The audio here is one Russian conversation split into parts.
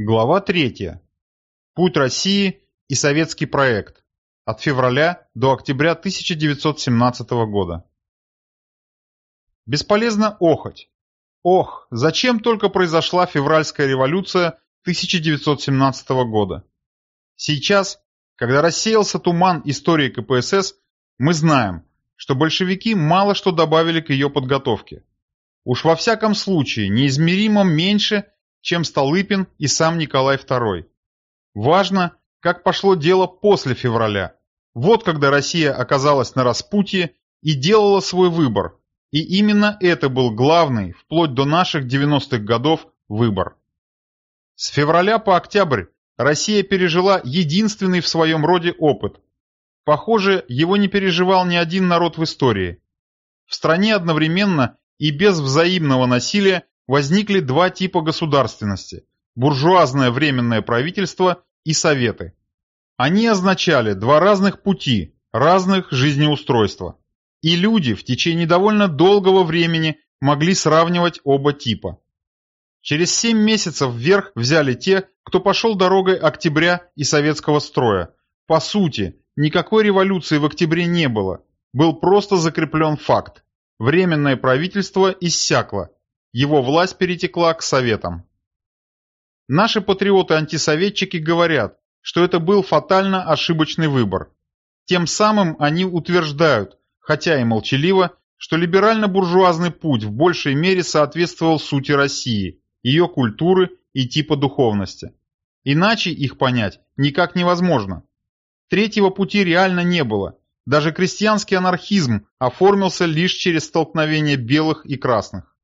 Глава 3. Путь России и советский проект. От февраля до октября 1917 года. Бесполезно охоть. Ох, зачем только произошла февральская революция 1917 года. Сейчас, когда рассеялся туман истории КПСС, мы знаем, что большевики мало что добавили к ее подготовке. Уж во всяком случае неизмеримо меньше – чем Столыпин и сам Николай II. Важно, как пошло дело после февраля. Вот когда Россия оказалась на распутье и делала свой выбор. И именно это был главный, вплоть до наших 90-х годов, выбор. С февраля по октябрь Россия пережила единственный в своем роде опыт. Похоже, его не переживал ни один народ в истории. В стране одновременно и без взаимного насилия возникли два типа государственности – буржуазное временное правительство и советы. Они означали два разных пути, разных жизнеустройства. И люди в течение довольно долгого времени могли сравнивать оба типа. Через семь месяцев вверх взяли те, кто пошел дорогой октября и советского строя. По сути, никакой революции в октябре не было. Был просто закреплен факт. Временное правительство иссякло, его власть перетекла к советам. Наши патриоты-антисоветчики говорят, что это был фатально ошибочный выбор. Тем самым они утверждают, хотя и молчаливо, что либерально-буржуазный путь в большей мере соответствовал сути России, ее культуры и типа духовности. Иначе их понять никак невозможно. Третьего пути реально не было. Даже крестьянский анархизм оформился лишь через столкновение белых и красных.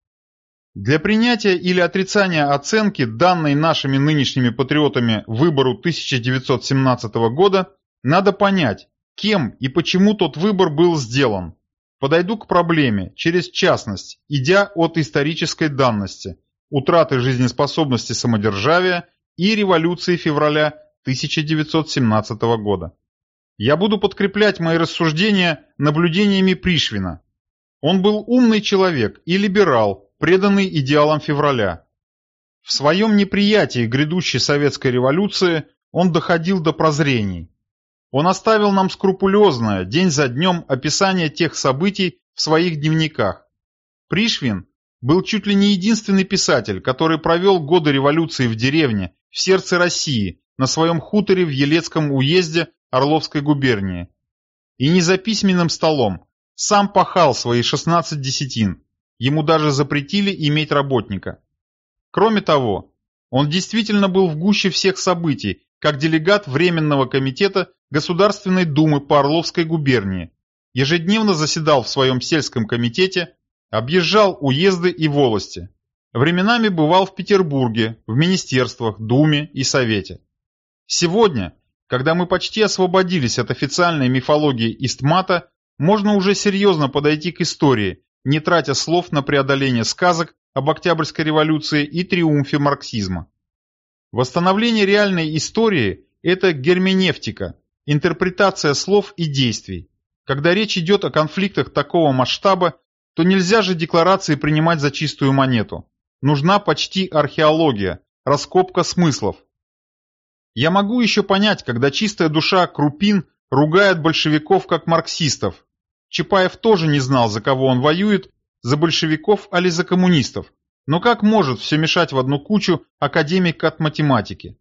Для принятия или отрицания оценки, данной нашими нынешними патриотами выбору 1917 года, надо понять, кем и почему тот выбор был сделан. Подойду к проблеме через частность, идя от исторической данности, утраты жизнеспособности самодержавия и революции февраля 1917 года. Я буду подкреплять мои рассуждения наблюдениями Пришвина. Он был умный человек и либерал, преданный идеалам февраля. В своем неприятии грядущей советской революции он доходил до прозрений. Он оставил нам скрупулезное, день за днем, описание тех событий в своих дневниках. Пришвин был чуть ли не единственный писатель, который провел годы революции в деревне, в сердце России, на своем хуторе в Елецком уезде Орловской губернии. И не за письменным столом, сам пахал свои 16 десятин, Ему даже запретили иметь работника. Кроме того, он действительно был в гуще всех событий, как делегат Временного комитета Государственной Думы по Орловской губернии, ежедневно заседал в своем сельском комитете, объезжал уезды и волости. Временами бывал в Петербурге, в министерствах, Думе и Совете. Сегодня, когда мы почти освободились от официальной мифологии Истмата, можно уже серьезно подойти к истории не тратя слов на преодоление сказок об Октябрьской революции и триумфе марксизма. Восстановление реальной истории – это герменевтика, интерпретация слов и действий. Когда речь идет о конфликтах такого масштаба, то нельзя же декларации принимать за чистую монету. Нужна почти археология, раскопка смыслов. Я могу еще понять, когда чистая душа Крупин ругает большевиков как марксистов, Чапаев тоже не знал, за кого он воюет, за большевиков или за коммунистов. Но как может все мешать в одну кучу академик от математики?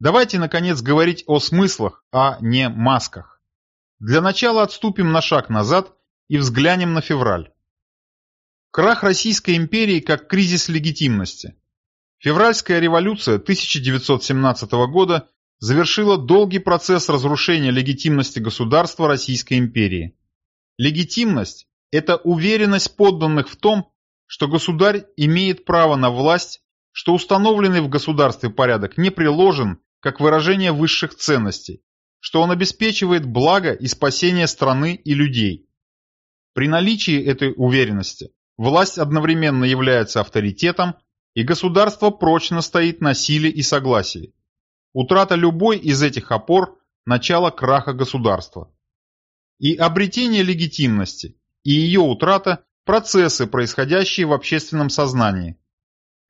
Давайте, наконец, говорить о смыслах, а не масках. Для начала отступим на шаг назад и взглянем на февраль. Крах Российской империи как кризис легитимности. Февральская революция 1917 года завершила долгий процесс разрушения легитимности государства Российской империи. Легитимность – это уверенность подданных в том, что государь имеет право на власть, что установленный в государстве порядок не приложен как выражение высших ценностей, что он обеспечивает благо и спасение страны и людей. При наличии этой уверенности власть одновременно является авторитетом, и государство прочно стоит на силе и согласии. Утрата любой из этих опор – начало краха государства. И обретение легитимности, и ее утрата – процессы, происходящие в общественном сознании.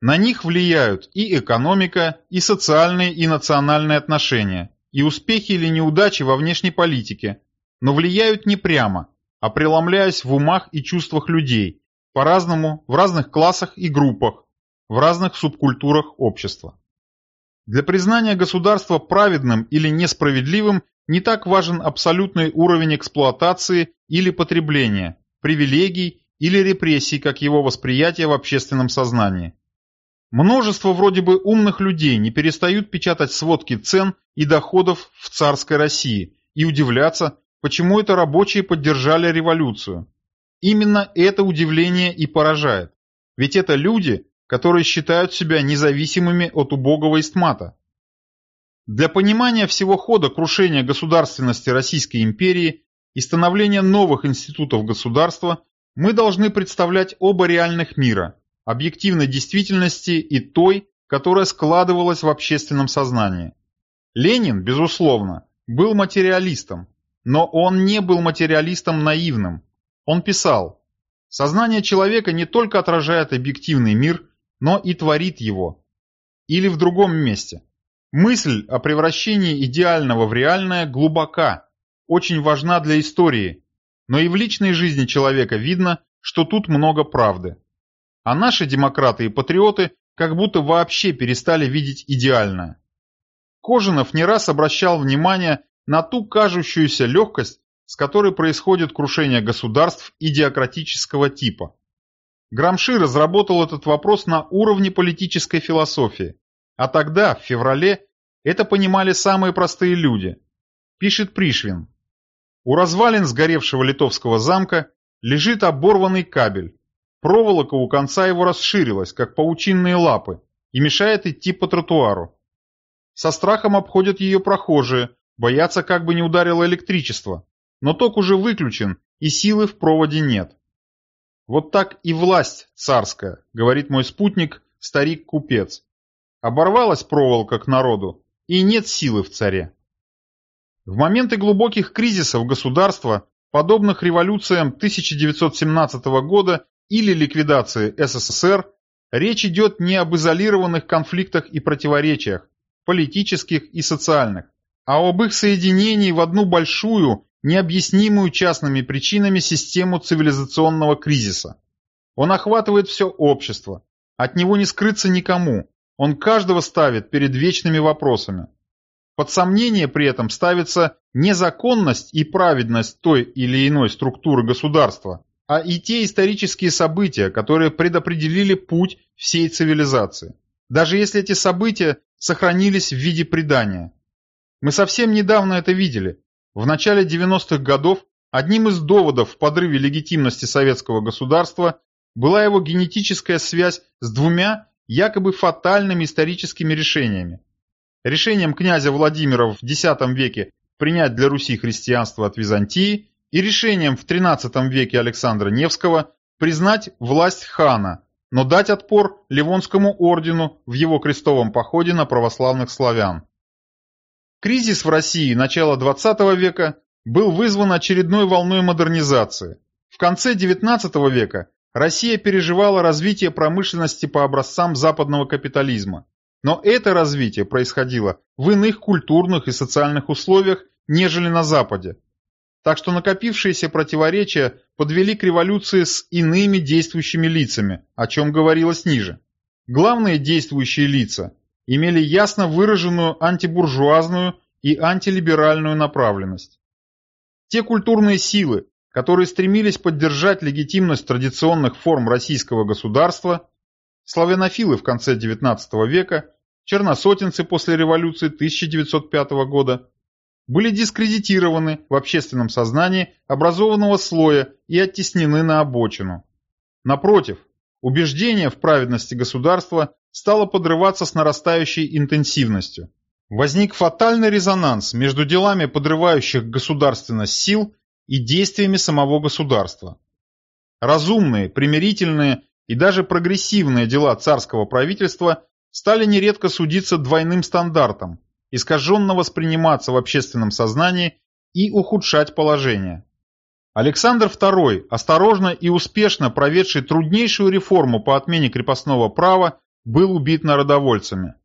На них влияют и экономика, и социальные и национальные отношения, и успехи или неудачи во внешней политике, но влияют не прямо, а преломляясь в умах и чувствах людей, по-разному, в разных классах и группах, в разных субкультурах общества. Для признания государства праведным или несправедливым не так важен абсолютный уровень эксплуатации или потребления, привилегий или репрессий, как его восприятие в общественном сознании. Множество вроде бы умных людей не перестают печатать сводки цен и доходов в царской России и удивляться, почему это рабочие поддержали революцию. Именно это удивление и поражает. Ведь это люди, которые считают себя независимыми от убогого истмата. Для понимания всего хода крушения государственности Российской империи и становления новых институтов государства мы должны представлять оба реальных мира – объективной действительности и той, которая складывалась в общественном сознании. Ленин, безусловно, был материалистом, но он не был материалистом наивным. Он писал, «Сознание человека не только отражает объективный мир, но и творит его». Или в другом месте. Мысль о превращении идеального в реальное глубока, очень важна для истории, но и в личной жизни человека видно, что тут много правды. А наши демократы и патриоты как будто вообще перестали видеть идеальное. Кожинов не раз обращал внимание на ту кажущуюся легкость, с которой происходит крушение государств идиократического типа. Грамши разработал этот вопрос на уровне политической философии, а тогда, в феврале, это понимали самые простые люди. Пишет Пришвин. У развалин сгоревшего литовского замка лежит оборванный кабель, Проволока у конца его расширилась, как паучинные лапы, и мешает идти по тротуару. Со страхом обходят ее прохожие, боятся, как бы не ударило электричество. Но ток уже выключен, и силы в проводе нет. Вот так и власть царская, говорит мой спутник, старик-купец. Оборвалась проволока к народу, и нет силы в царе. В моменты глубоких кризисов государства, подобных революциям 1917 года или ликвидации СССР, речь идет не об изолированных конфликтах и противоречиях, политических и социальных, а об их соединении в одну большую, необъяснимую частными причинами систему цивилизационного кризиса. Он охватывает все общество, от него не скрыться никому, он каждого ставит перед вечными вопросами. Под сомнение при этом ставится незаконность и праведность той или иной структуры государства, а и те исторические события, которые предопределили путь всей цивилизации. Даже если эти события сохранились в виде предания. Мы совсем недавно это видели. В начале 90-х годов одним из доводов в подрыве легитимности советского государства была его генетическая связь с двумя якобы фатальными историческими решениями. Решением князя Владимира в X веке принять для Руси христианство от Византии и решением в XIII веке Александра Невского признать власть хана, но дать отпор Ливонскому ордену в его крестовом походе на православных славян. Кризис в России начала XX века был вызван очередной волной модернизации. В конце XIX века Россия переживала развитие промышленности по образцам западного капитализма. Но это развитие происходило в иных культурных и социальных условиях, нежели на Западе, так что накопившиеся противоречия подвели к революции с иными действующими лицами, о чем говорилось ниже. Главные действующие лица имели ясно выраженную антибуржуазную и антилиберальную направленность. Те культурные силы, которые стремились поддержать легитимность традиционных форм российского государства, славянофилы в конце XIX века, черносотенцы после революции 1905 года, были дискредитированы в общественном сознании образованного слоя и оттеснены на обочину. Напротив, убеждение в праведности государства стало подрываться с нарастающей интенсивностью. Возник фатальный резонанс между делами подрывающих государственность сил и действиями самого государства. Разумные, примирительные и даже прогрессивные дела царского правительства стали нередко судиться двойным стандартом, искаженно восприниматься в общественном сознании и ухудшать положение. Александр II, осторожно и успешно проведший труднейшую реформу по отмене крепостного права, был убит народовольцами.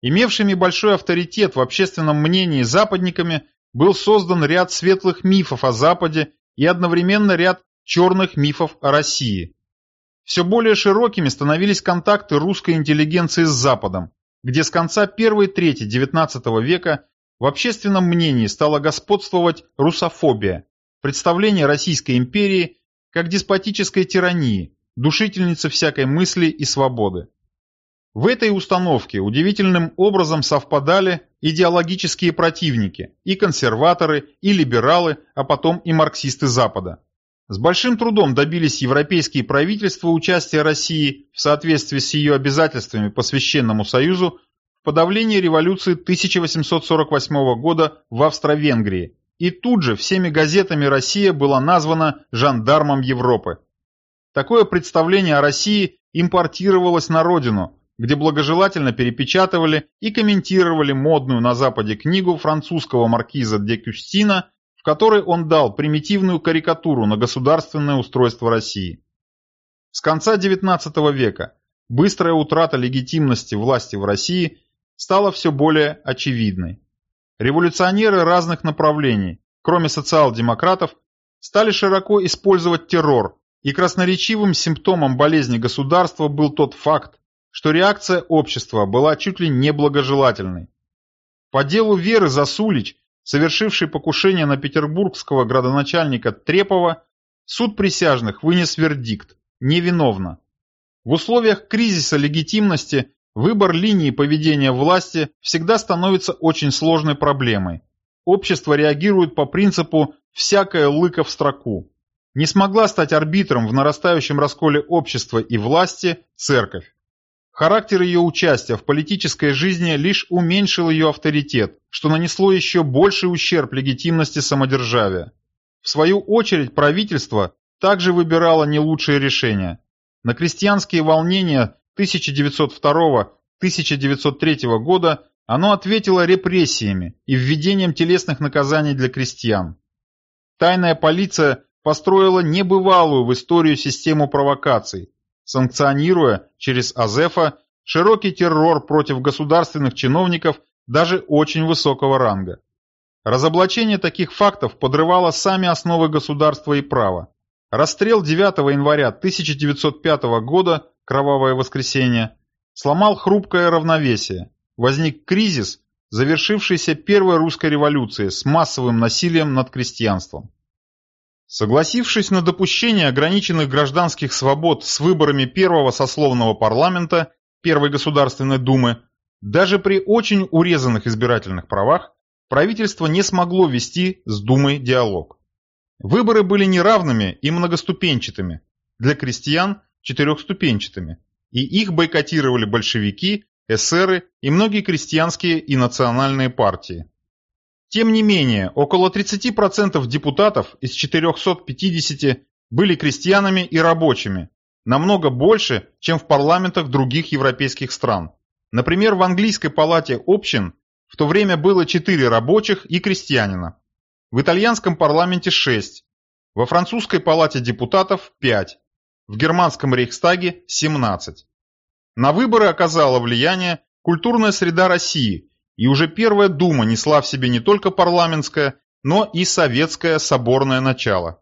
Имевшими большой авторитет в общественном мнении западниками был создан ряд светлых мифов о Западе и одновременно ряд черных мифов о России. Все более широкими становились контакты русской интеллигенции с Западом, где с конца первой трети XIX века в общественном мнении стала господствовать русофобия, представление Российской империи как деспотической тирании, душительницы всякой мысли и свободы. В этой установке удивительным образом совпадали идеологические противники, и консерваторы, и либералы, а потом и марксисты Запада. С большим трудом добились европейские правительства участия России в соответствии с ее обязательствами по Священному Союзу в подавлении революции 1848 года в Австро-Венгрии, и тут же всеми газетами Россия была названа жандармом Европы. Такое представление о России импортировалось на родину, где благожелательно перепечатывали и комментировали модную на Западе книгу французского маркиза де Кюстина, в которой он дал примитивную карикатуру на государственное устройство России. С конца XIX века быстрая утрата легитимности власти в России стала все более очевидной. Революционеры разных направлений, кроме социал-демократов, стали широко использовать террор, и красноречивым симптомом болезни государства был тот факт, что реакция общества была чуть ли не благожелательной. По делу Веры Засулич, совершившей покушение на петербургского градоначальника Трепова, суд присяжных вынес вердикт – невиновна. В условиях кризиса легитимности выбор линии поведения власти всегда становится очень сложной проблемой. Общество реагирует по принципу «всякая лыка в строку». Не смогла стать арбитром в нарастающем расколе общества и власти церковь. Характер ее участия в политической жизни лишь уменьшил ее авторитет, что нанесло еще больший ущерб легитимности самодержавия. В свою очередь правительство также выбирало не лучшие решения. На крестьянские волнения 1902-1903 года оно ответило репрессиями и введением телесных наказаний для крестьян. Тайная полиция построила небывалую в историю систему провокаций, санкционируя через Азефа широкий террор против государственных чиновников даже очень высокого ранга. Разоблачение таких фактов подрывало сами основы государства и права. Расстрел 9 января 1905 года, кровавое воскресенье, сломал хрупкое равновесие. Возник кризис, завершившийся Первой русской революцией с массовым насилием над крестьянством. Согласившись на допущение ограниченных гражданских свобод с выборами первого сословного парламента, Первой Государственной Думы, даже при очень урезанных избирательных правах, правительство не смогло вести с Думой диалог. Выборы были неравными и многоступенчатыми, для крестьян – четырехступенчатыми, и их бойкотировали большевики, эсеры и многие крестьянские и национальные партии. Тем не менее, около 30% депутатов из 450 были крестьянами и рабочими, намного больше, чем в парламентах других европейских стран. Например, в английской палате общин в то время было 4 рабочих и крестьянина, в итальянском парламенте 6, во французской палате депутатов 5, в германском рейхстаге 17. На выборы оказала влияние культурная среда России – и уже Первая Дума несла в себе не только парламентское, но и советское соборное начало.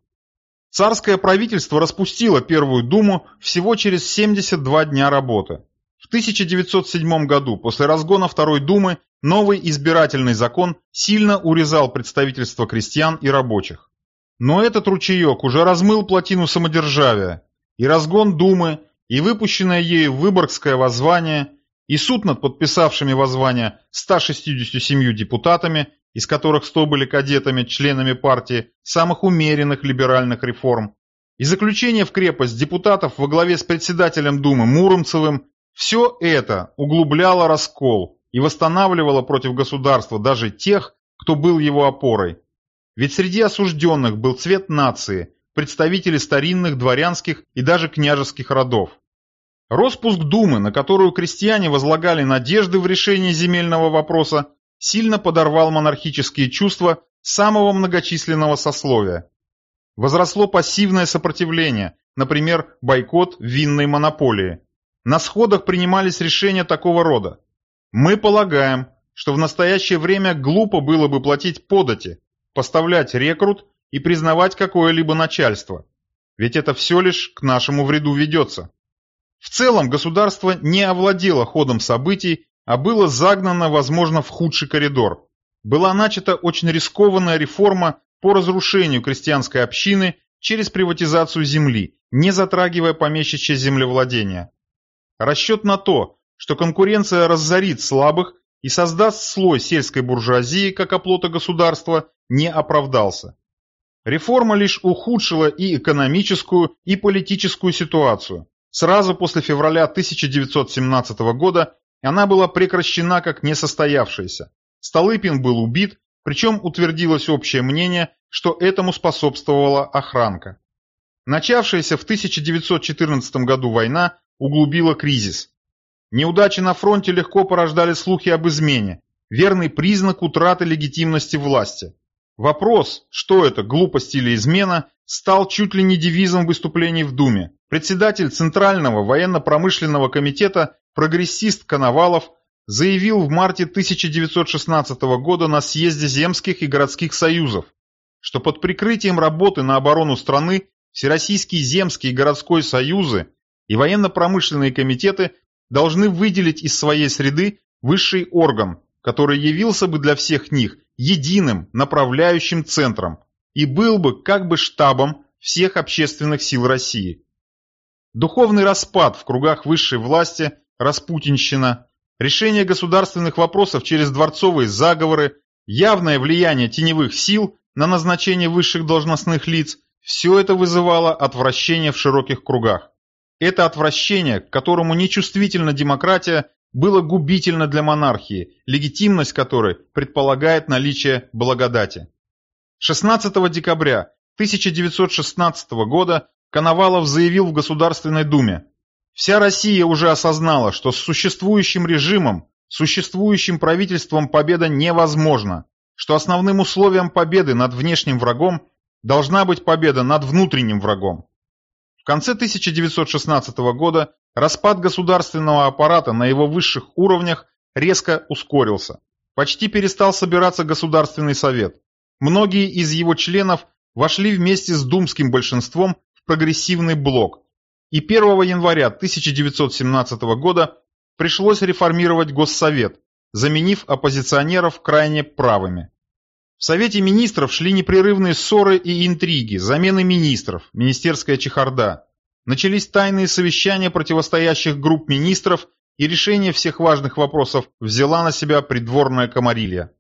Царское правительство распустило Первую Думу всего через 72 дня работы. В 1907 году, после разгона Второй Думы, новый избирательный закон сильно урезал представительство крестьян и рабочих. Но этот ручеек уже размыл плотину самодержавия, и разгон Думы, и выпущенное ею Выборгское воззвание – и суд над подписавшими воззвания 167 депутатами, из которых 100 были кадетами, членами партии самых умеренных либеральных реформ, и заключение в крепость депутатов во главе с председателем Думы Муромцевым, все это углубляло раскол и восстанавливало против государства даже тех, кто был его опорой. Ведь среди осужденных был цвет нации, представители старинных дворянских и даже княжеских родов. Роспуск Думы, на которую крестьяне возлагали надежды в решении земельного вопроса, сильно подорвал монархические чувства самого многочисленного сословия. Возросло пассивное сопротивление, например, бойкот винной монополии. на сходах принимались решения такого рода. Мы полагаем, что в настоящее время глупо было бы платить подати, поставлять рекрут и признавать какое-либо начальство, ведь это все лишь к нашему вреду ведется. В целом государство не овладело ходом событий, а было загнано, возможно, в худший коридор. Была начата очень рискованная реформа по разрушению крестьянской общины через приватизацию земли, не затрагивая помещичье землевладение. Расчет на то, что конкуренция разорит слабых и создаст слой сельской буржуазии как оплота государства, не оправдался. Реформа лишь ухудшила и экономическую, и политическую ситуацию. Сразу после февраля 1917 года она была прекращена как несостоявшаяся. Столыпин был убит, причем утвердилось общее мнение, что этому способствовала охранка. Начавшаяся в 1914 году война углубила кризис. Неудачи на фронте легко порождали слухи об измене, верный признак утраты легитимности власти. Вопрос, что это, глупость или измена, стал чуть ли не девизом выступлений в Думе. Председатель Центрального военно-промышленного комитета прогрессист Коновалов заявил в марте 1916 года на съезде земских и городских союзов, что под прикрытием работы на оборону страны Всероссийские земские и городской союзы и военно-промышленные комитеты должны выделить из своей среды высший орган, который явился бы для всех них единым направляющим центром и был бы как бы штабом всех общественных сил России. Духовный распад в кругах высшей власти, распутинщина, решение государственных вопросов через дворцовые заговоры, явное влияние теневых сил на назначение высших должностных лиц – все это вызывало отвращение в широких кругах. Это отвращение, к которому нечувствительна демократия, было губительно для монархии, легитимность которой предполагает наличие благодати. 16 декабря 1916 года Коновалов заявил в Государственной Думе «Вся Россия уже осознала, что с существующим режимом, существующим правительством победа невозможна, что основным условием победы над внешним врагом должна быть победа над внутренним врагом конце 1916 года распад государственного аппарата на его высших уровнях резко ускорился. Почти перестал собираться Государственный совет. Многие из его членов вошли вместе с думским большинством в прогрессивный блок. И 1 января 1917 года пришлось реформировать Госсовет, заменив оппозиционеров крайне правыми. В Совете министров шли непрерывные ссоры и интриги, замены министров, министерская чехарда. Начались тайные совещания противостоящих групп министров, и решение всех важных вопросов взяла на себя придворная комарилья.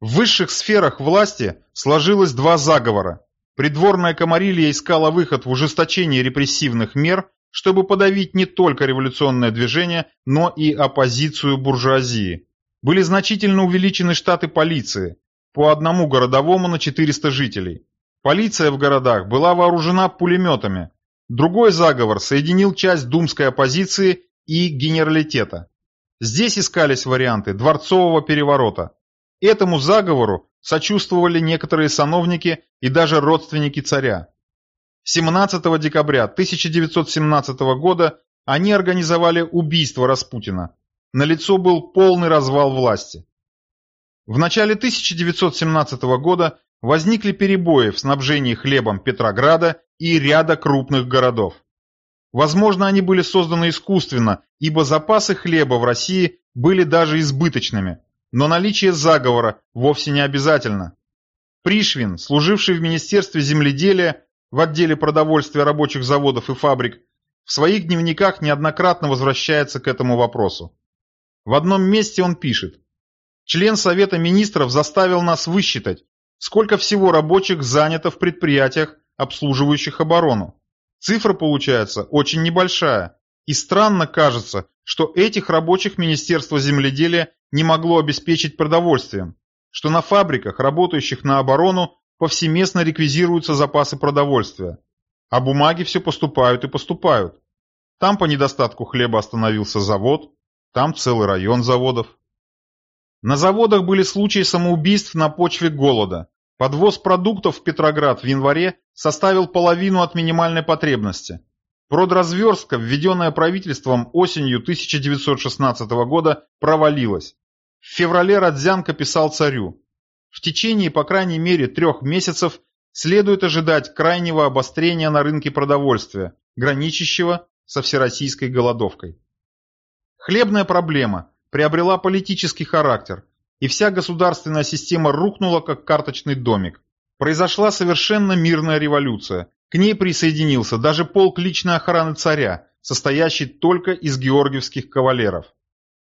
В высших сферах власти сложилось два заговора. Придворная комарилья искала выход в ужесточении репрессивных мер, чтобы подавить не только революционное движение, но и оппозицию буржуазии. Были значительно увеличены штаты полиции, по одному городовому на 400 жителей. Полиция в городах была вооружена пулеметами. Другой заговор соединил часть думской оппозиции и генералитета. Здесь искались варианты дворцового переворота. Этому заговору сочувствовали некоторые сановники и даже родственники царя. 17 декабря 1917 года они организовали убийство Распутина. На лицо был полный развал власти. В начале 1917 года возникли перебои в снабжении хлебом Петрограда и ряда крупных городов. Возможно, они были созданы искусственно, ибо запасы хлеба в России были даже избыточными, но наличие заговора вовсе не обязательно. Пришвин, служивший в Министерстве земледелия в отделе продовольствия рабочих заводов и фабрик, в своих дневниках неоднократно возвращается к этому вопросу. В одном месте он пишет Член Совета Министров заставил нас высчитать, сколько всего рабочих занято в предприятиях, обслуживающих оборону. Цифра получается очень небольшая, и странно кажется, что этих рабочих Министерство земледелия не могло обеспечить продовольствием, что на фабриках, работающих на оборону, повсеместно реквизируются запасы продовольствия, а бумаги все поступают и поступают. Там по недостатку хлеба остановился завод, там целый район заводов. На заводах были случаи самоубийств на почве голода. Подвоз продуктов в Петроград в январе составил половину от минимальной потребности. Продразверстка, введенная правительством осенью 1916 года, провалилась. В феврале Родзянко писал царю. В течение, по крайней мере, трех месяцев следует ожидать крайнего обострения на рынке продовольствия, граничащего со всероссийской голодовкой. Хлебная проблема приобрела политический характер, и вся государственная система рухнула как карточный домик. Произошла совершенно мирная революция, к ней присоединился даже полк личной охраны царя, состоящий только из георгиевских кавалеров.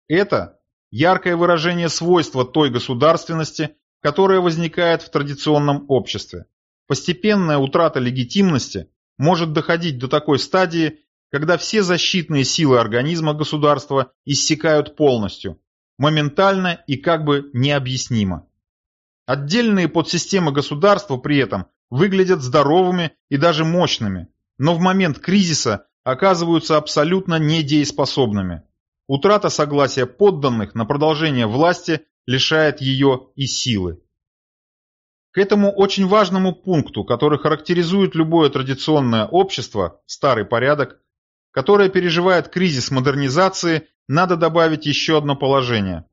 Это яркое выражение свойства той государственности, которая возникает в традиционном обществе. Постепенная утрата легитимности может доходить до такой стадии, когда все защитные силы организма государства иссякают полностью, моментально и как бы необъяснимо. Отдельные подсистемы государства при этом выглядят здоровыми и даже мощными, но в момент кризиса оказываются абсолютно недееспособными. Утрата согласия подданных на продолжение власти лишает ее и силы. К этому очень важному пункту, который характеризует любое традиционное общество, старый порядок, которое переживает кризис модернизации, надо добавить еще одно положение.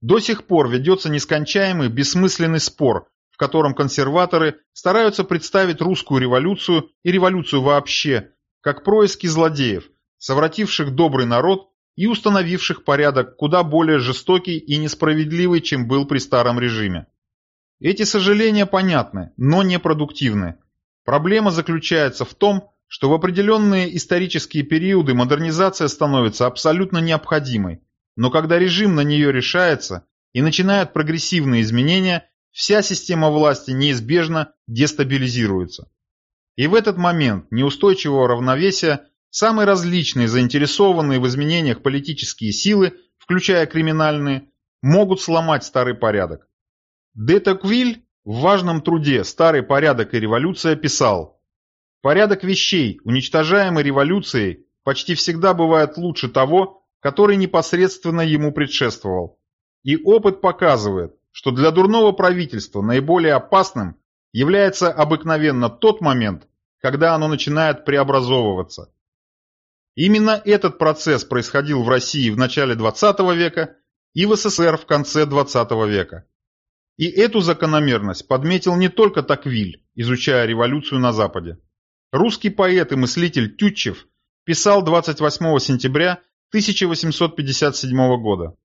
До сих пор ведется нескончаемый бессмысленный спор, в котором консерваторы стараются представить русскую революцию и революцию вообще, как происки злодеев, совративших добрый народ и установивших порядок куда более жестокий и несправедливый, чем был при старом режиме. Эти сожаления понятны, но непродуктивны. Проблема заключается в том, что в определенные исторические периоды модернизация становится абсолютно необходимой, но когда режим на нее решается и начинают прогрессивные изменения, вся система власти неизбежно дестабилизируется. И в этот момент неустойчивого равновесия самые различные заинтересованные в изменениях политические силы, включая криминальные, могут сломать старый порядок. Де Токвиль в важном труде «Старый порядок и революция» писал «Порядок вещей, уничтожаемый революцией, почти всегда бывает лучше того, который непосредственно ему предшествовал. И опыт показывает, что для дурного правительства наиболее опасным является обыкновенно тот момент, когда оно начинает преобразовываться. Именно этот процесс происходил в России в начале XX века и в СССР в конце XX века. И эту закономерность подметил не только Токвиль, изучая революцию на Западе. Русский поэт и мыслитель Тютчев писал 28 сентября 1857 года.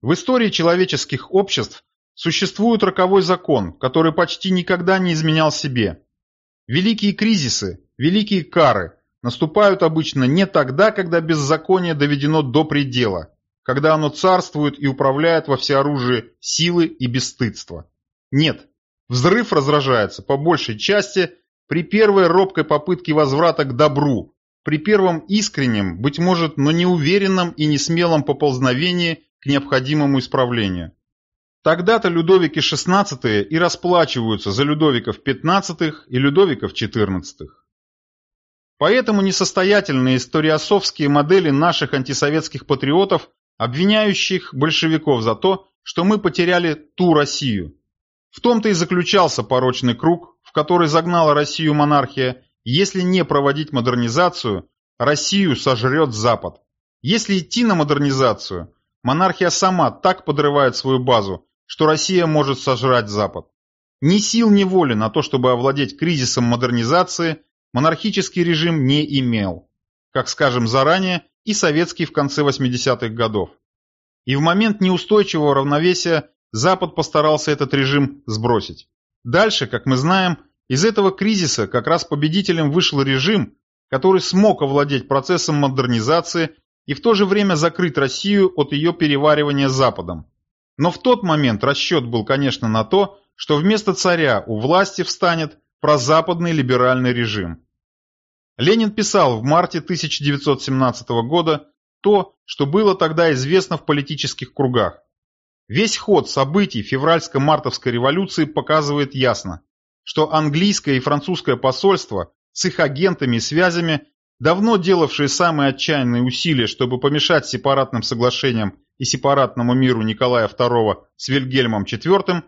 В истории человеческих обществ существует роковой закон, который почти никогда не изменял себе. Великие кризисы, великие кары наступают обычно не тогда, когда беззаконие доведено до предела, когда оно царствует и управляет во всеоружии силы и бесстыдства. Нет, взрыв разражается по большей части при первой робкой попытке возврата к добру, при первом искреннем, быть может, но неуверенном и несмелом поползновении к необходимому исправлению. Тогда-то Людовики XVI и расплачиваются за Людовиков XV и Людовиков XIV. Поэтому несостоятельные историосовские модели наших антисоветских патриотов обвиняющих большевиков за то, что мы потеряли ту Россию. В том-то и заключался порочный круг, в который загнала Россию монархия, если не проводить модернизацию, Россию сожрет Запад. Если идти на модернизацию, монархия сама так подрывает свою базу, что Россия может сожрать Запад. Ни сил, ни воли на то, чтобы овладеть кризисом модернизации, монархический режим не имел. Как скажем заранее, и советский в конце 80-х годов. И в момент неустойчивого равновесия Запад постарался этот режим сбросить. Дальше, как мы знаем, из этого кризиса как раз победителем вышел режим, который смог овладеть процессом модернизации и в то же время закрыть Россию от ее переваривания Западом. Но в тот момент расчет был, конечно, на то, что вместо царя у власти встанет прозападный либеральный режим. Ленин писал в марте 1917 года то, что было тогда известно в политических кругах. Весь ход событий февральско-мартовской революции показывает ясно, что английское и французское посольство с их агентами и связями, давно делавшие самые отчаянные усилия, чтобы помешать сепаратным соглашениям и сепаратному миру Николая II с Вильгельмом IV,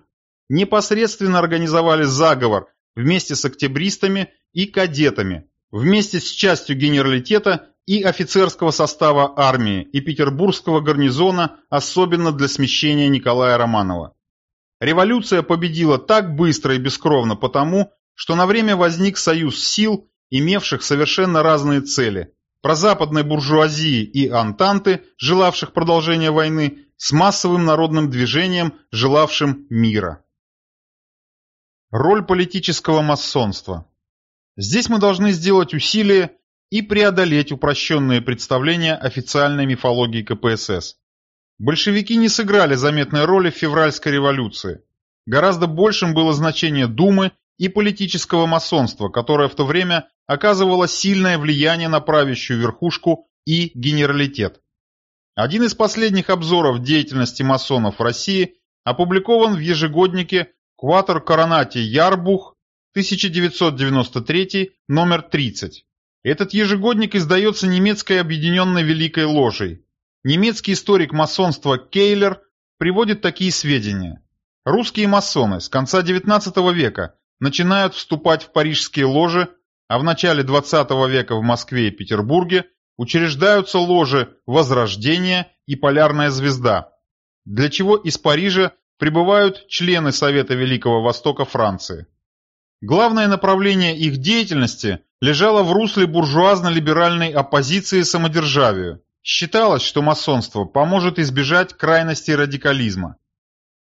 непосредственно организовали заговор вместе с октябристами и кадетами, вместе с частью генералитета и офицерского состава армии и петербургского гарнизона, особенно для смещения Николая Романова. Революция победила так быстро и бескровно потому, что на время возник союз сил, имевших совершенно разные цели – прозападной буржуазии и антанты, желавших продолжения войны, с массовым народным движением, желавшим мира. Роль политического масонства Здесь мы должны сделать усилие и преодолеть упрощенные представления официальной мифологии КПСС. Большевики не сыграли заметной роли в февральской революции. Гораздо большим было значение Думы и политического масонства, которое в то время оказывало сильное влияние на правящую верхушку и генералитет. Один из последних обзоров деятельности масонов в России опубликован в ежегоднике «Кватер Коронати Ярбух» 1993, номер 30. Этот ежегодник издается немецкой объединенной Великой Ложей. Немецкий историк масонства Кейлер приводит такие сведения. Русские масоны с конца XIX века начинают вступать в парижские ложи, а в начале XX века в Москве и Петербурге учреждаются ложи «Возрождение» и «Полярная звезда», для чего из Парижа прибывают члены Совета Великого Востока Франции. Главное направление их деятельности лежало в русле буржуазно-либеральной оппозиции самодержавию. Считалось, что масонство поможет избежать крайности радикализма.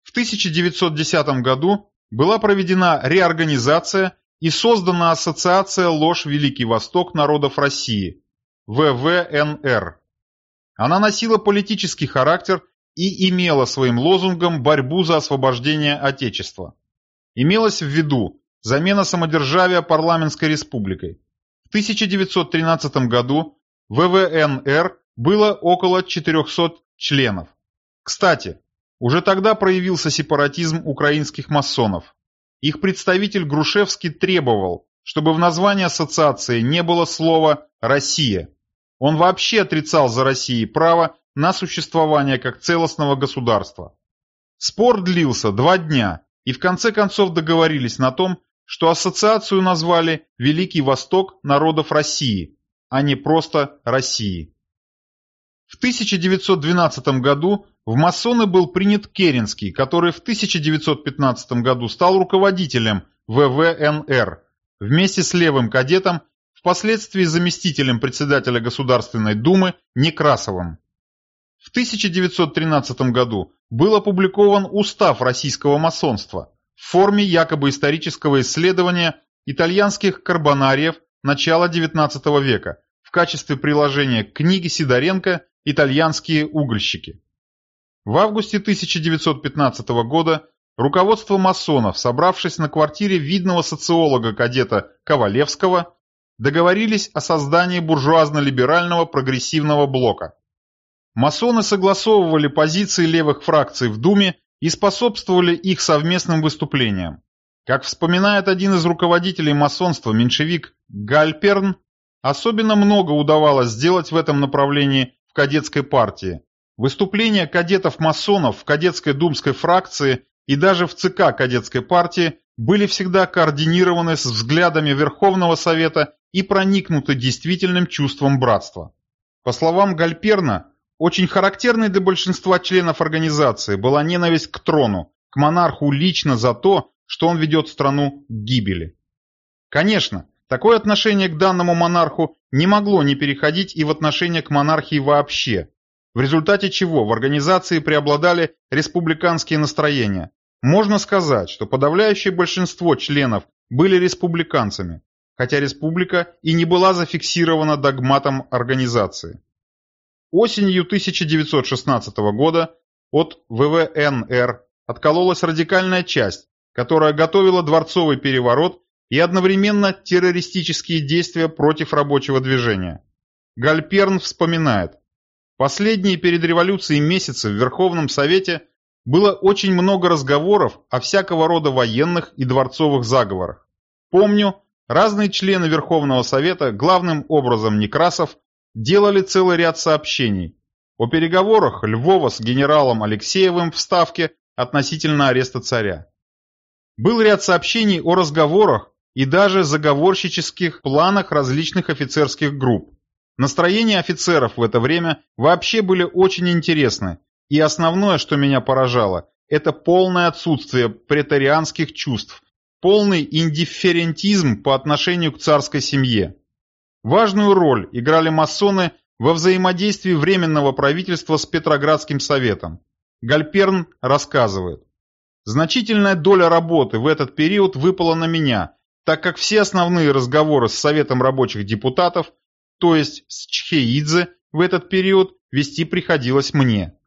В 1910 году была проведена реорганизация и создана Ассоциация ложь Великий Восток народов России, ВВНР. Она носила политический характер и имела своим лозунгом борьбу за освобождение Отечества. Имелось в виду Замена самодержавия парламентской республикой. В 1913 году ВВНР было около 400 членов. Кстати, уже тогда проявился сепаратизм украинских масонов. Их представитель Грушевский требовал, чтобы в названии ассоциации не было слова «Россия». Он вообще отрицал за Россией право на существование как целостного государства. Спор длился два дня, и в конце концов договорились на том, что ассоциацию назвали «Великий Восток народов России», а не просто «России». В 1912 году в масоны был принят Керенский, который в 1915 году стал руководителем ВВНР, вместе с левым кадетом, впоследствии заместителем председателя Государственной Думы Некрасовым. В 1913 году был опубликован Устав российского масонства, в форме якобы исторического исследования итальянских карбонариев начала XIX века в качестве приложения к книге Сидоренко «Итальянские угольщики». В августе 1915 года руководство масонов, собравшись на квартире видного социолога-кадета Ковалевского, договорились о создании буржуазно-либерального прогрессивного блока. Масоны согласовывали позиции левых фракций в Думе и способствовали их совместным выступлениям. Как вспоминает один из руководителей масонства, меньшевик Гальперн, особенно много удавалось сделать в этом направлении в кадетской партии. Выступления кадетов-масонов в кадетской думской фракции и даже в ЦК кадетской партии были всегда координированы с взглядами Верховного Совета и проникнуты действительным чувством братства. По словам Гальперна, очень характерной для большинства членов организации была ненависть к трону, к монарху лично за то, что он ведет страну к гибели. Конечно, такое отношение к данному монарху не могло не переходить и в отношение к монархии вообще, в результате чего в организации преобладали республиканские настроения. Можно сказать, что подавляющее большинство членов были республиканцами, хотя республика и не была зафиксирована догматом организации. Осенью 1916 года от ВВНР откололась радикальная часть, которая готовила дворцовый переворот и одновременно террористические действия против рабочего движения. Гальперн вспоминает, последние перед революцией месяцы в Верховном Совете было очень много разговоров о всякого рода военных и дворцовых заговорах. Помню, разные члены Верховного Совета, главным образом Некрасов, делали целый ряд сообщений о переговорах Львова с генералом Алексеевым в Ставке относительно ареста царя. Был ряд сообщений о разговорах и даже заговорщических планах различных офицерских групп. Настроения офицеров в это время вообще были очень интересны, и основное, что меня поражало, это полное отсутствие претарианских чувств, полный индифферентизм по отношению к царской семье. Важную роль играли масоны во взаимодействии Временного правительства с Петроградским советом. Гальперн рассказывает. Значительная доля работы в этот период выпала на меня, так как все основные разговоры с Советом рабочих депутатов, то есть с Чхеидзе, в этот период вести приходилось мне.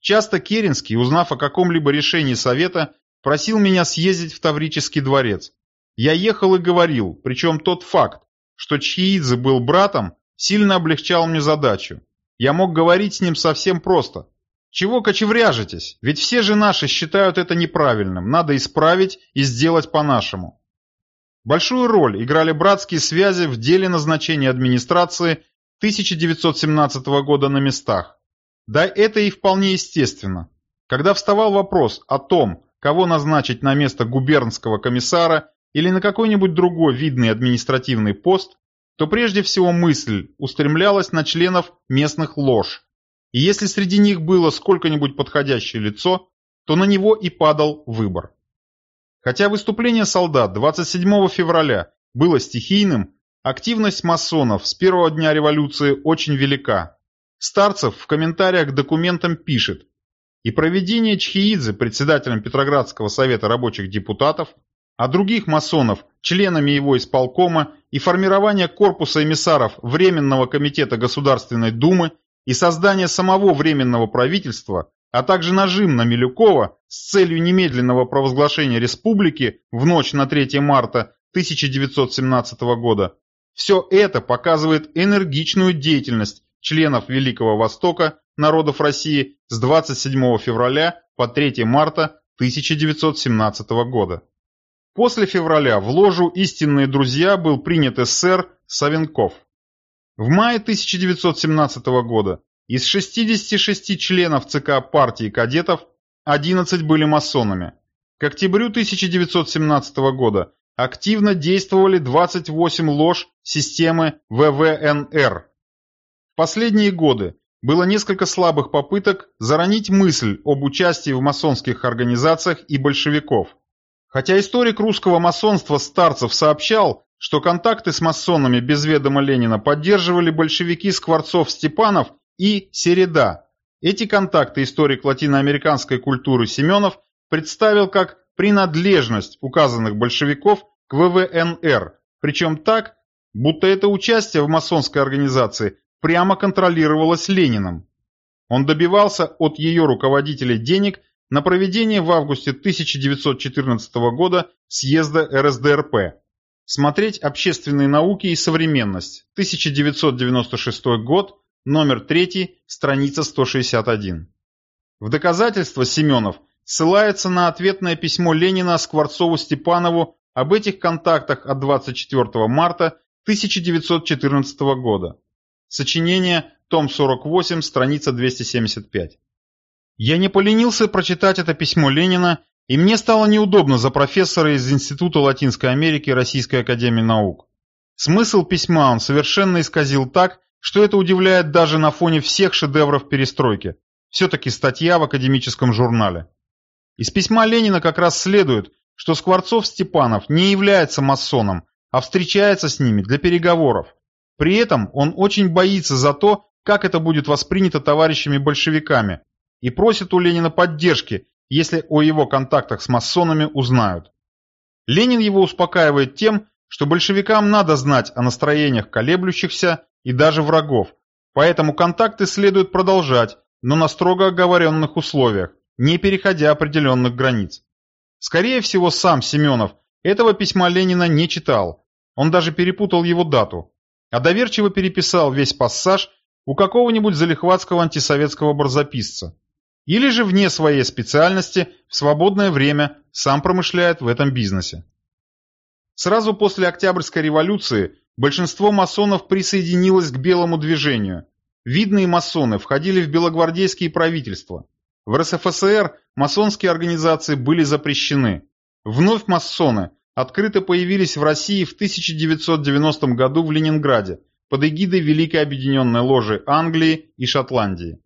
Часто Керенский, узнав о каком-либо решении Совета, просил меня съездить в Таврический дворец. Я ехал и говорил, причем тот факт, что Чхеидзе был братом, сильно облегчал мне задачу. Я мог говорить с ним совсем просто. Чего кочевряжетесь? Ведь все же наши считают это неправильным, надо исправить и сделать по-нашему. Большую роль играли братские связи в деле назначения администрации 1917 года на местах. Да это и вполне естественно. Когда вставал вопрос о том, кого назначить на место губернского комиссара или на какой-нибудь другой видный административный пост, то прежде всего мысль устремлялась на членов местных лож. И если среди них было сколько-нибудь подходящее лицо, то на него и падал выбор. Хотя выступление солдат 27 февраля было стихийным, активность масонов с первого дня революции очень велика. Старцев в комментариях к документам пишет, и проведение Чхиидзе председателем Петроградского совета рабочих депутатов, а других масонов членами его исполкома и формирование корпуса эмиссаров Временного комитета Государственной Думы и создание самого Временного правительства а также нажим на Милюкова с целью немедленного провозглашения республики в ночь на 3 марта 1917 года, все это показывает энергичную деятельность членов Великого Востока народов России с 27 февраля по 3 марта 1917 года. После февраля в ложу «Истинные друзья» был принят СССР Савенков. В мае 1917 года из 66 членов ЦК партии кадетов 11 были масонами. К октябрю 1917 года активно действовали 28 лож системы ВВНР. В последние годы было несколько слабых попыток заронить мысль об участии в масонских организациях и большевиков. Хотя историк русского масонства Старцев сообщал, что контакты с масонами без ведома Ленина поддерживали большевики Скворцов-Степанов и Середа. Эти контакты историк латиноамериканской культуры Семенов представил как принадлежность указанных большевиков к ВВНР, причем так, будто это участие в масонской организации прямо контролировалось Лениным. Он добивался от ее руководителей денег на проведение в августе 1914 года съезда РСДРП. Смотреть «Общественные науки и современность», 1996 год, номер 3, страница 161. В доказательство Семенов ссылается на ответное письмо Ленина Скворцову-Степанову об этих контактах от 24 марта 1914 года. Сочинение, том 48, страница 275. Я не поленился прочитать это письмо Ленина, и мне стало неудобно за профессора из Института Латинской Америки Российской Академии Наук. Смысл письма он совершенно исказил так, что это удивляет даже на фоне всех шедевров перестройки. Все-таки статья в академическом журнале. Из письма Ленина как раз следует, что Скворцов-Степанов не является масоном, а встречается с ними для переговоров. При этом он очень боится за то, как это будет воспринято товарищами-большевиками, и просит у Ленина поддержки, если о его контактах с масонами узнают. Ленин его успокаивает тем, что большевикам надо знать о настроениях колеблющихся и даже врагов, поэтому контакты следует продолжать, но на строго оговоренных условиях, не переходя определенных границ. Скорее всего, сам Семенов этого письма Ленина не читал, он даже перепутал его дату, а доверчиво переписал весь пассаж у какого-нибудь залихватского антисоветского барзаписца. Или же вне своей специальности, в свободное время, сам промышляет в этом бизнесе. Сразу после Октябрьской революции Большинство масонов присоединилось к белому движению. Видные масоны входили в белогвардейские правительства. В РСФСР масонские организации были запрещены. Вновь масоны открыто появились в России в 1990 году в Ленинграде под эгидой Великой Объединенной Ложи Англии и Шотландии.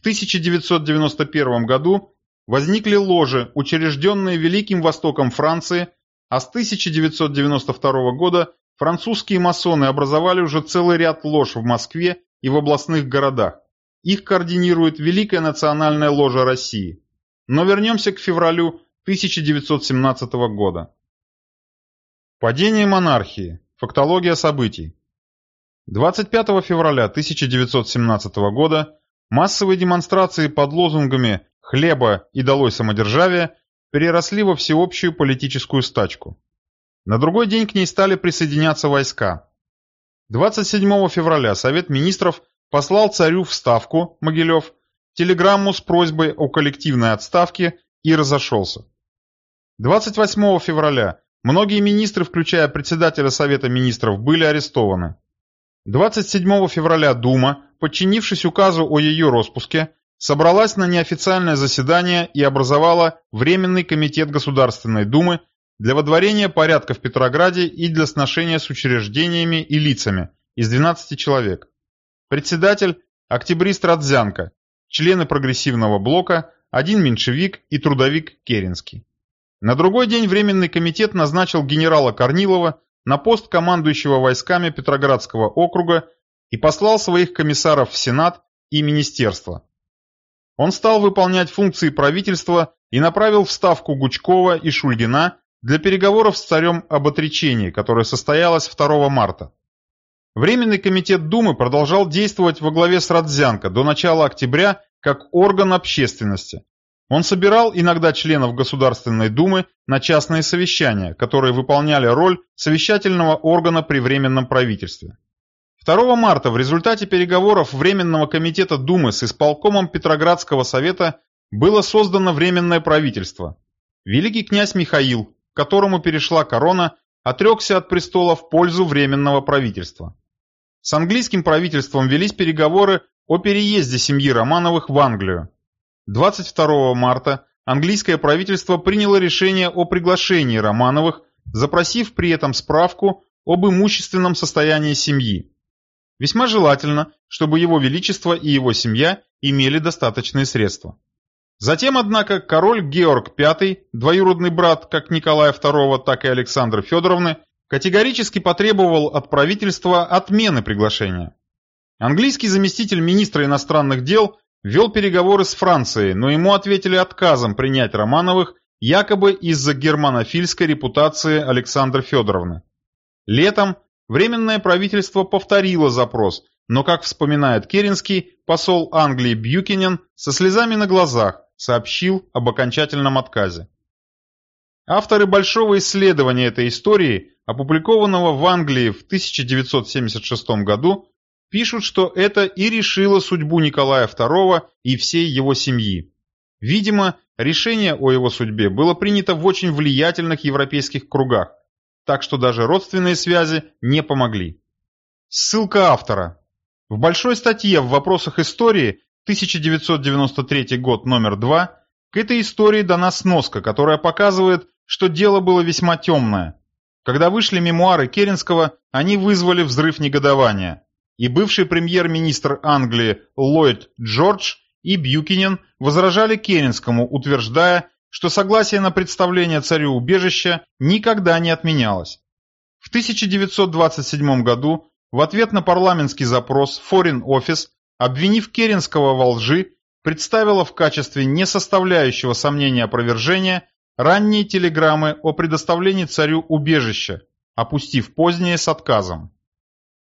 В 1991 году возникли ложи, учрежденные Великим Востоком Франции, а с 1992 года французские масоны образовали уже целый ряд лож в Москве и в областных городах. Их координирует Великая национальная ложа России. Но вернемся к февралю 1917 года. Падение монархии. Фактология событий. 25 февраля 1917 года массовые демонстрации под лозунгами «хлеба» и «долой самодержавие» переросли во всеобщую политическую стачку. На другой день к ней стали присоединяться войска. 27 февраля Совет министров послал царю в Ставку, Могилев, телеграмму с просьбой о коллективной отставке и разошелся. 28 февраля многие министры, включая председателя Совета министров, были арестованы. 27 февраля Дума, подчинившись указу о ее распуске, собралась на неофициальное заседание и образовала Временный комитет Государственной Думы для водворения порядка в Петрограде и для сношения с учреждениями и лицами из 12 человек. Председатель – октябрист Радзянко, члены прогрессивного блока, один меньшевик и трудовик Керенский. На другой день Временный комитет назначил генерала Корнилова на пост командующего войсками Петроградского округа и послал своих комиссаров в Сенат и Министерство. Он стал выполнять функции правительства и направил в Ставку Гучкова и Шульгина для переговоров с царем об отречении, которое состоялось 2 марта. Временный комитет Думы продолжал действовать во главе с Родзянко до начала октября как орган общественности. Он собирал иногда членов Государственной Думы на частные совещания, которые выполняли роль совещательного органа при Временном правительстве. 2 марта в результате переговоров Временного комитета Думы с исполкомом Петроградского совета было создано Временное правительство. Великий князь Михаил, которому перешла корона, отрекся от престола в пользу Временного правительства. С английским правительством велись переговоры о переезде семьи Романовых в Англию. 22 марта английское правительство приняло решение о приглашении Романовых, запросив при этом справку об имущественном состоянии семьи. Весьма желательно, чтобы его величество и его семья имели достаточные средства. Затем, однако, король Георг V, двоюродный брат как Николая II, так и Александры Федоровны, категорически потребовал от правительства отмены приглашения. Английский заместитель министра иностранных дел вел переговоры с Францией, но ему ответили отказом принять Романовых якобы из-за германофильской репутации Александры Федоровны. Летом Временное правительство повторило запрос, но, как вспоминает Керенский, посол Англии Бьюкинен со слезами на глазах сообщил об окончательном отказе. Авторы большого исследования этой истории, опубликованного в Англии в 1976 году, пишут, что это и решило судьбу Николая II и всей его семьи. Видимо, решение о его судьбе было принято в очень влиятельных европейских кругах, так что даже родственные связи не помогли. Ссылка автора. В большой статье в «Вопросах истории» 1993 год номер 2 к этой истории дана сноска, которая показывает, что дело было весьма темное. Когда вышли мемуары Керенского, они вызвали взрыв негодования. И бывший премьер-министр Англии Ллойд Джордж и Бьюкинен возражали Керенскому, утверждая, что согласие на представление царю убежища никогда не отменялось. В 1927 году в ответ на парламентский запрос Foreign Office, обвинив Керенского во лжи, представила в качестве несоставляющего сомнения опровержения ранние телеграммы о предоставлении царю убежища, опустив позднее с отказом.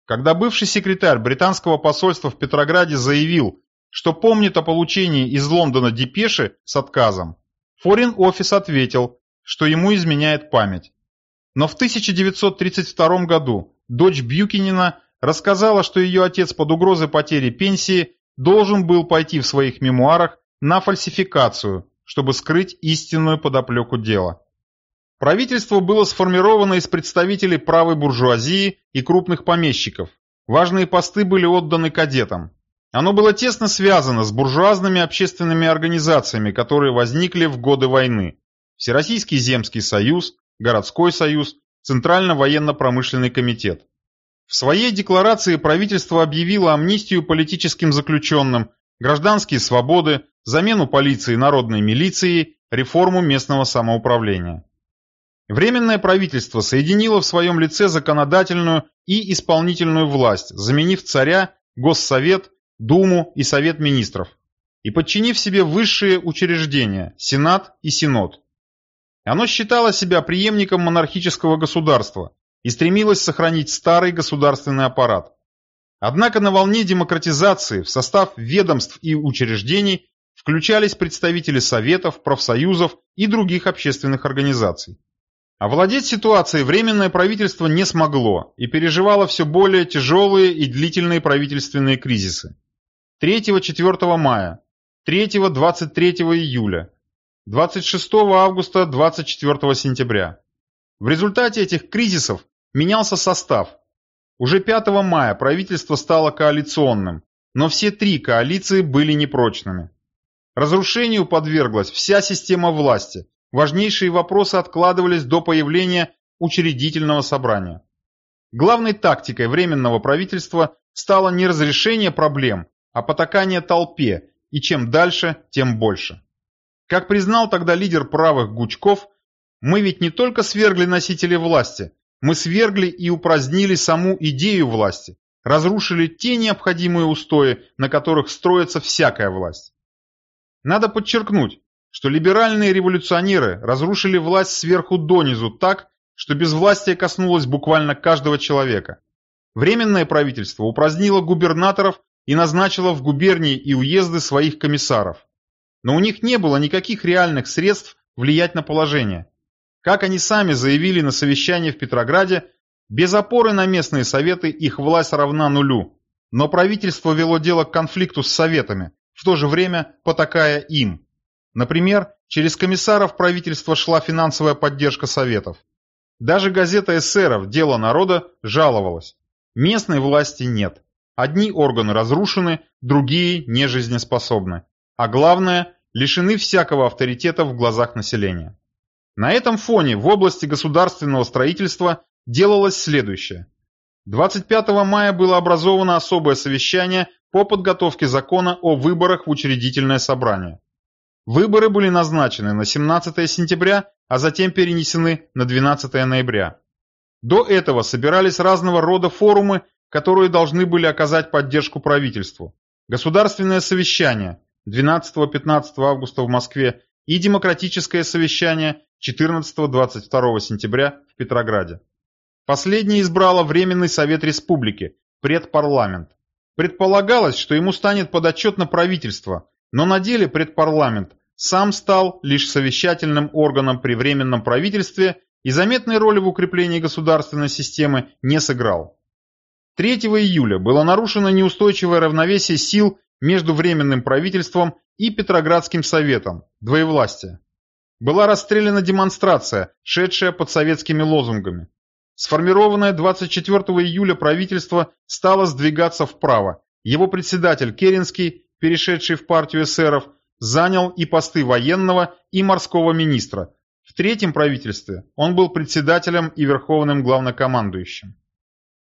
Когда бывший секретарь британского посольства в Петрограде заявил, что помнит о получении из Лондона депеши с отказом, Office ответил, что ему изменяет память. Но в 1932 году дочь Бьюкинина рассказала, что ее отец под угрозой потери пенсии должен был пойти в своих мемуарах на фальсификацию, чтобы скрыть истинную подоплеку дела. Правительство было сформировано из представителей правой буржуазии и крупных помещиков. Важные посты были отданы кадетам. Оно было тесно связано с буржуазными общественными организациями, которые возникли в годы войны. Всероссийский земский союз, городской союз, Центрально-военно-промышленный комитет. В своей декларации правительство объявило амнистию политическим заключенным, гражданские свободы, замену полиции народной милицией, реформу местного самоуправления. Временное правительство соединило в своем лице законодательную и исполнительную власть, заменив царя, Госсовет, Думу и Совет министров, и подчинив себе высшие учреждения – Сенат и Синод. Оно считало себя преемником монархического государства и стремилось сохранить старый государственный аппарат. Однако на волне демократизации в состав ведомств и учреждений включались представители советов, профсоюзов и других общественных организаций. Овладеть ситуацией Временное правительство не смогло и переживало все более тяжелые и длительные правительственные кризисы. 3-4 мая, 3-23 июля, 26 августа, 24 сентября. В результате этих кризисов менялся состав. Уже 5 мая правительство стало коалиционным, но все три коалиции были непрочными. Разрушению подверглась вся система власти, важнейшие вопросы откладывались до появления учредительного собрания. Главной тактикой Временного правительства стало не разрешение проблем, а потакание толпе, и чем дальше, тем больше. Как признал тогда лидер правых Гучков, мы ведь не только свергли носителей власти, мы свергли и упразднили саму идею власти, разрушили те необходимые устои, на которых строится всякая власть. Надо подчеркнуть, что либеральные революционеры разрушили власть сверху донизу так, что безвластие коснулось буквально каждого человека. Временное правительство упразднило губернаторов и назначило в губернии и уезды своих комиссаров но у них не было никаких реальных средств влиять на положение. Как они сами заявили на совещании в Петрограде, без опоры на местные советы их власть равна нулю, но правительство вело дело к конфликту с советами, в то же время потакая им. Например, через комиссаров правительства шла финансовая поддержка советов. Даже газета эсеров «Дело народа» жаловалась. Местной власти нет. Одни органы разрушены, другие нежизнеспособны. А главное, лишены всякого авторитета в глазах населения. На этом фоне в области государственного строительства делалось следующее. 25 мая было образовано особое совещание по подготовке закона о выборах в учредительное собрание. Выборы были назначены на 17 сентября, а затем перенесены на 12 ноября. До этого собирались разного рода форумы, которые должны были оказать поддержку правительству. Государственное совещание, 12-15 августа в Москве и демократическое совещание 14-22 сентября в Петрограде. Последнее избрало Временный Совет Республики, предпарламент. Предполагалось, что ему станет подотчетно правительство, но на деле предпарламент сам стал лишь совещательным органом при Временном правительстве и заметной роли в укреплении государственной системы не сыграл. 3 июля было нарушено неустойчивое равновесие сил между Временным правительством и Петроградским советом, двоевластие. Была расстреляна демонстрация, шедшая под советскими лозунгами. Сформированное 24 июля правительство стало сдвигаться вправо. Его председатель Керенский, перешедший в партию эсеров, занял и посты военного и морского министра. В третьем правительстве он был председателем и верховным главнокомандующим.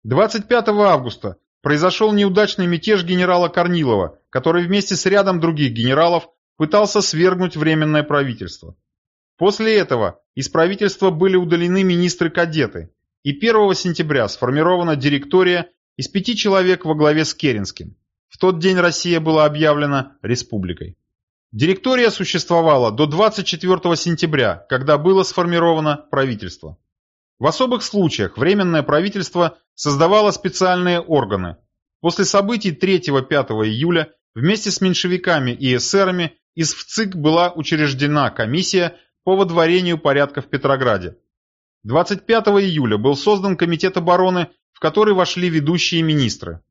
25 августа произошел неудачный мятеж генерала Корнилова, который вместе с рядом других генералов пытался свергнуть Временное правительство. После этого из правительства были удалены министры-кадеты, и 1 сентября сформирована директория из пяти человек во главе с Керенским. В тот день Россия была объявлена республикой. Директория существовала до 24 сентября, когда было сформировано правительство. В особых случаях Временное правительство создавало специальные органы. После событий 3-5 июля вместе с меньшевиками и эсерами из ВЦИК была учреждена комиссия по водворению порядка в Петрограде. 25 июля был создан Комитет обороны, в который вошли ведущие министры.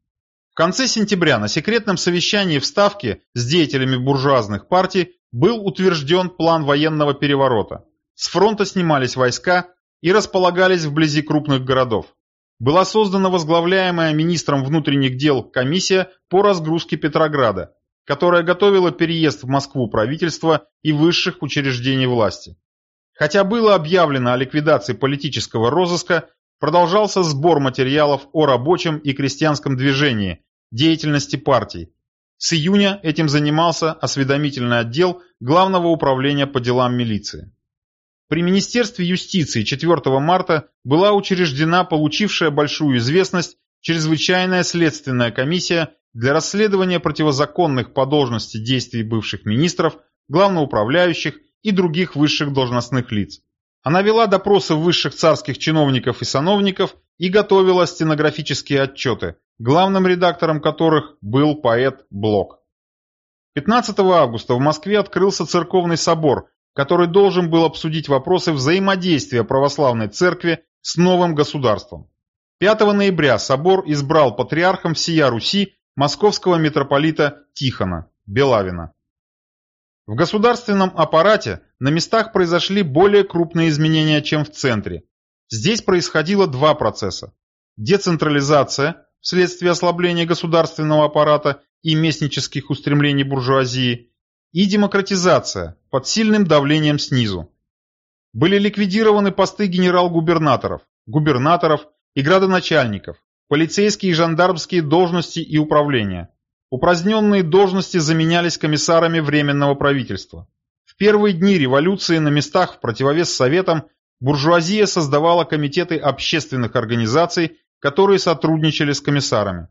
В конце сентября на секретном совещании в Ставке с деятелями буржуазных партий был утвержден план военного переворота. С фронта снимались войска, и располагались вблизи крупных городов. Была создана возглавляемая министром внутренних дел комиссия по разгрузке Петрограда, которая готовила переезд в Москву правительства и высших учреждений власти. Хотя было объявлено о ликвидации политического розыска, продолжался сбор материалов о рабочем и крестьянском движении, деятельности партий. С июня этим занимался осведомительный отдел Главного управления по делам милиции. При Министерстве юстиции 4 марта была учреждена получившая большую известность Чрезвычайная следственная комиссия для расследования противозаконных по должности действий бывших министров, главноуправляющих и других высших должностных лиц. Она вела допросы высших царских чиновников и сановников и готовила стенографические отчеты, главным редактором которых был поэт Блок. 15 августа в Москве открылся церковный собор, который должен был обсудить вопросы взаимодействия православной церкви с новым государством. 5 ноября собор избрал патриархом всея Руси московского митрополита Тихона Белавина. В государственном аппарате на местах произошли более крупные изменения, чем в центре. Здесь происходило два процесса. Децентрализация вследствие ослабления государственного аппарата и местнических устремлений буржуазии, и демократизация под сильным давлением снизу. Были ликвидированы посты генерал-губернаторов, губернаторов и градоначальников, полицейские и жандармские должности и управления. Упраздненные должности заменялись комиссарами Временного правительства. В первые дни революции на местах в противовес Советам буржуазия создавала комитеты общественных организаций, которые сотрудничали с комиссарами.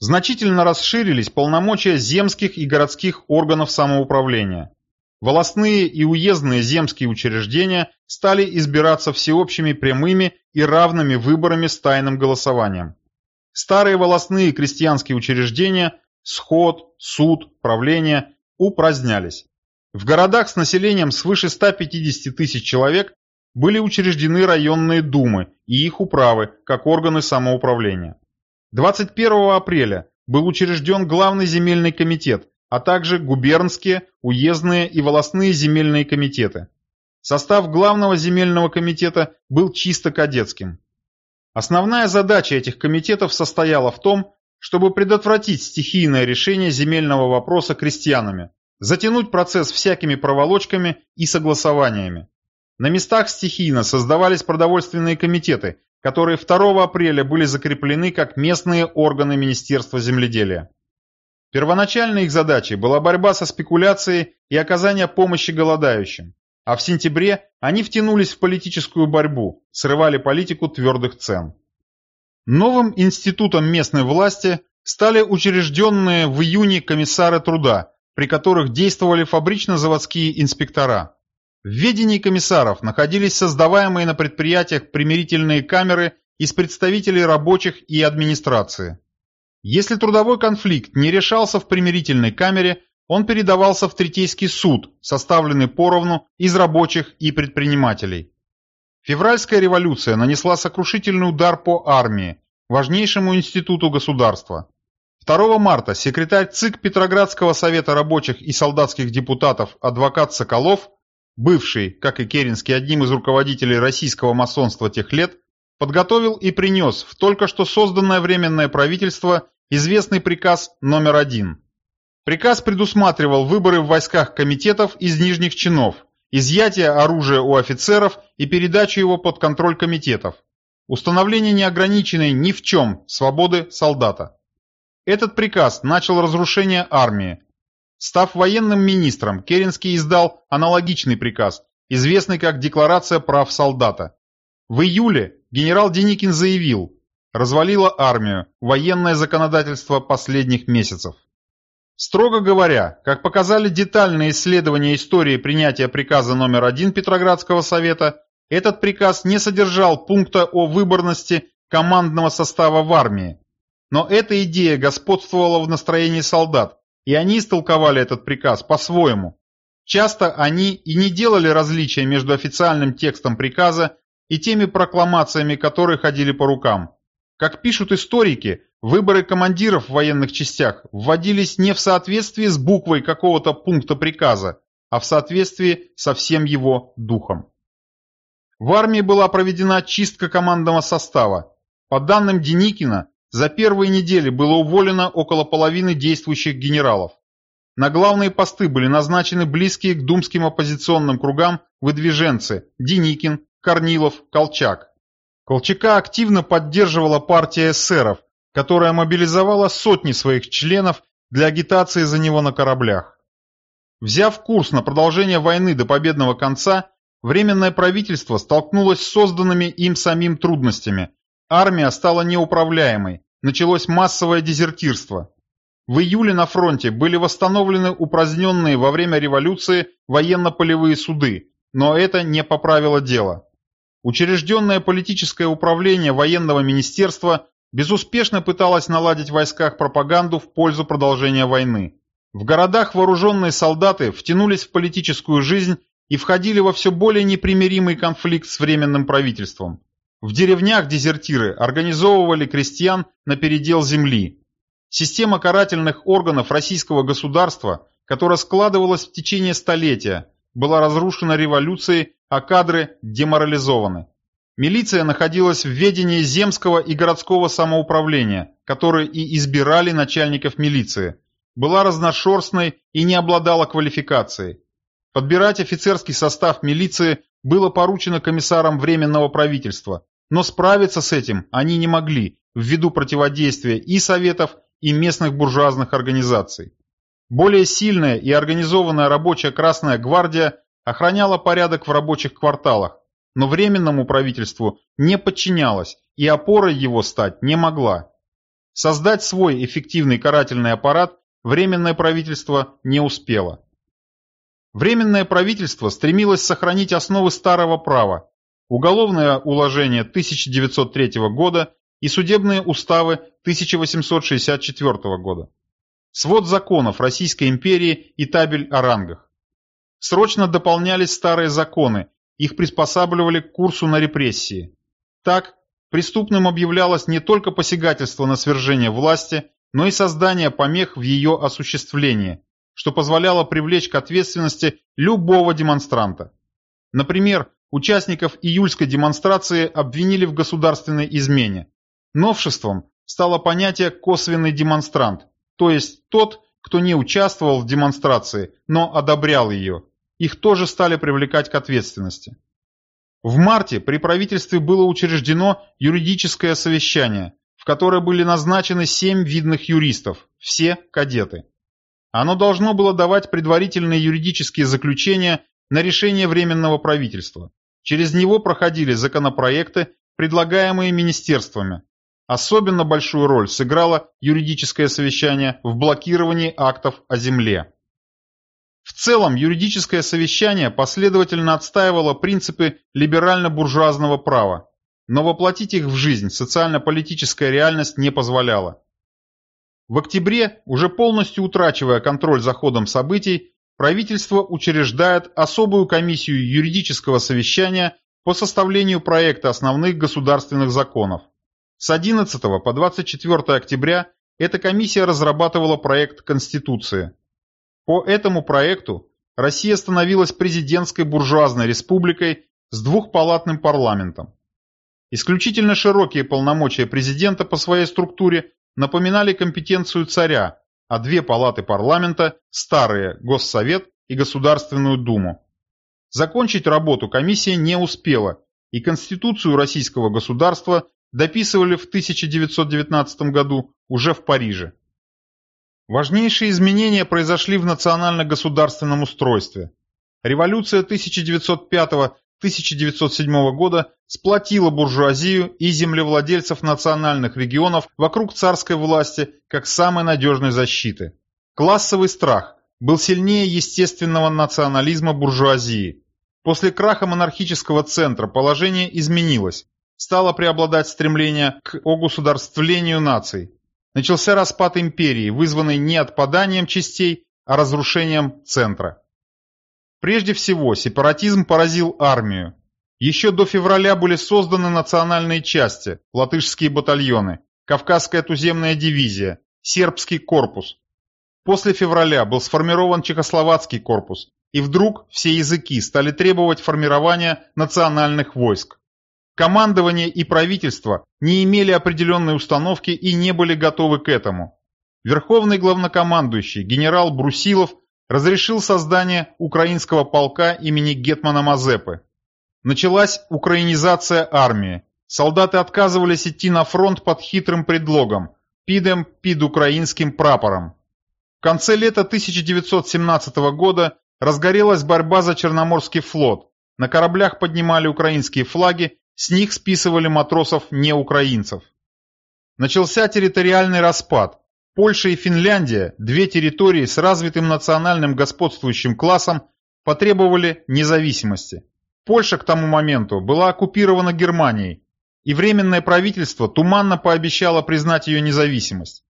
Значительно расширились полномочия земских и городских органов самоуправления. Волостные и уездные земские учреждения стали избираться всеобщими прямыми и равными выборами с тайным голосованием. Старые волостные крестьянские учреждения сход, суд, правление упразднялись. В городах с населением свыше 150 тысяч человек были учреждены районные думы и их управы как органы самоуправления. 21 апреля был учрежден Главный земельный комитет, а также губернские, уездные и волостные земельные комитеты. Состав Главного земельного комитета был чисто кадетским. Основная задача этих комитетов состояла в том, чтобы предотвратить стихийное решение земельного вопроса крестьянами, затянуть процесс всякими проволочками и согласованиями. На местах стихийно создавались продовольственные комитеты, которые 2 апреля были закреплены как местные органы Министерства земледелия. Первоначальной их задачей была борьба со спекуляцией и оказание помощи голодающим, а в сентябре они втянулись в политическую борьбу, срывали политику твердых цен. Новым институтом местной власти стали учрежденные в июне комиссары труда, при которых действовали фабрично-заводские инспектора. В ведении комиссаров находились создаваемые на предприятиях примирительные камеры из представителей рабочих и администрации. Если трудовой конфликт не решался в примирительной камере, он передавался в Третейский суд, составленный поровну из рабочих и предпринимателей. Февральская революция нанесла сокрушительный удар по армии, важнейшему институту государства. 2 марта секретарь ЦИК Петроградского совета рабочих и солдатских депутатов адвокат Соколов, бывший, как и Керенский, одним из руководителей российского масонства тех лет, подготовил и принес в только что созданное Временное правительство известный приказ номер один. Приказ предусматривал выборы в войсках комитетов из нижних чинов, изъятие оружия у офицеров и передачу его под контроль комитетов, установление неограниченной ни в чем свободы солдата. Этот приказ начал разрушение армии. Став военным министром, Керенский издал аналогичный приказ, известный как Декларация прав солдата. В июле генерал Деникин заявил, развалило армию, военное законодательство последних месяцев. Строго говоря, как показали детальные исследования истории принятия приказа номер один Петроградского совета, этот приказ не содержал пункта о выборности командного состава в армии. Но эта идея господствовала в настроении солдат, и они истолковали этот приказ по-своему. Часто они и не делали различия между официальным текстом приказа и теми прокламациями, которые ходили по рукам. Как пишут историки, Выборы командиров в военных частях вводились не в соответствии с буквой какого-то пункта приказа, а в соответствии со всем его духом. В армии была проведена чистка командного состава. По данным Деникина, за первые недели было уволено около половины действующих генералов. на главные посты были назначены близкие к думским оппозиционным кругам выдвиженцы Деникин, Корнилов, Колчак. Колчака активно поддерживала партия эсеров, которая мобилизовала сотни своих членов для агитации за него на кораблях. Взяв курс на продолжение войны до победного конца, Временное правительство столкнулось с созданными им самим трудностями. Армия стала неуправляемой, началось массовое дезертирство. В июле на фронте были восстановлены упраздненные во время революции военно-полевые суды, но это не поправило дело. Учрежденное политическое управление военного министерства безуспешно пыталось наладить в войсках пропаганду в пользу продолжения войны. В городах вооруженные солдаты втянулись в политическую жизнь и входили во все более непримиримый конфликт с Временным правительством. В деревнях дезертиры организовывали крестьян на передел земли. Система карательных органов российского государства, которая складывалась в течение столетия, была разрушена революцией, а кадры деморализованы. Милиция находилась в ведении земского и городского самоуправления, которые и избирали начальников милиции, была разношерстной и не обладала квалификацией. Подбирать офицерский состав милиции было поручено комиссарам Временного правительства, но справиться с этим они не могли ввиду противодействия и советов, и местных буржуазных организаций. Более сильная и организованная рабочая Красная Гвардия охраняла порядок в рабочих кварталах, но Временному правительству не подчинялась и опорой его стать не могла. Создать свой эффективный карательный аппарат Временное правительство не успело. Временное правительство стремилось сохранить основы старого права, уголовное уложение 1903 года и судебные уставы 1864 года, свод законов Российской империи и табель о рангах. Срочно дополнялись старые законы, их приспосабливали к курсу на репрессии. Так, преступным объявлялось не только посягательство на свержение власти, но и создание помех в ее осуществлении – что позволяло привлечь к ответственности любого демонстранта. Например, участников июльской демонстрации обвинили в государственной измене. Новшеством стало понятие «косвенный демонстрант», то есть тот, кто не участвовал в демонстрации, но одобрял ее. Их тоже стали привлекать к ответственности. В марте при правительстве было учреждено юридическое совещание, в которое были назначены семь видных юристов, все кадеты. Оно должно было давать предварительные юридические заключения на решение Временного правительства. Через него проходили законопроекты, предлагаемые министерствами. Особенно большую роль сыграло юридическое совещание в блокировании актов о земле. В целом, юридическое совещание последовательно отстаивало принципы либерально-буржуазного права, но воплотить их в жизнь социально-политическая реальность не позволяла. В октябре, уже полностью утрачивая контроль за ходом событий, правительство учреждает особую комиссию юридического совещания по составлению проекта основных государственных законов. С 11 по 24 октября эта комиссия разрабатывала проект Конституции. По этому проекту Россия становилась президентской буржуазной республикой с двухпалатным парламентом. Исключительно широкие полномочия президента по своей структуре напоминали компетенцию царя, а две палаты парламента – старые Госсовет и Государственную Думу. Закончить работу комиссия не успела, и Конституцию российского государства дописывали в 1919 году уже в Париже. Важнейшие изменения произошли в национально-государственном устройстве. Революция 1905 1907 года сплотила буржуазию и землевладельцев национальных регионов вокруг царской власти как самой надежной защиты. Классовый страх был сильнее естественного национализма буржуазии. После краха монархического центра положение изменилось. Стало преобладать стремление к огосударствлению наций. Начался распад империи, вызванный не отпаданием частей, а разрушением центра. Прежде всего, сепаратизм поразил армию. Еще до февраля были созданы национальные части, латышские батальоны, Кавказская туземная дивизия, сербский корпус. После февраля был сформирован чехословацкий корпус, и вдруг все языки стали требовать формирования национальных войск. Командование и правительство не имели определенной установки и не были готовы к этому. верховный главнокомандующий генерал Брусилов разрешил создание украинского полка имени Гетмана Мазепы. Началась украинизация армии. Солдаты отказывались идти на фронт под хитрым предлогом – пидем пид украинским прапором. В конце лета 1917 года разгорелась борьба за Черноморский флот. На кораблях поднимали украинские флаги, с них списывали матросов неукраинцев. Начался территориальный распад. Польша и Финляндия, две территории с развитым национальным господствующим классом, потребовали независимости. Польша к тому моменту была оккупирована Германией, и Временное правительство туманно пообещало признать ее независимость.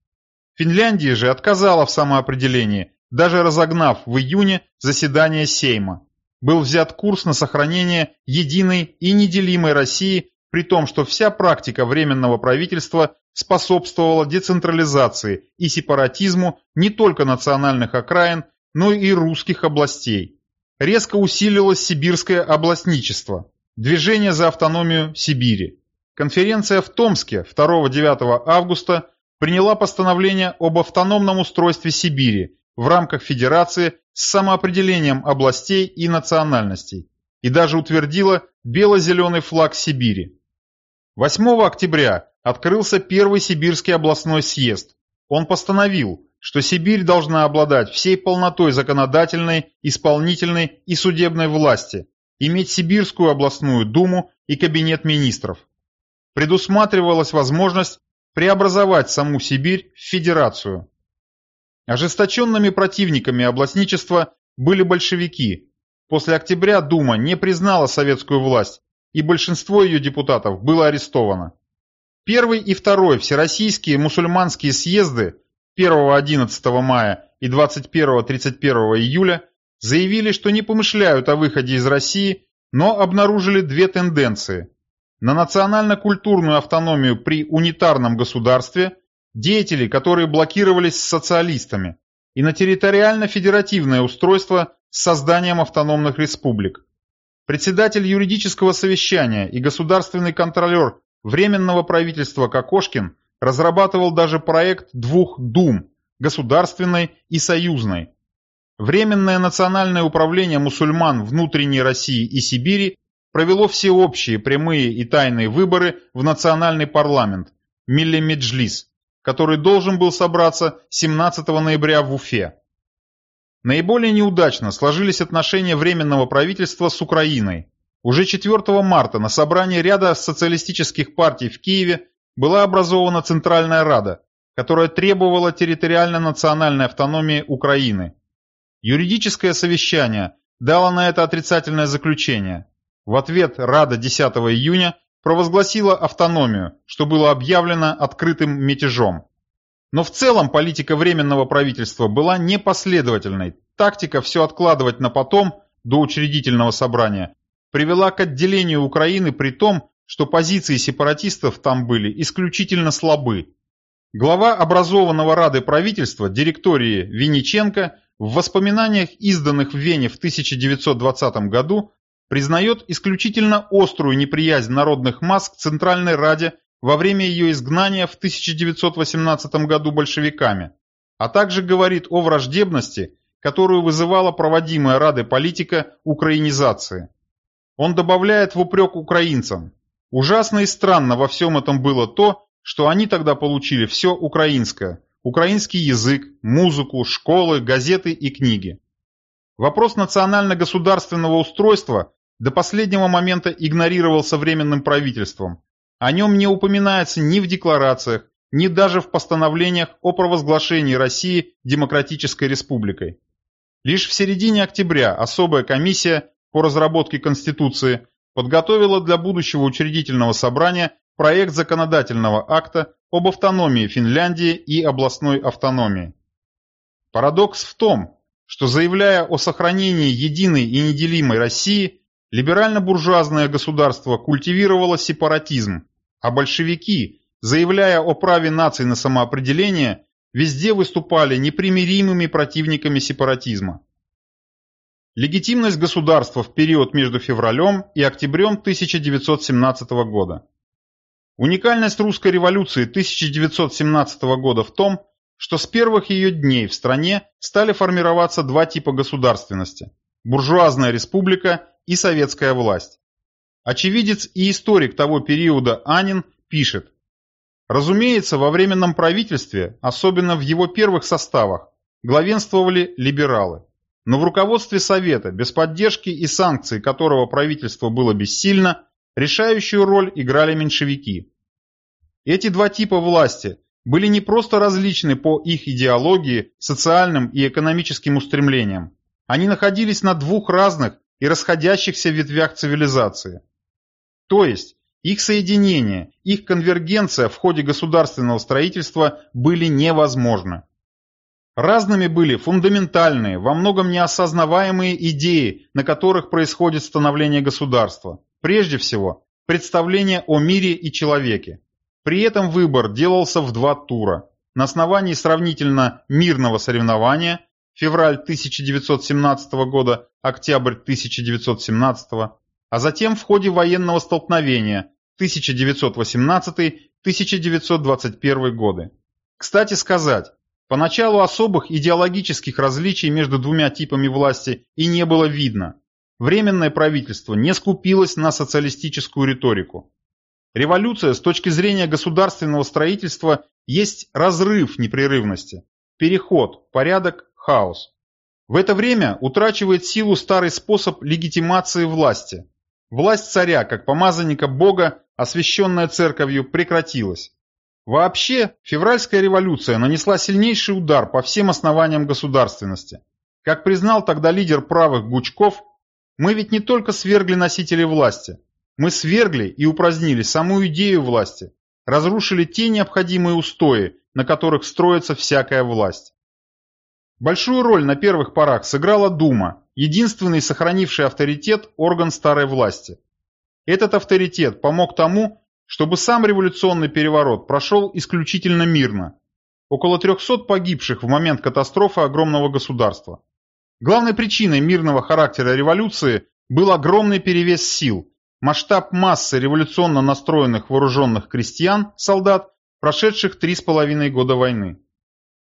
Финляндия же отказала в самоопределении, даже разогнав в июне заседание Сейма. Был взят курс на сохранение единой и неделимой России, при том, что вся практика Временного правительства способствовала децентрализации и сепаратизму не только национальных окраин, но и русских областей. Резко усилилось сибирское областничество, движение за автономию Сибири. Конференция в Томске 2-9 августа приняла постановление об автономном устройстве Сибири в рамках федерации с самоопределением областей и национальностей и даже утвердила бело-зеленый флаг Сибири. 8 октября открылся первый Сибирский областной съезд. Он постановил, что Сибирь должна обладать всей полнотой законодательной, исполнительной и судебной власти, иметь Сибирскую областную думу и кабинет министров. Предусматривалась возможность преобразовать саму Сибирь в федерацию. Ожесточенными противниками областничества были большевики. После октября Дума не признала советскую власть, и большинство ее депутатов было арестовано. Первый и второй всероссийские мусульманские съезды 1-11 мая и 21-31 июля заявили, что не помышляют о выходе из России, но обнаружили две тенденции. На национально-культурную автономию при унитарном государстве, деятели, которые блокировались с социалистами, и на территориально-федеративное устройство с созданием автономных республик. Председатель юридического совещания и государственный контролер Временного правительства Кокошкин разрабатывал даже проект двух дум – государственной и союзной. Временное национальное управление мусульман внутренней России и Сибири провело всеобщие прямые и тайные выборы в национальный парламент – Миллемеджлис, который должен был собраться 17 ноября в Уфе. Наиболее неудачно сложились отношения Временного правительства с Украиной. Уже 4 марта на собрании ряда социалистических партий в Киеве была образована Центральная Рада, которая требовала территориально-национальной автономии Украины. Юридическое совещание дало на это отрицательное заключение. В ответ Рада 10 июня провозгласила автономию, что было объявлено открытым мятежом. Но в целом политика Временного правительства была непоследовательной. Тактика все откладывать на потом, до учредительного собрания, привела к отделению Украины при том, что позиции сепаратистов там были исключительно слабы. Глава образованного Рады правительства, директории Винниченко, в воспоминаниях, изданных в Вене в 1920 году, признает исключительно острую неприязнь народных масс к Центральной Раде во время ее изгнания в 1918 году большевиками, а также говорит о враждебности, которую вызывала проводимая Радой политика украинизации. Он добавляет в упрек украинцам. Ужасно и странно во всем этом было то, что они тогда получили все украинское, украинский язык, музыку, школы, газеты и книги. Вопрос национально-государственного устройства до последнего момента игнорировался Временным правительством. О нем не упоминается ни в декларациях, ни даже в постановлениях о провозглашении России Демократической Республикой. Лишь в середине октября особая комиссия по разработке Конституции подготовила для будущего учредительного собрания проект законодательного акта об автономии Финляндии и областной автономии. Парадокс в том, что заявляя о сохранении единой и неделимой России, либерально-буржуазное государство культивировало сепаратизм, а большевики, заявляя о праве наций на самоопределение, везде выступали непримиримыми противниками сепаратизма. Легитимность государства в период между февралем и октябрем 1917 года. Уникальность русской революции 1917 года в том, что с первых ее дней в стране стали формироваться два типа государственности – буржуазная республика и советская власть. Очевидец и историк того периода Анин пишет, Разумеется, во Временном правительстве, особенно в его первых составах, главенствовали либералы. Но в руководстве Совета, без поддержки и санкций которого правительство было бессильно, решающую роль играли меньшевики. Эти два типа власти были не просто различны по их идеологии, социальным и экономическим устремлениям. Они находились на двух разных и расходящихся ветвях цивилизации. То есть, их соединение, их конвергенция в ходе государственного строительства были невозможны. Разными были фундаментальные, во многом неосознаваемые идеи, на которых происходит становление государства. Прежде всего, представление о мире и человеке. При этом выбор делался в два тура. На основании сравнительно мирного соревнования февраль 1917 года, октябрь 1917 а затем в ходе военного столкновения 1918-1921 годы. Кстати сказать, поначалу особых идеологических различий между двумя типами власти и не было видно. Временное правительство не скупилось на социалистическую риторику. Революция с точки зрения государственного строительства есть разрыв непрерывности, переход, порядок, хаос. В это время утрачивает силу старый способ легитимации власти, Власть царя, как помазанника Бога, освященная церковью, прекратилась. Вообще, февральская революция нанесла сильнейший удар по всем основаниям государственности. Как признал тогда лидер правых Гучков, мы ведь не только свергли носителей власти, мы свергли и упразднили саму идею власти, разрушили те необходимые устои, на которых строится всякая власть. Большую роль на первых порах сыграла Дума, единственный сохранивший авторитет орган старой власти. Этот авторитет помог тому, чтобы сам революционный переворот прошел исключительно мирно. Около 300 погибших в момент катастрофы огромного государства. Главной причиной мирного характера революции был огромный перевес сил, масштаб массы революционно настроенных вооруженных крестьян, солдат, прошедших три с половиной года войны.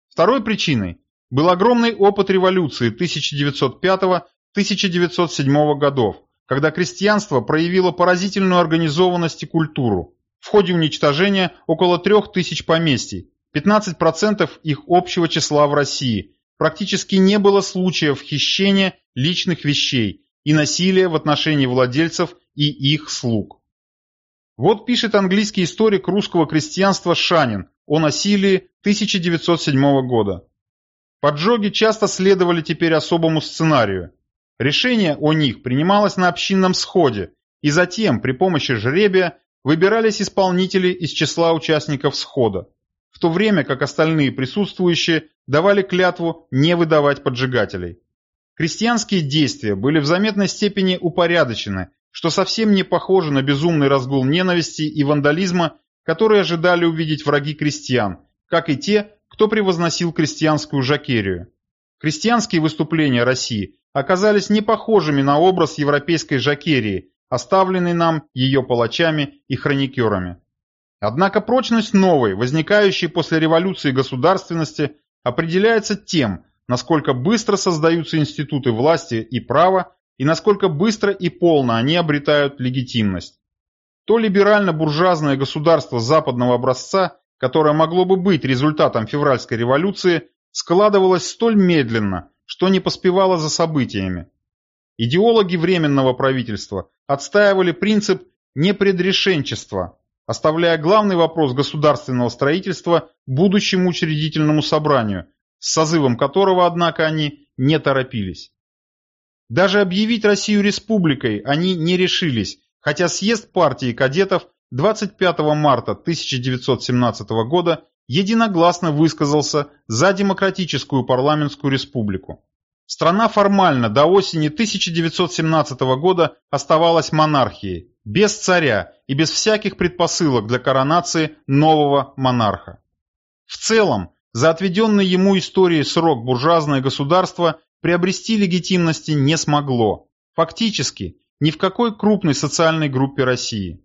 Второй причиной был огромный опыт революции 1905-1907 годов, когда крестьянство проявило поразительную организованность и культуру. В ходе уничтожения около 3000 поместий, 15% их общего числа в России, практически не было случаев хищения личных вещей и насилия в отношении владельцев и их слуг. Вот пишет английский историк русского крестьянства Шанин о насилии 1907 года. Поджоги часто следовали теперь особому сценарию. Решение о них принималось на общинном сходе, и затем при помощи жребия выбирались исполнители из числа участников схода, в то время как остальные присутствующие давали клятву не выдавать поджигателей. Крестьянские действия были в заметной степени упорядочены, что совсем не похоже на безумный разгул ненависти и вандализма, которые ожидали увидеть враги крестьян, как и те, кто превозносил крестьянскую жакерию. Крестьянские выступления России оказались не похожими на образ европейской жакерии, оставленный нам ее палачами и хроникерами. Однако прочность новой, возникающей после революции государственности, определяется тем, насколько быстро создаются институты власти и права и насколько быстро и полно они обретают легитимность. То либерально-буржуазное государство западного образца которое могло бы быть результатом февральской революции, складывалось столь медленно, что не поспевало за событиями. Идеологи Временного правительства отстаивали принцип непредрешенчества, оставляя главный вопрос государственного строительства будущему учредительному собранию, с созывом которого, однако, они не торопились. Даже объявить Россию республикой они не решились, хотя съезд партии кадетов 25 марта 1917 года единогласно высказался за демократическую парламентскую республику. Страна формально до осени 1917 года оставалась монархией, без царя и без всяких предпосылок для коронации нового монарха. В целом, за отведенный ему историей срок буржуазное государство приобрести легитимности не смогло, фактически ни в какой крупной социальной группе России.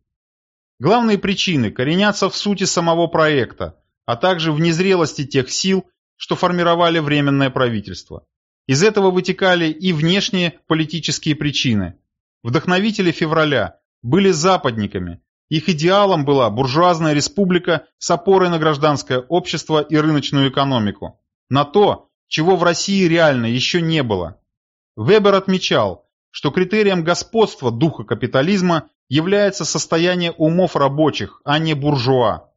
Главные причины коренятся в сути самого проекта, а также в незрелости тех сил, что формировали Временное правительство. Из этого вытекали и внешние политические причины. Вдохновители февраля были западниками, их идеалом была буржуазная республика с опорой на гражданское общество и рыночную экономику. На то, чего в России реально еще не было. Вебер отмечал, что критерием господства духа капитализма является состояние умов рабочих, а не буржуа.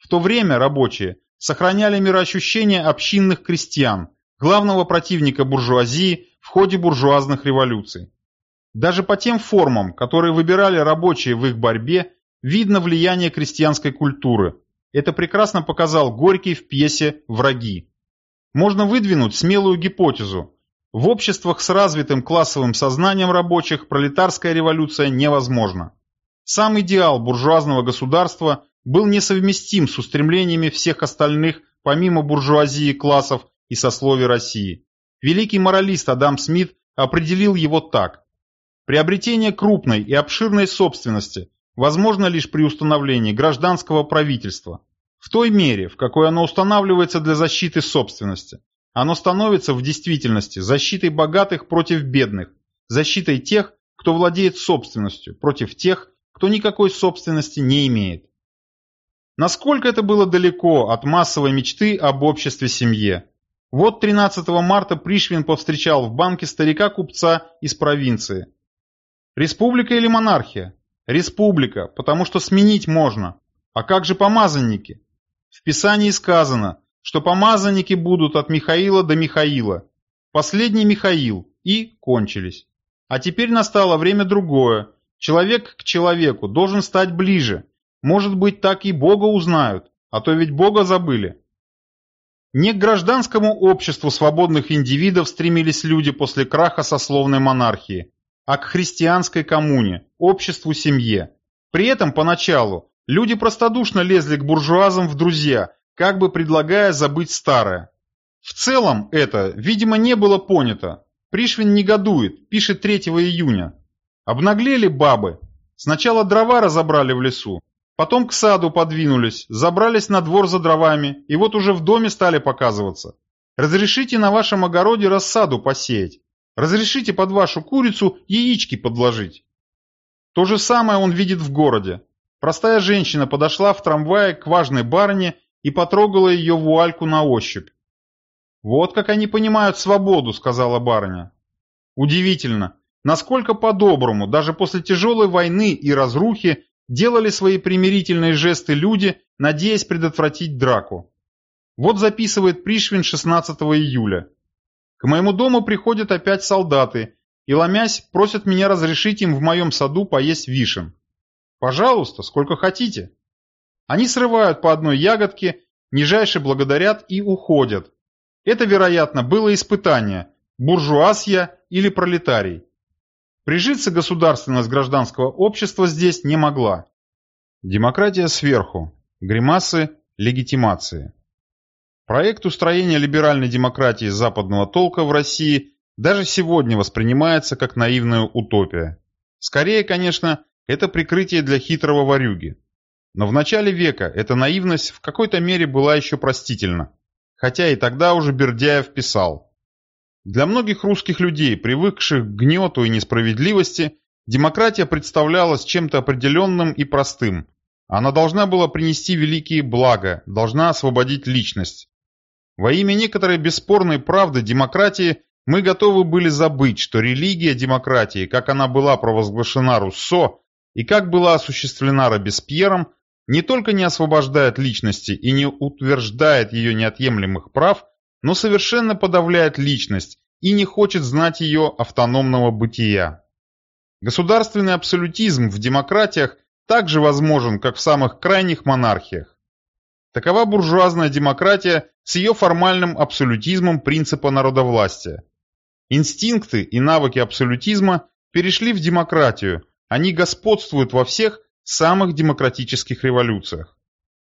В то время рабочие сохраняли мироощущение общинных крестьян, главного противника буржуазии в ходе буржуазных революций. Даже по тем формам, которые выбирали рабочие в их борьбе, видно влияние крестьянской культуры. Это прекрасно показал Горький в пьесе «Враги». Можно выдвинуть смелую гипотезу. В обществах с развитым классовым сознанием рабочих пролетарская революция невозможна. Сам идеал буржуазного государства был несовместим с устремлениями всех остальных, помимо буржуазии классов и сословий России. Великий моралист Адам Смит определил его так. Приобретение крупной и обширной собственности возможно лишь при установлении гражданского правительства. В той мере, в какой оно устанавливается для защиты собственности, оно становится в действительности защитой богатых против бедных, защитой тех, кто владеет собственностью, против тех, кто никакой собственности не имеет. Насколько это было далеко от массовой мечты об обществе-семье. Вот 13 марта Пришвин повстречал в банке старика-купца из провинции. Республика или монархия? Республика, потому что сменить можно. А как же помазанники? В Писании сказано, что помазанники будут от Михаила до Михаила. Последний Михаил. И кончились. А теперь настало время другое. Человек к человеку должен стать ближе. Может быть, так и Бога узнают, а то ведь Бога забыли. Не к гражданскому обществу свободных индивидов стремились люди после краха сословной монархии, а к христианской коммуне, обществу семье. При этом поначалу Люди простодушно лезли к буржуазам в друзья, как бы предлагая забыть старое. В целом это, видимо, не было понято. Пришвин негодует, пишет 3 июня. Обнаглели бабы. Сначала дрова разобрали в лесу, потом к саду подвинулись, забрались на двор за дровами, и вот уже в доме стали показываться. Разрешите на вашем огороде рассаду посеять. Разрешите под вашу курицу яички подложить. То же самое он видит в городе. Простая женщина подошла в трамвае к важной барыне и потрогала ее вуальку на ощупь. «Вот как они понимают свободу», — сказала барыня. Удивительно, насколько по-доброму, даже после тяжелой войны и разрухи, делали свои примирительные жесты люди, надеясь предотвратить драку. Вот записывает Пришвин 16 июля. К моему дому приходят опять солдаты и, ломясь, просят меня разрешить им в моем саду поесть вишен. Пожалуйста, сколько хотите. Они срывают по одной ягодке, нижайше благодарят и уходят. Это, вероятно, было испытание, буржуазия или пролетарий. Прижиться государственность гражданского общества здесь не могла. Демократия сверху, гримасы, легитимации. Проект устроения либеральной демократии западного толка в России даже сегодня воспринимается как наивная утопия. Скорее, конечно, это прикрытие для хитрого ворюги. Но в начале века эта наивность в какой-то мере была еще простительна, хотя и тогда уже Бердяев писал. Для многих русских людей, привыкших к гнету и несправедливости, демократия представлялась чем-то определенным и простым. Она должна была принести великие блага, должна освободить личность. Во имя некоторой бесспорной правды демократии мы готовы были забыть, что религия демократии, как она была провозглашена Руссо, и как была осуществлена Робеспьером, не только не освобождает личности и не утверждает ее неотъемлемых прав, но совершенно подавляет личность и не хочет знать ее автономного бытия. Государственный абсолютизм в демократиях также возможен, как в самых крайних монархиях. Такова буржуазная демократия с ее формальным абсолютизмом принципа народовластия. Инстинкты и навыки абсолютизма перешли в демократию, они господствуют во всех самых демократических революциях.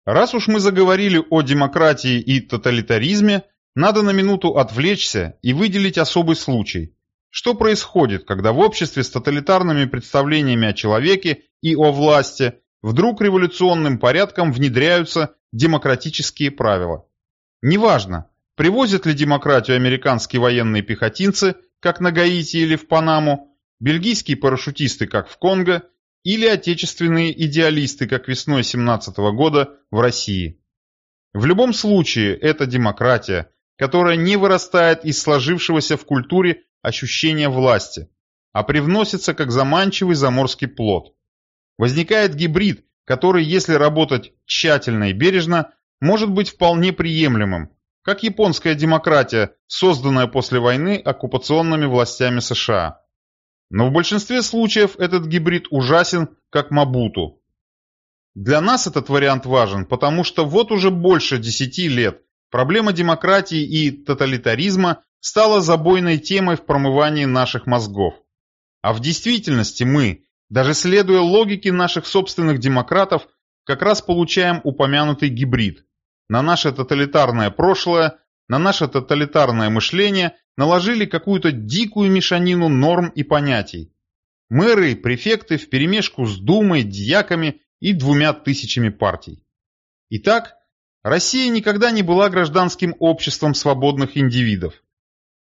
Раз уж мы заговорили о демократии и тоталитаризме, надо на минуту отвлечься и выделить особый случай. Что происходит, когда в обществе с тоталитарными представлениями о человеке и о власти вдруг революционным порядком внедряются демократические правила? Неважно, привозят ли демократию американские военные пехотинцы, как на Гаити или в Панаму, бельгийские парашютисты, как в Конго, или отечественные идеалисты, как весной 17 года в России. В любом случае, это демократия, которая не вырастает из сложившегося в культуре ощущения власти, а привносится как заманчивый заморский плод. Возникает гибрид, который, если работать тщательно и бережно, может быть вполне приемлемым, как японская демократия, созданная после войны оккупационными властями США. Но в большинстве случаев этот гибрид ужасен, как Мабуту. Для нас этот вариант важен, потому что вот уже больше десяти лет проблема демократии и тоталитаризма стала забойной темой в промывании наших мозгов. А в действительности мы, даже следуя логике наших собственных демократов, как раз получаем упомянутый гибрид. На наше тоталитарное прошлое, на наше тоталитарное мышление наложили какую-то дикую мешанину норм и понятий. Мэры и префекты вперемешку с думой, дьяками и двумя тысячами партий. Итак, Россия никогда не была гражданским обществом свободных индивидов.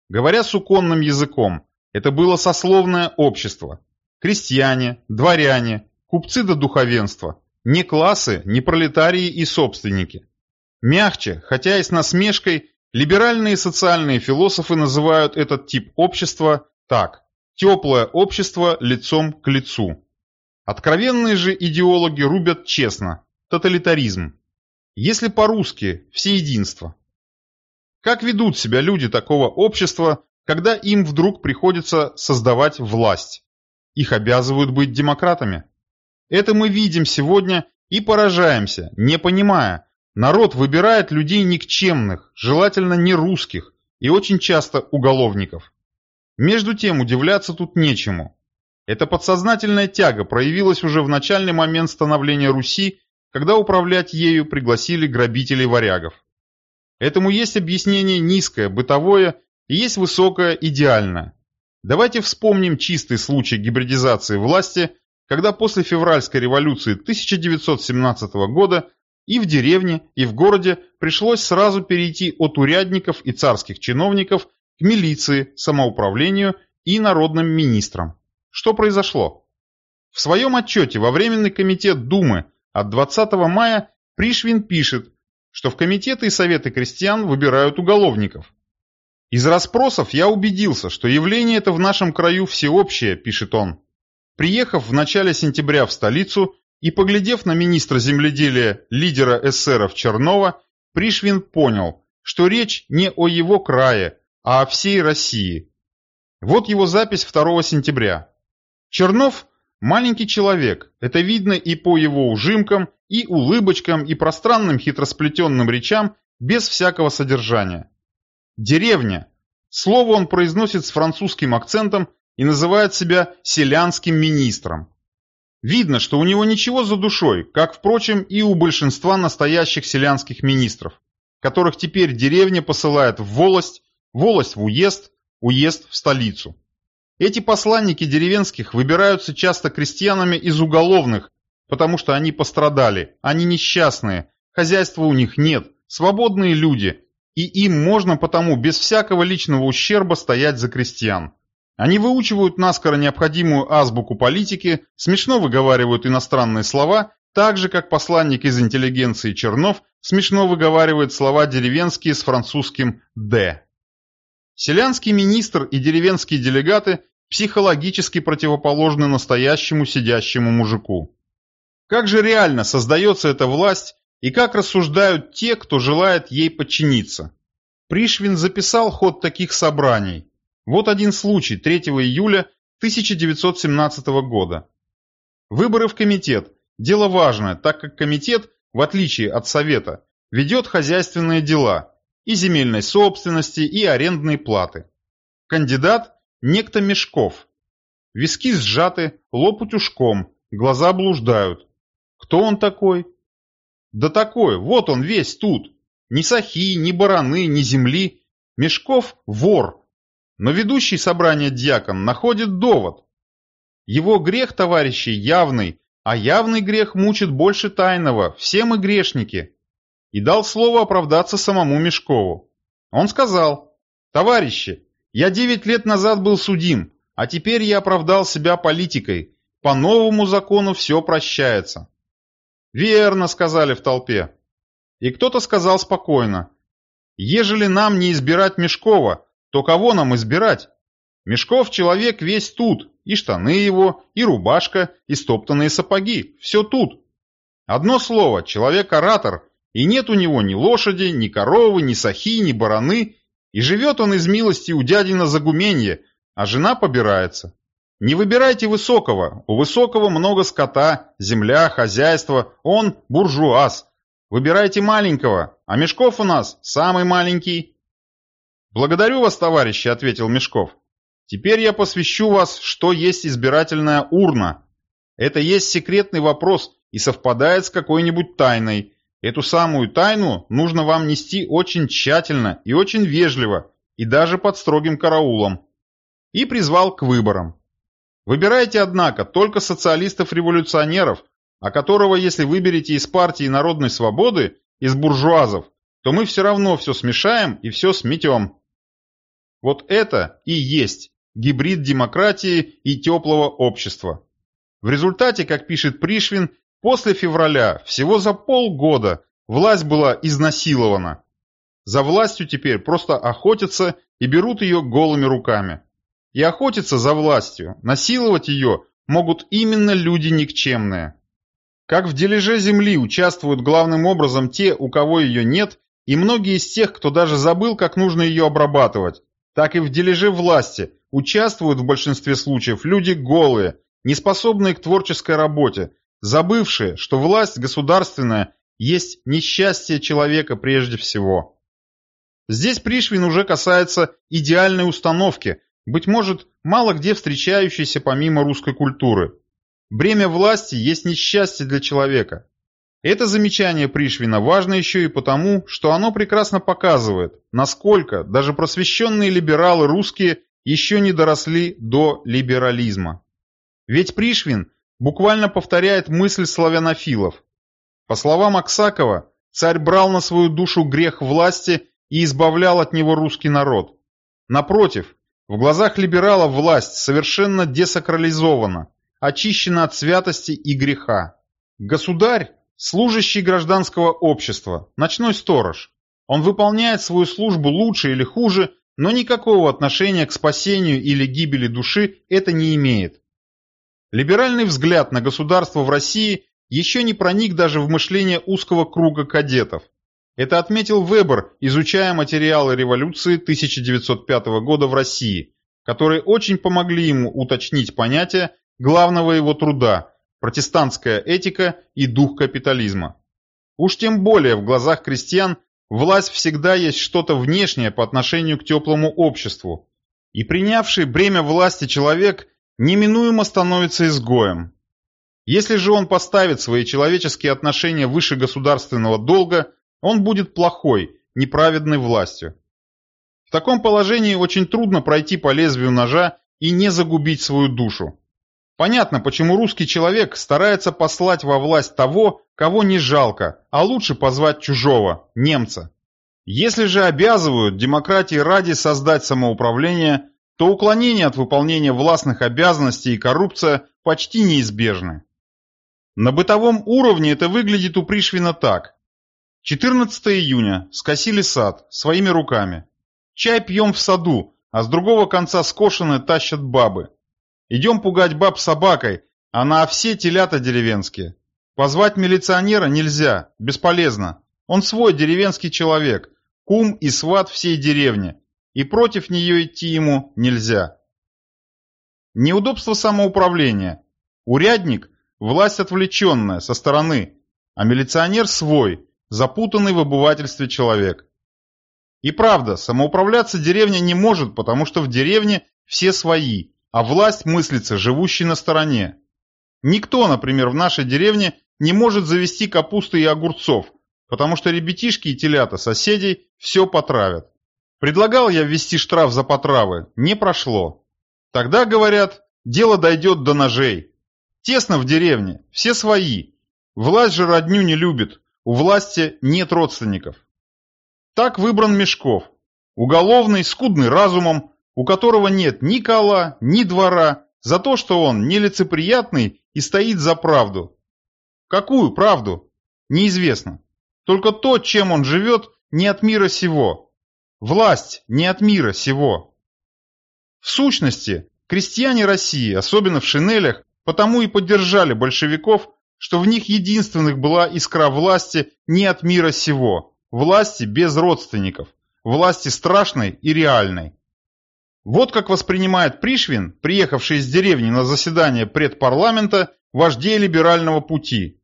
Говоря суконным языком, это было сословное общество. Крестьяне, дворяне, купцы до духовенства, не классы, не пролетарии и собственники. Мягче, хотя и с насмешкой, либеральные социальные философы называют этот тип общества так – теплое общество лицом к лицу. Откровенные же идеологи рубят честно – тоталитаризм. Если по-русски – всеединство. Как ведут себя люди такого общества, когда им вдруг приходится создавать власть? Их обязывают быть демократами. Это мы видим сегодня и поражаемся, не понимая. Народ выбирает людей никчемных, желательно не русских, и очень часто уголовников. Между тем удивляться тут нечему. Эта подсознательная тяга проявилась уже в начальный момент становления Руси, когда управлять ею пригласили грабителей-варягов. Этому есть объяснение низкое, бытовое, и есть высокое, идеальное. Давайте вспомним чистый случай гибридизации власти, когда после февральской революции 1917 года и в деревне, и в городе пришлось сразу перейти от урядников и царских чиновников к милиции, самоуправлению и народным министрам. Что произошло? В своем отчете во Временный комитет Думы от 20 мая Пришвин пишет, что в комитеты и советы крестьян выбирают уголовников. Из расспросов я убедился, что явление это в нашем краю всеобщее, пишет он. Приехав в начале сентября в столицу и поглядев на министра земледелия, лидера эсеров Чернова, Пришвин понял, что речь не о его крае, а о всей России. Вот его запись 2 сентября. Чернов – маленький человек, это видно и по его ужимкам, и улыбочкам, и пространным хитросплетенным речам без всякого содержания. Деревня. Слово он произносит с французским акцентом и называет себя селянским министром. Видно, что у него ничего за душой, как, впрочем, и у большинства настоящих селянских министров, которых теперь деревня посылает в волость, волость в уезд, уезд в столицу. Эти посланники деревенских выбираются часто крестьянами из уголовных, потому что они пострадали, они несчастные, хозяйства у них нет, свободные люди, и им можно потому без всякого личного ущерба стоять за крестьян. Они выучивают наскоро необходимую азбуку политики, смешно выговаривают иностранные слова, так же, как посланник из интеллигенции Чернов смешно выговаривает слова деревенские с французским «д». Селянский министр и деревенские делегаты психологически противоположны настоящему сидящему мужику. Как же реально создается эта власть и как рассуждают те, кто желает ей подчиниться? Пришвин записал ход таких собраний. Вот один случай 3 июля 1917 года. Выборы в комитет – дело важное, так как комитет, в отличие от совета, ведет хозяйственные дела и земельной собственности, и арендные платы. Кандидат – некто Мешков. Виски сжаты, лоб утюжком, глаза блуждают. Кто он такой? Да такой, вот он весь тут. Ни сахи, ни бараны, ни земли. Мешков – вор. Но ведущий собрание дьякон находит довод. Его грех, товарищи, явный, а явный грех мучит больше тайного, все мы грешники. И дал слово оправдаться самому Мешкову. Он сказал, «Товарищи, я девять лет назад был судим, а теперь я оправдал себя политикой. По новому закону все прощается». «Верно», — сказали в толпе. И кто-то сказал спокойно, «Ежели нам не избирать Мешкова, то кого нам избирать? Мешков человек весь тут, и штаны его, и рубашка, и стоптанные сапоги, все тут. Одно слово, человек-оратор, и нет у него ни лошади, ни коровы, ни сахи, ни бараны, и живет он из милости у дядина Загуменья, а жена побирается. Не выбирайте высокого, у высокого много скота, земля, хозяйство, он буржуаз. Выбирайте маленького, а Мешков у нас самый маленький. Благодарю вас, товарищи, ответил Мешков. Теперь я посвящу вас, что есть избирательная урна. Это есть секретный вопрос и совпадает с какой-нибудь тайной. Эту самую тайну нужно вам нести очень тщательно и очень вежливо, и даже под строгим караулом. И призвал к выборам. Выбирайте, однако, только социалистов-революционеров, а которого, если выберете из партии народной свободы, из буржуазов, то мы все равно все смешаем и все сметем. Вот это и есть гибрид демократии и теплого общества. В результате, как пишет Пришвин, после февраля, всего за полгода, власть была изнасилована. За властью теперь просто охотятся и берут ее голыми руками. И охотиться за властью, насиловать ее могут именно люди никчемные. Как в дележе земли участвуют главным образом те, у кого ее нет, и многие из тех, кто даже забыл, как нужно ее обрабатывать, так и в дележе власти участвуют в большинстве случаев люди голые, неспособные к творческой работе, забывшие, что власть государственная есть несчастье человека прежде всего. Здесь Пришвин уже касается идеальной установки, быть может, мало где встречающейся помимо русской культуры. Бремя власти есть несчастье для человека. Это замечание Пришвина важно еще и потому, что оно прекрасно показывает, насколько даже просвещенные либералы русские еще не доросли до либерализма. Ведь Пришвин буквально повторяет мысль славянофилов. По словам Аксакова, царь брал на свою душу грех власти и избавлял от него русский народ. Напротив, в глазах либералов власть совершенно десакрализована, очищена от святости и греха. Государь Служащий гражданского общества, ночной сторож. Он выполняет свою службу лучше или хуже, но никакого отношения к спасению или гибели души это не имеет. Либеральный взгляд на государство в России еще не проник даже в мышление узкого круга кадетов. Это отметил Вебер, изучая материалы революции 1905 года в России, которые очень помогли ему уточнить понятие главного его труда протестантская этика и дух капитализма. Уж тем более в глазах крестьян власть всегда есть что-то внешнее по отношению к теплому обществу, и принявший бремя власти человек неминуемо становится изгоем. Если же он поставит свои человеческие отношения выше государственного долга, он будет плохой, неправедной властью. В таком положении очень трудно пройти по лезвию ножа и не загубить свою душу. Понятно, почему русский человек старается послать во власть того, кого не жалко, а лучше позвать чужого, немца. Если же обязывают демократии ради создать самоуправление, то уклонение от выполнения властных обязанностей и коррупция почти неизбежны. На бытовом уровне это выглядит у Пришвина так. 14 июня. Скосили сад. Своими руками. Чай пьем в саду, а с другого конца скошенное тащат бабы. Идем пугать баб собакой, а все телята деревенские. Позвать милиционера нельзя, бесполезно. Он свой деревенский человек, кум и сват всей деревни, и против нее идти ему нельзя. Неудобство самоуправления. Урядник – власть отвлеченная, со стороны, а милиционер свой, запутанный в обывательстве человек. И правда, самоуправляться деревня не может, потому что в деревне все свои, а власть мыслится живущей на стороне. Никто, например, в нашей деревне не может завести капусты и огурцов, потому что ребятишки и телята соседей все потравят. Предлагал я ввести штраф за потравы, не прошло. Тогда, говорят, дело дойдет до ножей. Тесно в деревне, все свои. Власть же родню не любит, у власти нет родственников. Так выбран Мешков. Уголовный, скудный разумом, у которого нет ни кола, ни двора, за то, что он нелицеприятный и стоит за правду. Какую правду? Неизвестно. Только то, чем он живет, не от мира сего. Власть не от мира сего. В сущности, крестьяне России, особенно в шинелях, потому и поддержали большевиков, что в них единственных была искра власти не от мира сего, власти без родственников, власти страшной и реальной. Вот как воспринимает Пришвин, приехавший из деревни на заседание предпарламента, вождей либерального пути.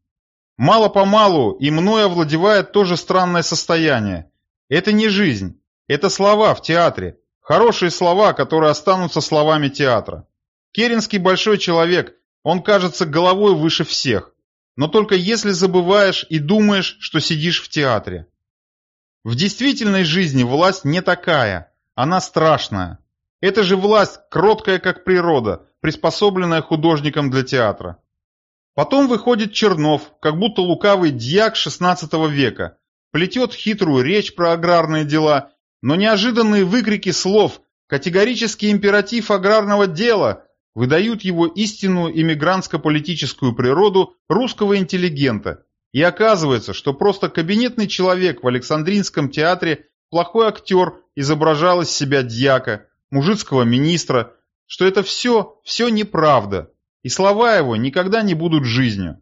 Мало-помалу и мною овладевает тоже странное состояние. Это не жизнь, это слова в театре, хорошие слова, которые останутся словами театра. Керенский большой человек, он кажется головой выше всех, но только если забываешь и думаешь, что сидишь в театре. В действительной жизни власть не такая, она страшная. Это же власть, кроткая как природа, приспособленная художником для театра. Потом выходит Чернов, как будто лукавый дьяк XVI века, плетет хитрую речь про аграрные дела, но неожиданные выкрики слов, категорический императив аграрного дела выдают его истинную иммигрантско-политическую природу русского интеллигента. И оказывается, что просто кабинетный человек в Александринском театре плохой актер изображал из себя дьяка, мужицкого министра, что это все, все неправда, и слова его никогда не будут жизнью.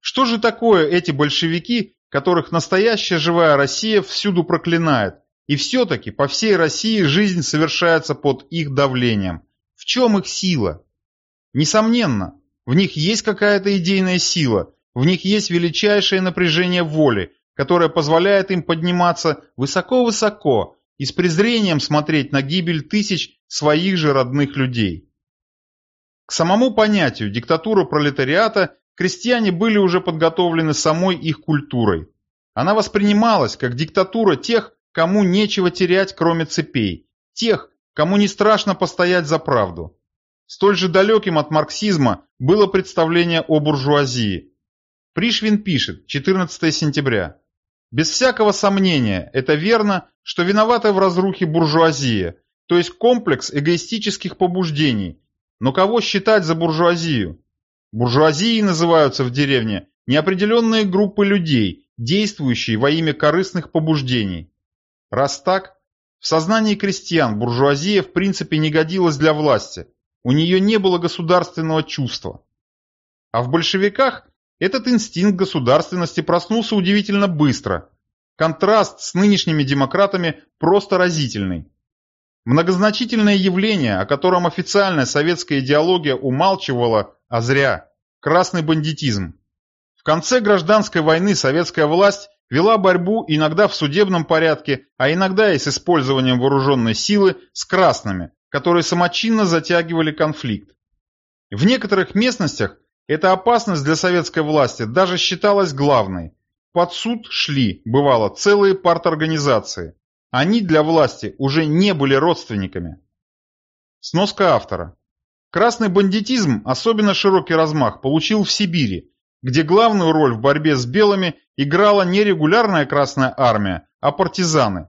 Что же такое эти большевики, которых настоящая живая Россия всюду проклинает, и все-таки по всей России жизнь совершается под их давлением? В чем их сила? Несомненно, в них есть какая-то идейная сила, в них есть величайшее напряжение воли, которое позволяет им подниматься высоко-высоко и с презрением смотреть на гибель тысяч своих же родных людей. К самому понятию диктатура пролетариата крестьяне были уже подготовлены самой их культурой. Она воспринималась как диктатура тех, кому нечего терять, кроме цепей, тех, кому не страшно постоять за правду. Столь же далеким от марксизма было представление о буржуазии. Пришвин пишет, 14 сентября. Без всякого сомнения, это верно, что виновата в разрухе буржуазия, то есть комплекс эгоистических побуждений. Но кого считать за буржуазию? Буржуазией называются в деревне неопределенные группы людей, действующие во имя корыстных побуждений. Раз так, в сознании крестьян буржуазия в принципе не годилась для власти, у нее не было государственного чувства. А в большевиках этот инстинкт государственности проснулся удивительно быстро. Контраст с нынешними демократами просто разительный. Многозначительное явление, о котором официальная советская идеология умалчивала, а зря – красный бандитизм. В конце гражданской войны советская власть вела борьбу иногда в судебном порядке, а иногда и с использованием вооруженной силы с красными, которые самочинно затягивали конфликт. В некоторых местностях эта опасность для советской власти даже считалась главной. Под суд шли, бывало, целые парторганизации. Они для власти уже не были родственниками. Сноска автора. Красный бандитизм особенно широкий размах получил в Сибири, где главную роль в борьбе с белыми играла не регулярная Красная Армия, а партизаны.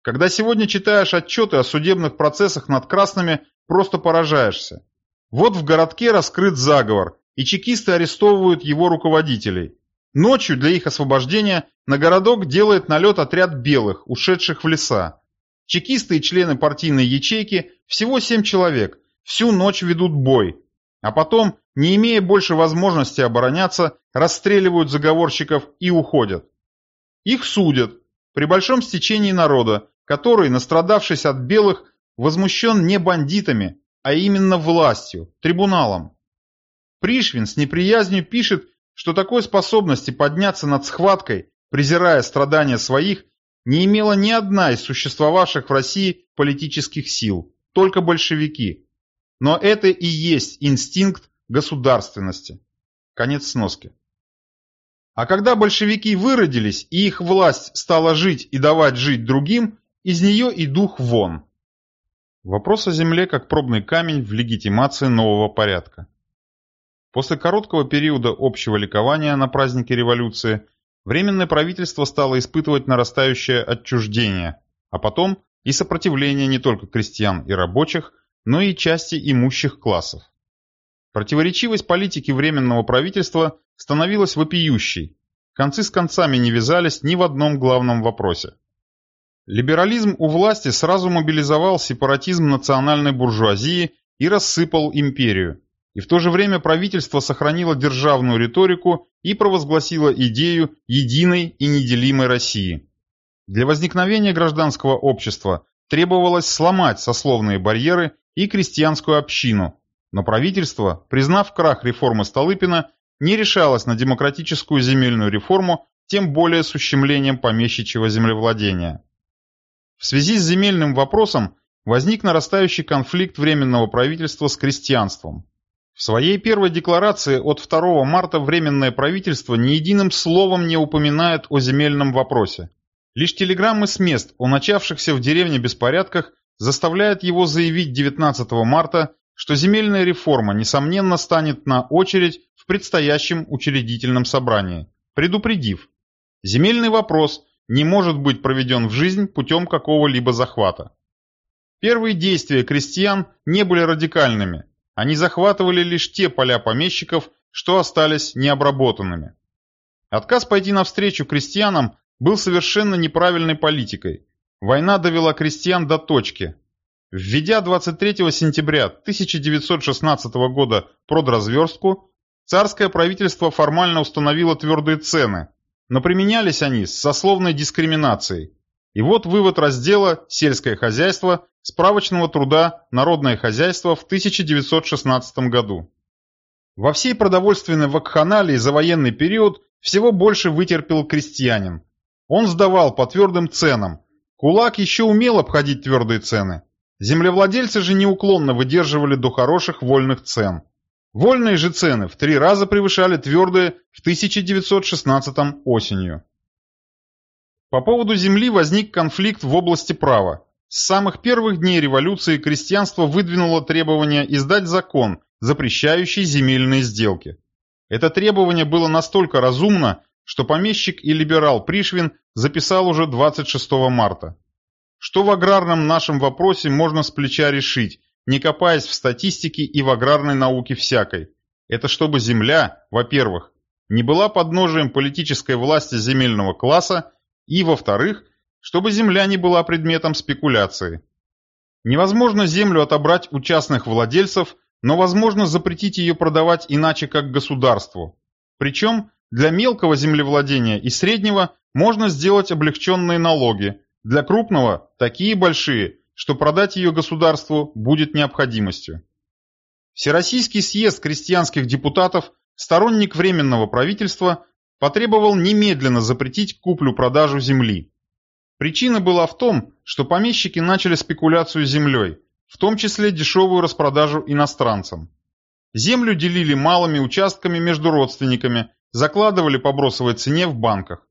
Когда сегодня читаешь отчеты о судебных процессах над красными, просто поражаешься. Вот в городке раскрыт заговор, и чекисты арестовывают его руководителей. Ночью для их освобождения на городок делает налет отряд белых, ушедших в леса. Чекисты и члены партийной ячейки, всего семь человек, всю ночь ведут бой, а потом, не имея больше возможности обороняться, расстреливают заговорщиков и уходят. Их судят при большом стечении народа, который, настрадавшись от белых, возмущен не бандитами, а именно властью, трибуналом. Пришвин с неприязнью пишет, что такой способности подняться над схваткой, презирая страдания своих, не имела ни одна из существовавших в России политических сил, только большевики. Но это и есть инстинкт государственности. Конец сноски. А когда большевики выродились и их власть стала жить и давать жить другим, из нее и дух вон. Вопрос о земле как пробный камень в легитимации нового порядка. После короткого периода общего ликования на празднике революции, Временное правительство стало испытывать нарастающее отчуждение, а потом и сопротивление не только крестьян и рабочих, но и части имущих классов. Противоречивость политики Временного правительства становилась вопиющей, концы с концами не вязались ни в одном главном вопросе. Либерализм у власти сразу мобилизовал сепаратизм национальной буржуазии и рассыпал империю, и в то же время правительство сохранило державную риторику и провозгласило идею единой и неделимой России. Для возникновения гражданского общества требовалось сломать сословные барьеры и крестьянскую общину, но правительство, признав крах реформы Столыпина, не решалось на демократическую земельную реформу, тем более с ущемлением помещичьего землевладения. В связи с земельным вопросом возник нарастающий конфликт Временного правительства с крестьянством. В своей первой декларации от 2 марта Временное правительство ни единым словом не упоминает о земельном вопросе. Лишь телеграммы с мест о начавшихся в деревне беспорядках заставляют его заявить 19 марта, что земельная реформа, несомненно, станет на очередь в предстоящем учредительном собрании, предупредив, земельный вопрос не может быть проведен в жизнь путем какого-либо захвата. Первые действия крестьян не были радикальными, они захватывали лишь те поля помещиков, что остались необработанными. Отказ пойти навстречу крестьянам был совершенно неправильной политикой. Война довела крестьян до точки. Введя 23 сентября 1916 года продразверстку, царское правительство формально установило твердые цены, но применялись они с сословной дискриминацией. И вот вывод раздела «Сельское хозяйство» справочного труда «Народное хозяйство» в 1916 году. Во всей продовольственной вакханалии за военный период всего больше вытерпел крестьянин. Он сдавал по твердым ценам. Кулак еще умел обходить твердые цены. Землевладельцы же неуклонно выдерживали до хороших вольных цен. Вольные же цены в три раза превышали твердые в 1916 осенью. По поводу земли возник конфликт в области права. С самых первых дней революции крестьянство выдвинуло требование издать закон, запрещающий земельные сделки. Это требование было настолько разумно, что помещик и либерал Пришвин записал уже 26 марта. Что в аграрном нашем вопросе можно с плеча решить, не копаясь в статистике и в аграрной науке всякой? Это чтобы земля, во-первых, не была подножием политической власти земельного класса, и, во-вторых, чтобы земля не была предметом спекуляции. Невозможно землю отобрать у частных владельцев, но возможно запретить ее продавать иначе как государству. Причем для мелкого землевладения и среднего можно сделать облегченные налоги, для крупного – такие большие, что продать ее государству будет необходимостью. Всероссийский съезд крестьянских депутатов, сторонник Временного правительства, потребовал немедленно запретить куплю-продажу земли. Причина была в том, что помещики начали спекуляцию землей, в том числе дешевую распродажу иностранцам. Землю делили малыми участками между родственниками, закладывали по бросовой цене в банках.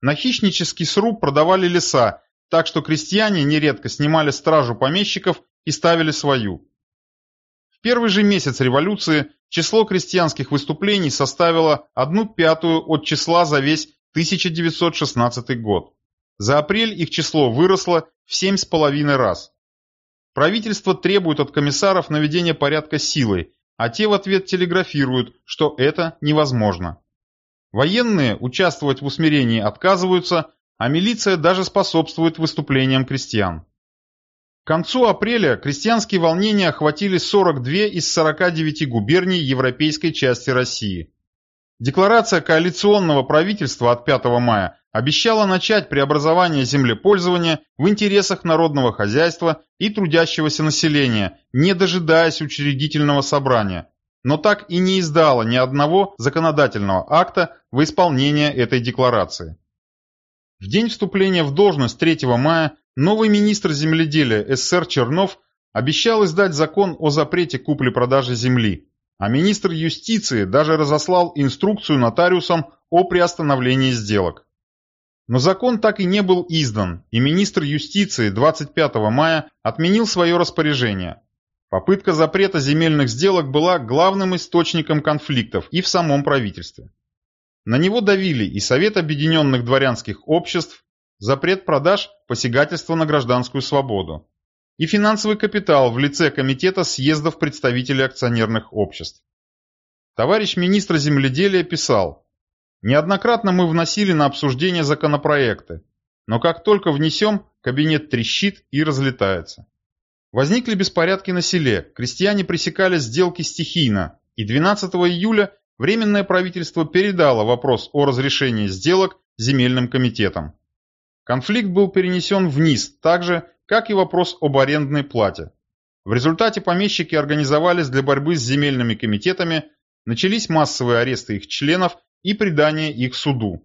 На хищнический сруб продавали леса, так что крестьяне нередко снимали стражу помещиков и ставили свою. В первый же месяц революции число крестьянских выступлений составило одну пятую от числа за весь 1916 год. За апрель их число выросло в семь с половиной раз. Правительство требует от комиссаров наведения порядка силой, а те в ответ телеграфируют, что это невозможно. Военные участвовать в усмирении отказываются, а милиция даже способствует выступлениям крестьян. К концу апреля крестьянские волнения охватили 42 из 49 губерний европейской части России. Декларация коалиционного правительства от 5 мая обещала начать преобразование землепользования в интересах народного хозяйства и трудящегося населения, не дожидаясь учредительного собрания, но так и не издала ни одного законодательного акта в исполнение этой декларации. В день вступления в должность 3 мая Новый министр земледелия СССР Чернов обещал издать закон о запрете купли-продажи земли, а министр юстиции даже разослал инструкцию нотариусам о приостановлении сделок. Но закон так и не был издан, и министр юстиции 25 мая отменил свое распоряжение. Попытка запрета земельных сделок была главным источником конфликтов и в самом правительстве. На него давили и Совет Объединенных Дворянских Обществ, запрет продаж, посягательство на гражданскую свободу и финансовый капитал в лице Комитета съездов представителей акционерных обществ. Товарищ министр земледелия писал, «Неоднократно мы вносили на обсуждение законопроекты, но как только внесем, кабинет трещит и разлетается. Возникли беспорядки на селе, крестьяне пресекали сделки стихийно, и 12 июля Временное правительство передало вопрос о разрешении сделок земельным комитетам. Конфликт был перенесен вниз, так же, как и вопрос об арендной плате. В результате помещики организовались для борьбы с земельными комитетами, начались массовые аресты их членов и предание их суду.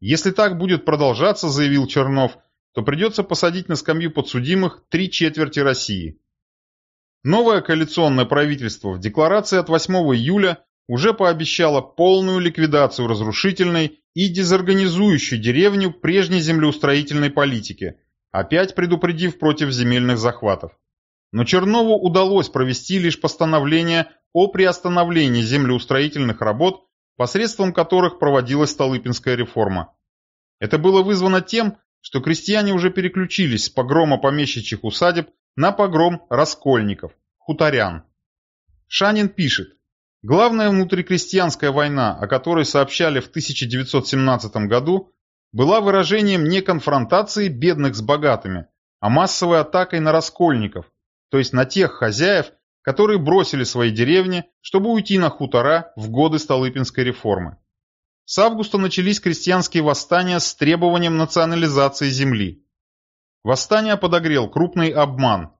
Если так будет продолжаться, заявил Чернов, то придется посадить на скамью подсудимых три четверти России. Новое коалиционное правительство в декларации от 8 июля уже пообещало полную ликвидацию разрушительной и дезорганизующей деревню прежней землеустроительной политики, опять предупредив против земельных захватов. Но Чернову удалось провести лишь постановление о приостановлении землеустроительных работ, посредством которых проводилась Столыпинская реформа. Это было вызвано тем, что крестьяне уже переключились с погрома помещичьих усадеб на погром раскольников, хуторян. Шанин пишет, Главная внутрикрестьянская война, о которой сообщали в 1917 году, была выражением не конфронтации бедных с богатыми, а массовой атакой на раскольников, то есть на тех хозяев, которые бросили свои деревни, чтобы уйти на хутора в годы Столыпинской реформы. С августа начались крестьянские восстания с требованием национализации земли. Восстание подогрел крупный обман,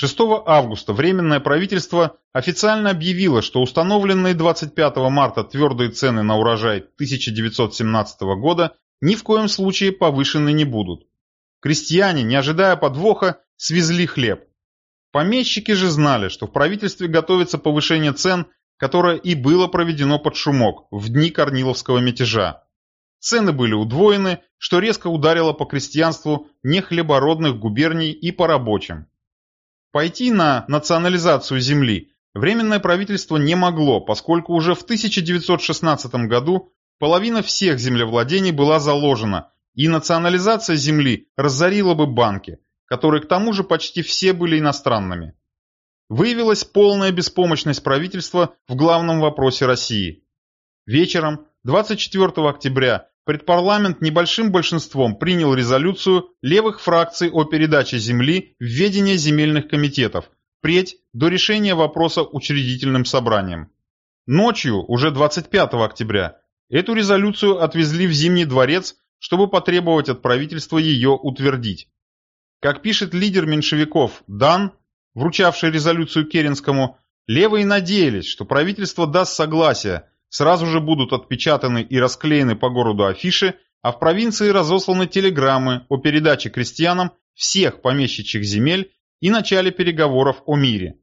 6 августа Временное правительство официально объявило, что установленные 25 марта твердые цены на урожай 1917 года ни в коем случае повышены не будут. Крестьяне, не ожидая подвоха, свезли хлеб. Помещики же знали, что в правительстве готовится повышение цен, которое и было проведено под шумок в дни Корниловского мятежа. Цены были удвоены, что резко ударило по крестьянству нехлебородных губерний и по рабочим. Пойти на национализацию земли Временное правительство не могло, поскольку уже в 1916 году половина всех землевладений была заложена, и национализация земли разорила бы банки, которые к тому же почти все были иностранными. Выявилась полная беспомощность правительства в главном вопросе России. Вечером 24 октября Предпарламент небольшим большинством принял резолюцию левых фракций о передаче земли в ведение земельных комитетов, впредь до решения вопроса учредительным собранием. Ночью, уже 25 октября, эту резолюцию отвезли в Зимний дворец, чтобы потребовать от правительства ее утвердить. Как пишет лидер меньшевиков Дан, вручавший резолюцию Керенскому, левые надеялись, что правительство даст согласие, Сразу же будут отпечатаны и расклеены по городу афиши, а в провинции разосланы телеграммы о передаче крестьянам всех помещичьих земель и начале переговоров о мире.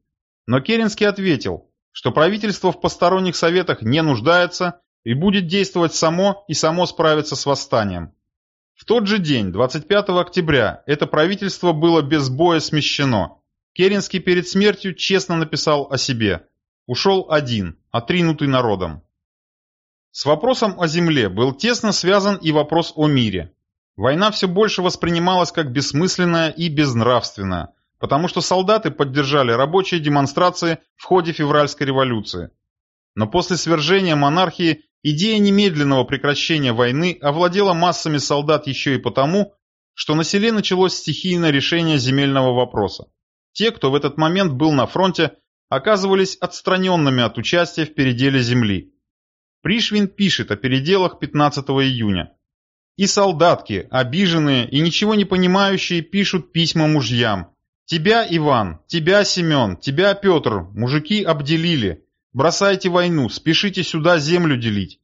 Но Керенский ответил, что правительство в посторонних советах не нуждается и будет действовать само и само справиться с восстанием. В тот же день, 25 октября, это правительство было без боя смещено. Керенский перед смертью честно написал о себе. Ушел один, отринутый народом. С вопросом о земле был тесно связан и вопрос о мире. Война все больше воспринималась как бессмысленная и безнравственная, потому что солдаты поддержали рабочие демонстрации в ходе февральской революции. Но после свержения монархии идея немедленного прекращения войны овладела массами солдат еще и потому, что на селе началось стихийное решение земельного вопроса. Те, кто в этот момент был на фронте, оказывались отстраненными от участия в переделе земли. Пришвин пишет о переделах 15 июня. И солдатки, обиженные и ничего не понимающие, пишут письма мужьям. «Тебя, Иван, тебя, Семен, тебя, Петр, мужики обделили. Бросайте войну, спешите сюда землю делить».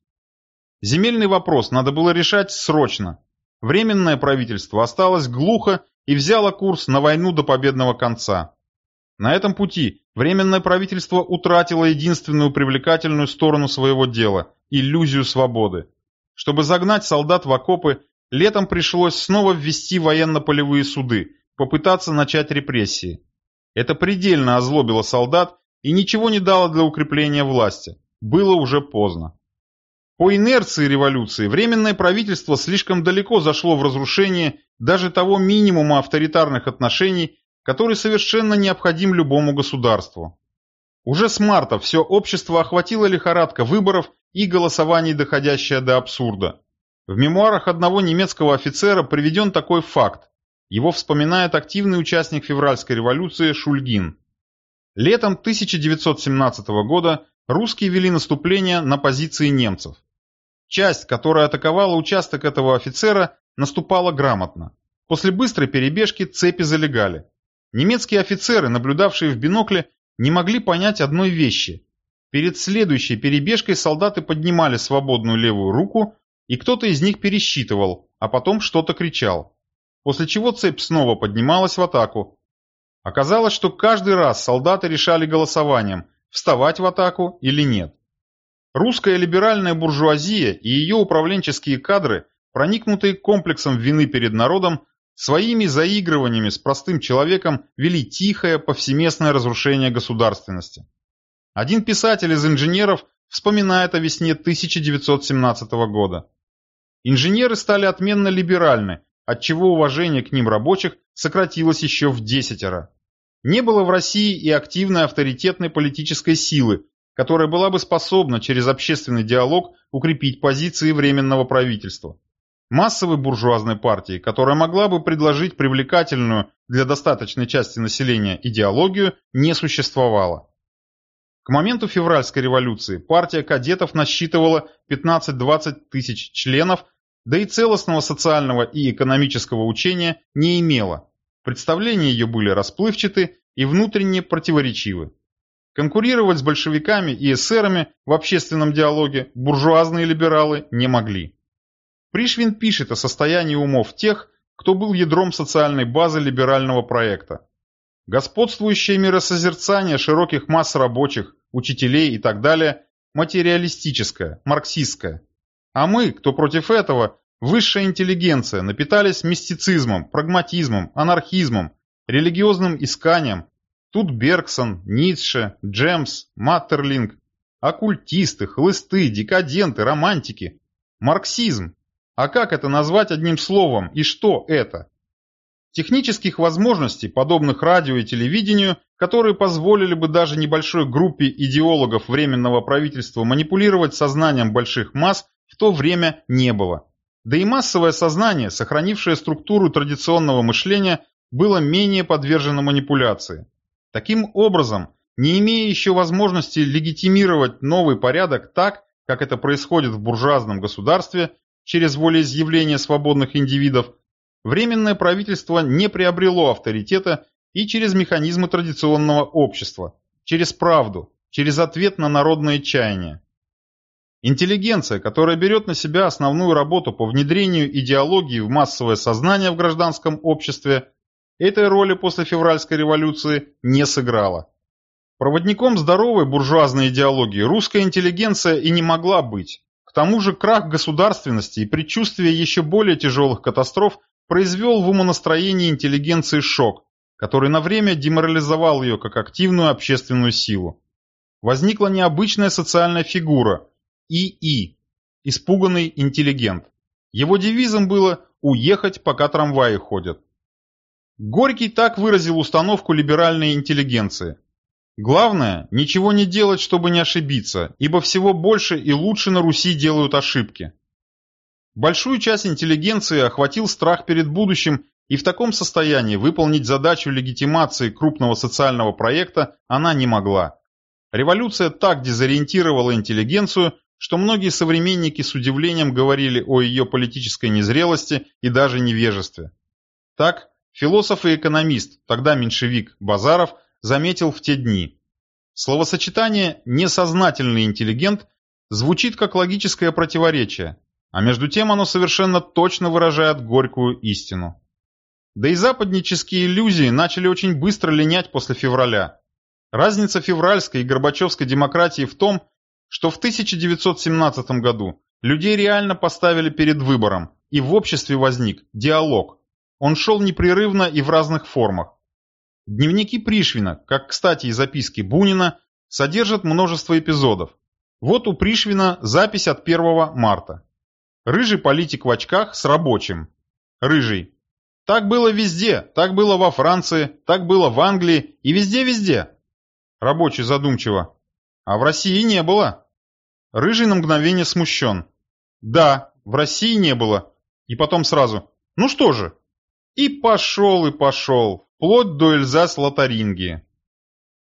Земельный вопрос надо было решать срочно. Временное правительство осталось глухо и взяло курс на войну до победного конца. На этом пути Временное правительство утратило единственную привлекательную сторону своего дела – иллюзию свободы. Чтобы загнать солдат в окопы, летом пришлось снова ввести военно-полевые суды, попытаться начать репрессии. Это предельно озлобило солдат и ничего не дало для укрепления власти. Было уже поздно. По инерции революции Временное правительство слишком далеко зашло в разрушение даже того минимума авторитарных отношений, который совершенно необходим любому государству. Уже с марта все общество охватило лихорадка выборов и голосований, доходящая до абсурда. В мемуарах одного немецкого офицера приведен такой факт. Его вспоминает активный участник февральской революции Шульгин. Летом 1917 года русские вели наступление на позиции немцев. Часть, которая атаковала участок этого офицера, наступала грамотно. После быстрой перебежки цепи залегали. Немецкие офицеры, наблюдавшие в бинокле, не могли понять одной вещи. Перед следующей перебежкой солдаты поднимали свободную левую руку, и кто-то из них пересчитывал, а потом что-то кричал. После чего цепь снова поднималась в атаку. Оказалось, что каждый раз солдаты решали голосованием, вставать в атаку или нет. Русская либеральная буржуазия и ее управленческие кадры, проникнутые комплексом вины перед народом, Своими заигрываниями с простым человеком вели тихое повсеместное разрушение государственности. Один писатель из инженеров вспоминает о весне 1917 года. Инженеры стали отменно либеральны, отчего уважение к ним рабочих сократилось еще в десятеро. Не было в России и активной авторитетной политической силы, которая была бы способна через общественный диалог укрепить позиции Временного правительства. Массовой буржуазной партии, которая могла бы предложить привлекательную для достаточной части населения идеологию, не существовало. К моменту февральской революции партия кадетов насчитывала 15-20 тысяч членов, да и целостного социального и экономического учения не имела. Представления ее были расплывчаты и внутренне противоречивы. Конкурировать с большевиками и эсерами в общественном диалоге буржуазные либералы не могли. Пришвин пишет о состоянии умов тех, кто был ядром социальной базы либерального проекта. Господствующее миросозерцание широких масс рабочих, учителей и так далее материалистическое, марксистское. А мы, кто против этого, высшая интеллигенция, напитались мистицизмом, прагматизмом, анархизмом, религиозным исканием. Тут Бергсон, Ницше, Джемс, Маттерлинг, оккультисты, хлысты, декаденты, романтики. Марксизм, а как это назвать одним словом и что это? Технических возможностей, подобных радио и телевидению, которые позволили бы даже небольшой группе идеологов Временного правительства манипулировать сознанием больших масс, в то время не было. Да и массовое сознание, сохранившее структуру традиционного мышления, было менее подвержено манипуляции. Таким образом, не имея еще возможности легитимировать новый порядок так, как это происходит в буржуазном государстве, через волеизъявление свободных индивидов, Временное правительство не приобрело авторитета и через механизмы традиционного общества, через правду, через ответ на народное чаяние. Интеллигенция, которая берет на себя основную работу по внедрению идеологии в массовое сознание в гражданском обществе, этой роли после февральской революции не сыграла. Проводником здоровой буржуазной идеологии русская интеллигенция и не могла быть. К тому же крах государственности и предчувствие еще более тяжелых катастроф произвел в умонастроении интеллигенции шок, который на время деморализовал ее как активную общественную силу. Возникла необычная социальная фигура – ИИ – испуганный интеллигент. Его девизом было «уехать, пока трамваи ходят». Горький так выразил установку либеральной интеллигенции. Главное, ничего не делать, чтобы не ошибиться, ибо всего больше и лучше на Руси делают ошибки. Большую часть интеллигенции охватил страх перед будущим, и в таком состоянии выполнить задачу легитимации крупного социального проекта она не могла. Революция так дезориентировала интеллигенцию, что многие современники с удивлением говорили о ее политической незрелости и даже невежестве. Так, философ и экономист, тогда меньшевик Базаров, заметил в те дни. Словосочетание «несознательный интеллигент» звучит как логическое противоречие, а между тем оно совершенно точно выражает горькую истину. Да и западнические иллюзии начали очень быстро линять после февраля. Разница февральской и горбачевской демократии в том, что в 1917 году людей реально поставили перед выбором, и в обществе возник диалог. Он шел непрерывно и в разных формах. Дневники Пришвина, как, кстати, и записки Бунина, содержат множество эпизодов. Вот у Пришвина запись от 1 марта. Рыжий политик в очках с рабочим. Рыжий. Так было везде, так было во Франции, так было в Англии и везде-везде. Рабочий задумчиво. А в России не было. Рыжий на мгновение смущен. Да, в России не было. И потом сразу. Ну что же? И пошел, и пошел, вплоть до Эльзас-Лотарингии.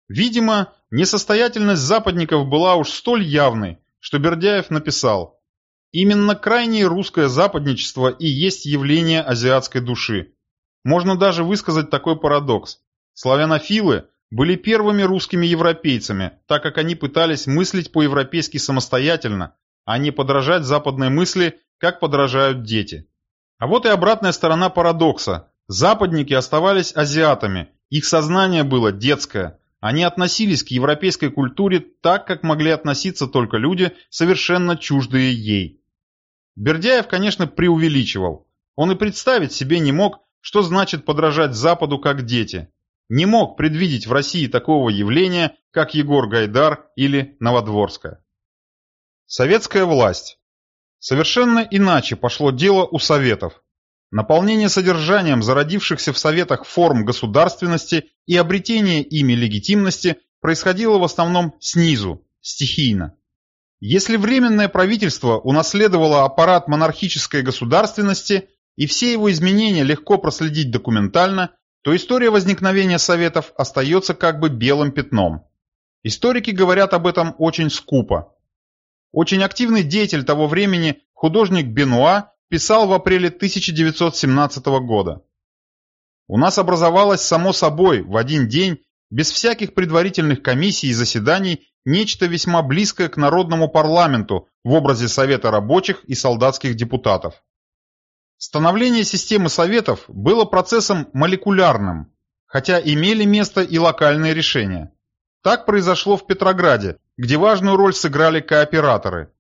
Видимо, несостоятельность западников была уж столь явной, что Бердяев написал «Именно крайнее русское западничество и есть явление азиатской души. Можно даже высказать такой парадокс. Славянофилы были первыми русскими европейцами, так как они пытались мыслить по-европейски самостоятельно, а не подражать западной мысли, как подражают дети. А вот и обратная сторона парадокса. Западники оставались азиатами, их сознание было детское. Они относились к европейской культуре так, как могли относиться только люди, совершенно чуждые ей. Бердяев, конечно, преувеличивал. Он и представить себе не мог, что значит подражать Западу как дети. Не мог предвидеть в России такого явления, как Егор Гайдар или Новодворская. Советская власть. Совершенно иначе пошло дело у Советов. Наполнение содержанием зародившихся в Советах форм государственности и обретение ими легитимности происходило в основном снизу, стихийно. Если Временное правительство унаследовало аппарат монархической государственности и все его изменения легко проследить документально, то история возникновения Советов остается как бы белым пятном. Историки говорят об этом очень скупо. Очень активный деятель того времени, художник Бенуа, писал в апреле 1917 года. У нас образовалось само собой в один день, без всяких предварительных комиссий и заседаний, нечто весьма близкое к народному парламенту в образе Совета рабочих и солдатских депутатов. Становление системы Советов было процессом молекулярным, хотя имели место и локальные решения. Так произошло в Петрограде, где важную роль сыграли кооператоры.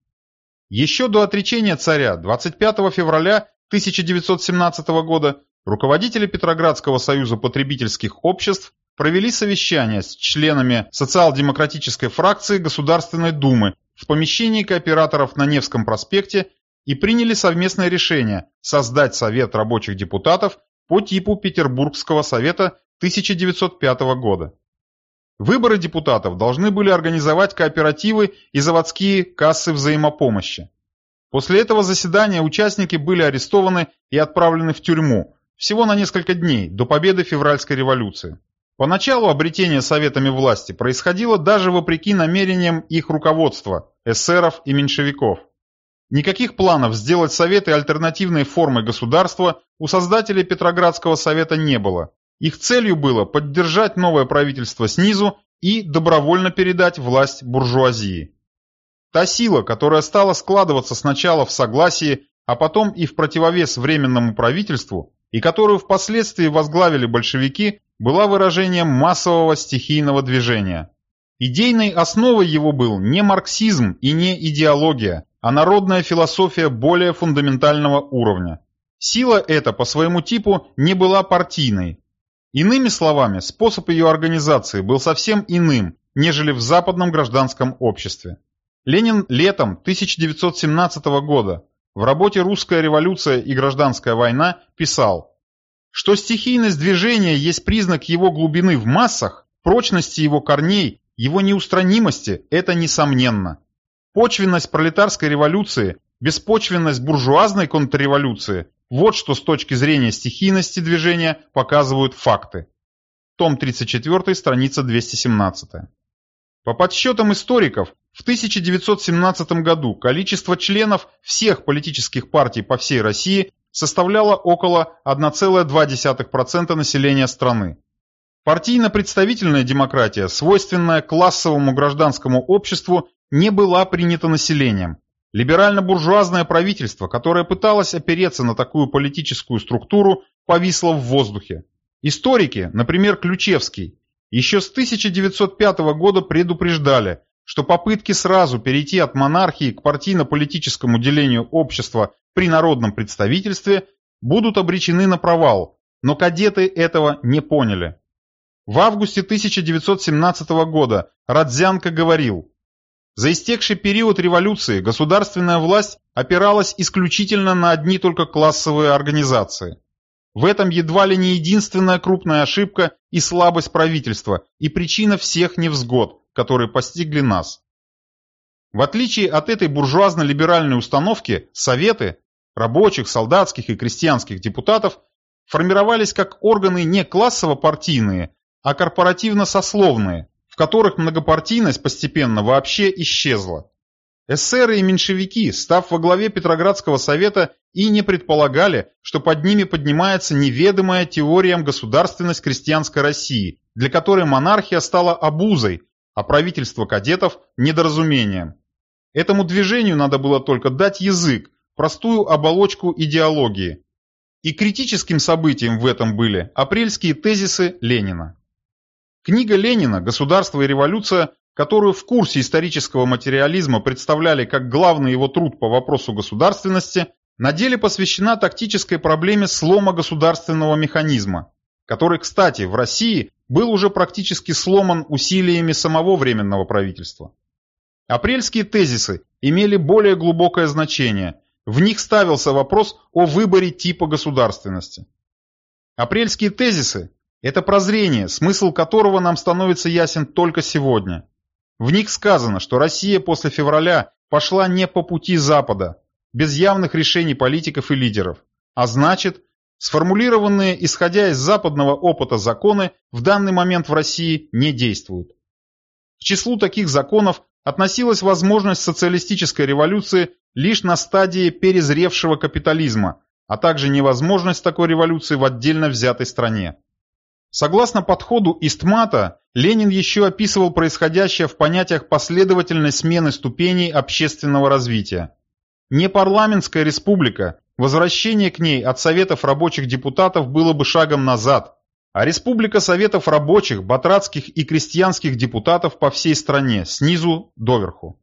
Еще до отречения царя 25 февраля 1917 года руководители Петроградского союза потребительских обществ провели совещание с членами социал-демократической фракции Государственной Думы в помещении кооператоров на Невском проспекте и приняли совместное решение создать Совет рабочих депутатов по типу Петербургского совета 1905 года. Выборы депутатов должны были организовать кооперативы и заводские кассы взаимопомощи. После этого заседания участники были арестованы и отправлены в тюрьму, всего на несколько дней, до победы февральской революции. Поначалу обретение советами власти происходило даже вопреки намерениям их руководства, эсеров и меньшевиков. Никаких планов сделать советы альтернативной формой государства у создателей Петроградского совета не было, их целью было поддержать новое правительство снизу и добровольно передать власть буржуазии. Та сила, которая стала складываться сначала в согласии, а потом и в противовес Временному правительству, и которую впоследствии возглавили большевики, была выражением массового стихийного движения. Идейной основой его был не марксизм и не идеология, а народная философия более фундаментального уровня. Сила эта по своему типу не была партийной, Иными словами, способ ее организации был совсем иным, нежели в западном гражданском обществе. Ленин летом 1917 года в работе «Русская революция и гражданская война» писал, что стихийность движения есть признак его глубины в массах, прочности его корней, его неустранимости – это несомненно. Почвенность пролетарской революции, беспочвенность буржуазной контрреволюции вот что с точки зрения стихийности движения показывают факты. Том 34, страница 217. По подсчетам историков, в 1917 году количество членов всех политических партий по всей России составляло около 1,2% населения страны. Партийно-представительная демократия, свойственная классовому гражданскому обществу, не была принята населением, Либерально-буржуазное правительство, которое пыталось опереться на такую политическую структуру, повисло в воздухе. Историки, например, Ключевский, еще с 1905 года предупреждали, что попытки сразу перейти от монархии к партийно-политическому делению общества при народном представительстве будут обречены на провал, но кадеты этого не поняли. В августе 1917 года Радзянко говорил, За истекший период революции государственная власть опиралась исключительно на одни только классовые организации. В этом едва ли не единственная крупная ошибка и слабость правительства, и причина всех невзгод, которые постигли нас. В отличие от этой буржуазно-либеральной установки, советы рабочих, солдатских и крестьянских депутатов формировались как органы не классово-партийные, а корпоративно-сословные, в которых многопартийность постепенно вообще исчезла. Эсеры и меньшевики, став во главе Петроградского совета, и не предполагали, что под ними поднимается неведомая теориям государственность крестьянской России, для которой монархия стала обузой, а правительство кадетов – недоразумением. Этому движению надо было только дать язык, простую оболочку идеологии. И критическим событием в этом были апрельские тезисы Ленина. Книга Ленина «Государство и революция», которую в курсе исторического материализма представляли как главный его труд по вопросу государственности, на деле посвящена тактической проблеме слома государственного механизма, который, кстати, в России был уже практически сломан усилиями самого Временного правительства. Апрельские тезисы имели более глубокое значение, в них ставился вопрос о выборе типа государственности. Апрельские тезисы это прозрение, смысл которого нам становится ясен только сегодня. В них сказано, что Россия после февраля пошла не по пути Запада, без явных решений политиков и лидеров, а значит, сформулированные исходя из западного опыта законы в данный момент в России не действуют. К числу таких законов относилась возможность социалистической революции лишь на стадии перезревшего капитализма, а также невозможность такой революции в отдельно взятой стране. Согласно подходу Истмата, Ленин еще описывал происходящее в понятиях последовательной смены ступеней общественного развития. Не парламентская республика, возвращение к ней от Советов рабочих депутатов было бы шагом назад, а республика Советов рабочих, батрацких и крестьянских депутатов по всей стране, снизу доверху.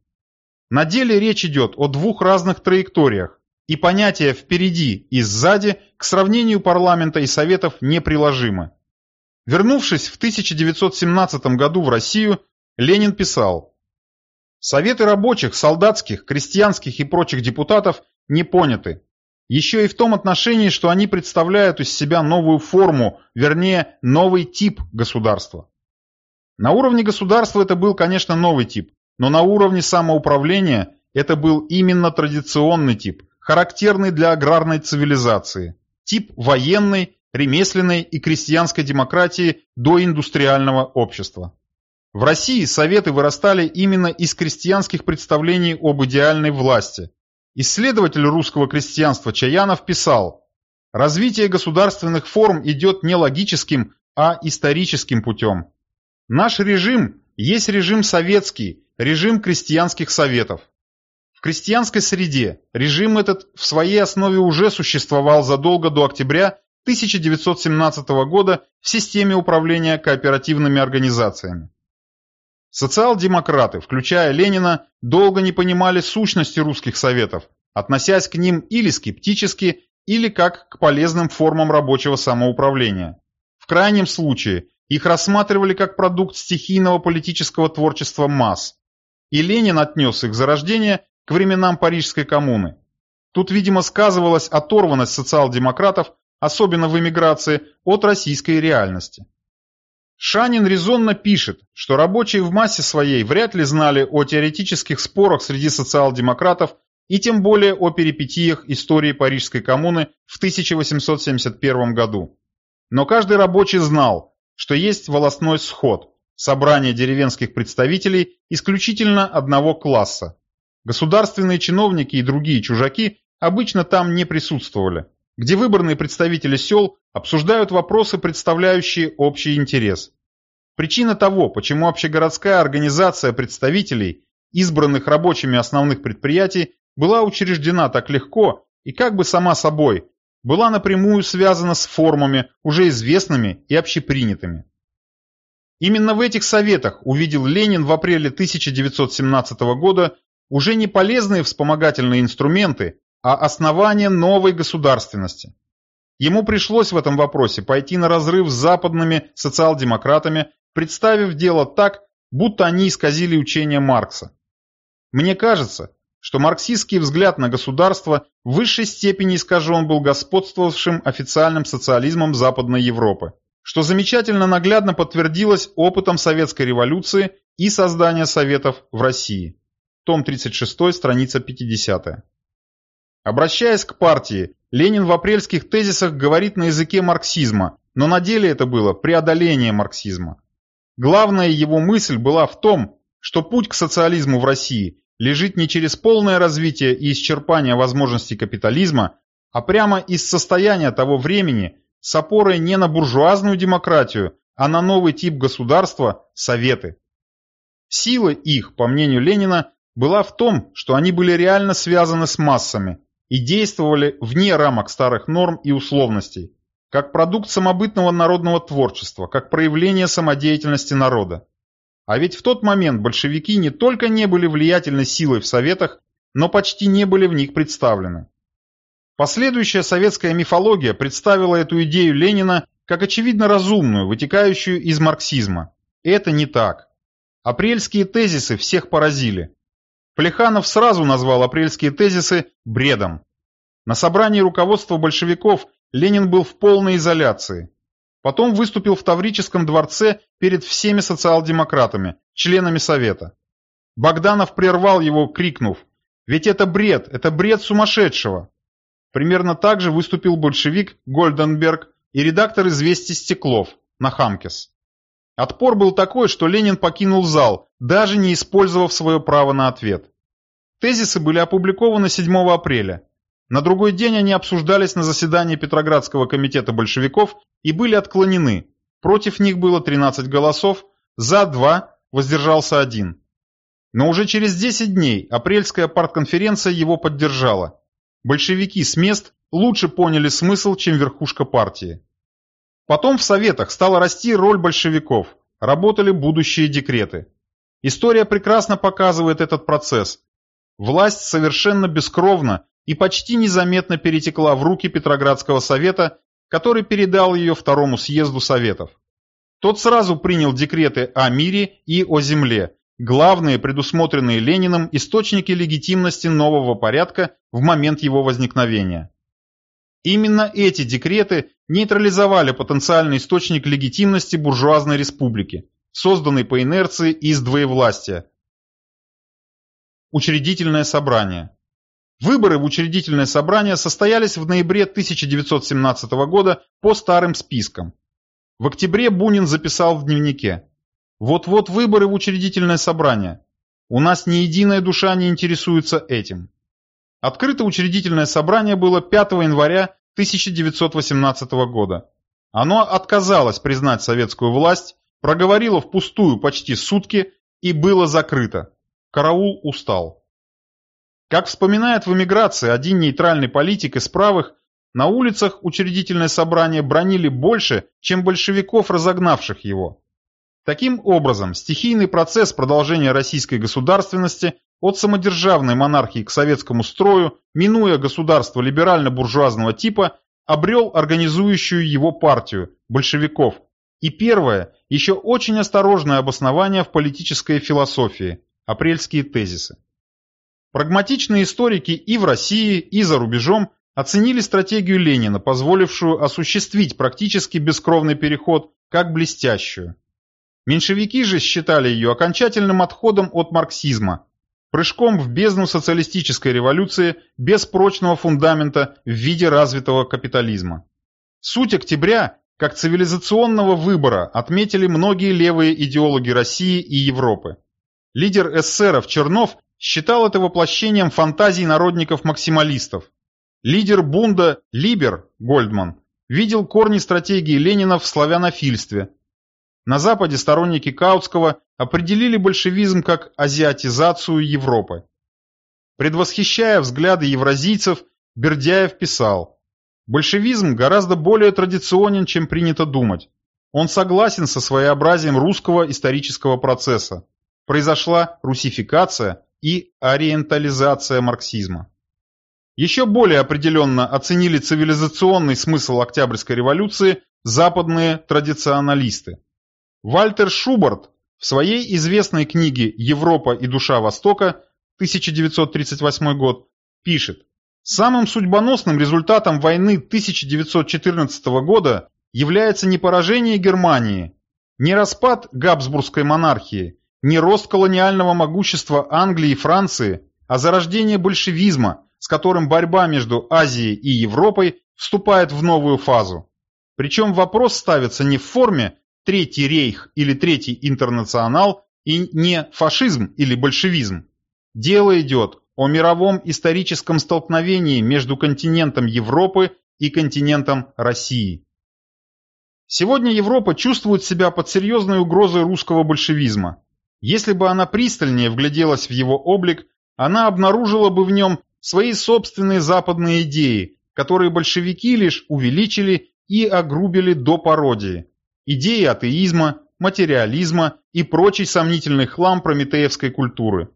На деле речь идет о двух разных траекториях, и понятия «впереди» и «сзади» к сравнению парламента и Советов неприложимы. Вернувшись в 1917 году в Россию, Ленин писал «Советы рабочих, солдатских, крестьянских и прочих депутатов не поняты. Еще и в том отношении, что они представляют из себя новую форму, вернее, новый тип государства. На уровне государства это был, конечно, новый тип, но на уровне самоуправления это был именно традиционный тип, характерный для аграрной цивилизации. Тип военный, ремесленной и крестьянской демократии до индустриального общества. В России советы вырастали именно из крестьянских представлений об идеальной власти. Исследователь русского крестьянства Чаянов писал, «Развитие государственных форм идет не логическим, а историческим путем. Наш режим есть режим советский, режим крестьянских советов. В крестьянской среде режим этот в своей основе уже существовал задолго до октября 1917 года в системе управления кооперативными организациями. Социал-демократы, включая Ленина, долго не понимали сущности русских советов, относясь к ним или скептически, или как к полезным формам рабочего самоуправления. В крайнем случае, их рассматривали как продукт стихийного политического творчества масс. И Ленин отнес их зарождение к временам Парижской коммуны. Тут, видимо, сказывалась оторванность социал-демократов особенно в эмиграции, от российской реальности. Шанин резонно пишет, что рабочие в массе своей вряд ли знали о теоретических спорах среди социал-демократов и тем более о перипетиях истории Парижской коммуны в 1871 году. Но каждый рабочий знал, что есть волосной сход, собрание деревенских представителей исключительно одного класса. Государственные чиновники и другие чужаки обычно там не присутствовали где выборные представители сел обсуждают вопросы, представляющие общий интерес. Причина того, почему общегородская организация представителей, избранных рабочими основных предприятий, была учреждена так легко и как бы сама собой, была напрямую связана с формами, уже известными и общепринятыми. Именно в этих советах увидел Ленин в апреле 1917 года уже не полезные вспомогательные инструменты, а основание новой государственности. Ему пришлось в этом вопросе пойти на разрыв с западными социал-демократами, представив дело так, будто они исказили учение Маркса. Мне кажется, что марксистский взгляд на государство в высшей степени искажен был господствовавшим официальным социализмом Западной Европы, что замечательно наглядно подтвердилось опытом Советской революции и создания Советов в России. Том 36, страница 50. Обращаясь к партии, Ленин в апрельских тезисах говорит на языке марксизма, но на деле это было преодоление марксизма. Главная его мысль была в том, что путь к социализму в России лежит не через полное развитие и исчерпание возможностей капитализма, а прямо из состояния того времени с опорой не на буржуазную демократию, а на новый тип государства – Советы. Сила их, по мнению Ленина, была в том, что они были реально связаны с массами и действовали вне рамок старых норм и условностей, как продукт самобытного народного творчества, как проявление самодеятельности народа. А ведь в тот момент большевики не только не были влиятельной силой в Советах, но почти не были в них представлены. Последующая советская мифология представила эту идею Ленина как очевидно разумную, вытекающую из марксизма. Это не так. Апрельские тезисы всех поразили. Плеханов сразу назвал апрельские тезисы бредом. На собрании руководства большевиков Ленин был в полной изоляции. Потом выступил в Таврическом дворце перед всеми социал-демократами, членами Совета. Богданов прервал его, крикнув «Ведь это бред, это бред сумасшедшего!» Примерно так же выступил большевик Гольденберг и редактор «Известий Стеклов» Нахамкес. Отпор был такой, что Ленин покинул зал, даже не использовав свое право на ответ. Тезисы были опубликованы 7 апреля. На другой день они обсуждались на заседании Петроградского комитета большевиков и были отклонены. Против них было 13 голосов, за 2, воздержался один. Но уже через 10 дней апрельская партконференция его поддержала. Большевики с мест лучше поняли смысл, чем верхушка партии. Потом в Советах стала расти роль большевиков, работали будущие декреты. История прекрасно показывает этот процесс. Власть совершенно бескровно и почти незаметно перетекла в руки Петроградского совета, который передал ее Второму съезду Советов. Тот сразу принял декреты о мире и о земле, главные предусмотренные Лениным источники легитимности нового порядка в момент его возникновения. Именно эти декреты нейтрализовали потенциальный источник легитимности буржуазной республики, созданный по инерции из двоевластия. Учредительное собрание. Выборы в учредительное собрание состоялись в ноябре 1917 года по старым спискам. В октябре Бунин записал в дневнике «Вот-вот выборы в учредительное собрание. У нас ни единая душа не интересуется этим». Открыто учредительное собрание было 5 января 1918 года. Оно отказалось признать советскую власть, проговорило впустую почти сутки и было закрыто. Караул устал. Как вспоминает в эмиграции один нейтральный политик из правых, на улицах учредительное собрание бронили больше, чем большевиков, разогнавших его. Таким образом, стихийный процесс продолжения российской государственности от самодержавной монархии к советскому строю, минуя государство либерально-буржуазного типа, обрел организующую его партию – большевиков. И первое, еще очень осторожное обоснование в политической философии – апрельские тезисы. Прагматичные историки и в России, и за рубежом оценили стратегию Ленина, позволившую осуществить практически бескровный переход, как блестящую. Меньшевики же считали ее окончательным отходом от марксизма, прыжком в бездну социалистической революции без прочного фундамента в виде развитого капитализма. Суть октября как цивилизационного выбора отметили многие левые идеологи России и Европы. Лидер эсеров Чернов считал это воплощением фантазий народников-максималистов. Лидер бунда Либер Гольдман видел корни стратегии Ленина в славянофильстве, на Западе сторонники Каутского определили большевизм как азиатизацию Европы. Предвосхищая взгляды евразийцев, Бердяев писал, «Большевизм гораздо более традиционен, чем принято думать. Он согласен со своеобразием русского исторического процесса. Произошла русификация и ориентализация марксизма». Еще более определенно оценили цивилизационный смысл Октябрьской революции западные традиционалисты. Вальтер Шубарт в своей известной книге «Европа и душа Востока» 1938 год, пишет, «Самым судьбоносным результатом войны 1914 года является не поражение Германии, не распад Габсбургской монархии, не рост колониального могущества Англии и Франции, а зарождение большевизма, с которым борьба между Азией и Европой вступает в новую фазу. Причем вопрос ставится не в форме «Третий рейх» или «Третий интернационал» и не «фашизм» или «большевизм». Дело идет о мировом историческом столкновении между континентом Европы и континентом России. Сегодня Европа чувствует себя под серьезной угрозой русского большевизма. Если бы она пристальнее вгляделась в его облик, она обнаружила бы в нем свои собственные западные идеи, которые большевики лишь увеличили и огрубили до пародии. Идеи атеизма, материализма и прочий сомнительный хлам прометеевской культуры.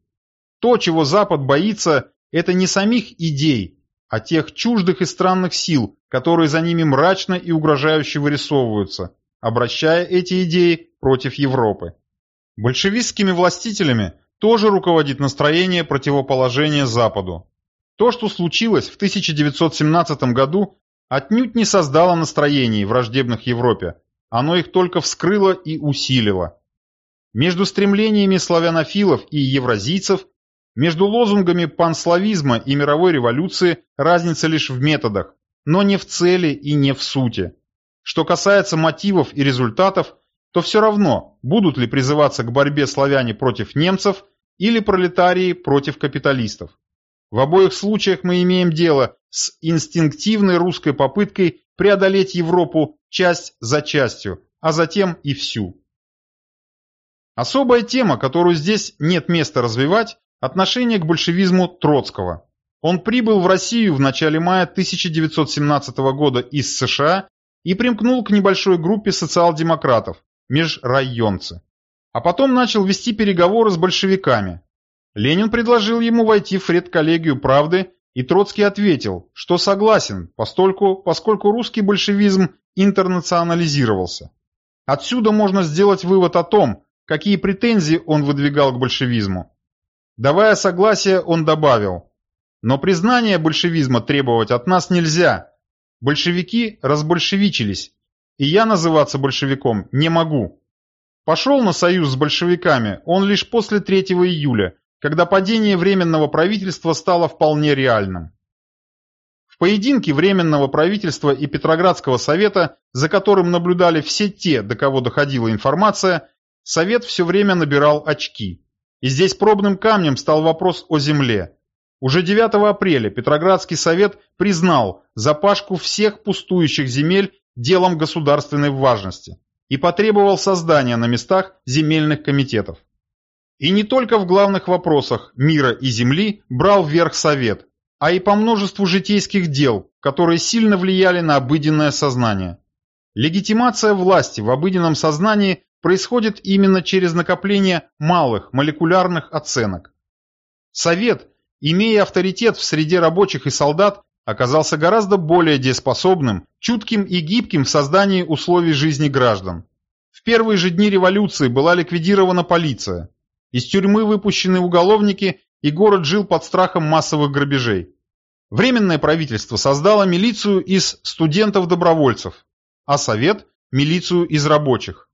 То, чего Запад боится, это не самих идей, а тех чуждых и странных сил, которые за ними мрачно и угрожающе вырисовываются, обращая эти идеи против Европы. Большевистскими властителями тоже руководит настроение противоположения Западу. То, что случилось в 1917 году, отнюдь не создало настроений, враждебных Европе, оно их только вскрыло и усилило. Между стремлениями славянофилов и евразийцев, между лозунгами панславизма и мировой революции разница лишь в методах, но не в цели и не в сути. Что касается мотивов и результатов, то все равно, будут ли призываться к борьбе славяне против немцев или пролетарии против капиталистов. В обоих случаях мы имеем дело с инстинктивной русской попыткой преодолеть Европу часть за частью, а затем и всю. Особая тема, которую здесь нет места развивать, отношение к большевизму Троцкого. Он прибыл в Россию в начале мая 1917 года из США и примкнул к небольшой группе социал-демократов, межрайонцы. А потом начал вести переговоры с большевиками. Ленин предложил ему войти в редколлегию «Правды», и Троцкий ответил, что согласен, постольку, поскольку русский большевизм интернационализировался. Отсюда можно сделать вывод о том, какие претензии он выдвигал к большевизму. Давая согласие, он добавил, но признание большевизма требовать от нас нельзя. Большевики разбольшевичились, и я называться большевиком не могу. Пошел на союз с большевиками он лишь после 3 июля, когда падение Временного правительства стало вполне реальным. В поединке Временного правительства и Петроградского совета, за которым наблюдали все те, до кого доходила информация, Совет все время набирал очки. И здесь пробным камнем стал вопрос о земле. Уже 9 апреля Петроградский совет признал запашку всех пустующих земель делом государственной важности и потребовал создания на местах земельных комитетов. И не только в главных вопросах мира и земли брал вверх совет, а и по множеству житейских дел, которые сильно влияли на обыденное сознание. Легитимация власти в обыденном сознании происходит именно через накопление малых молекулярных оценок. Совет, имея авторитет в среде рабочих и солдат, оказался гораздо более дееспособным, чутким и гибким в создании условий жизни граждан. В первые же дни революции была ликвидирована полиция. Из тюрьмы выпущены уголовники, и город жил под страхом массовых грабежей. Временное правительство создало милицию из студентов-добровольцев, а Совет – милицию из рабочих.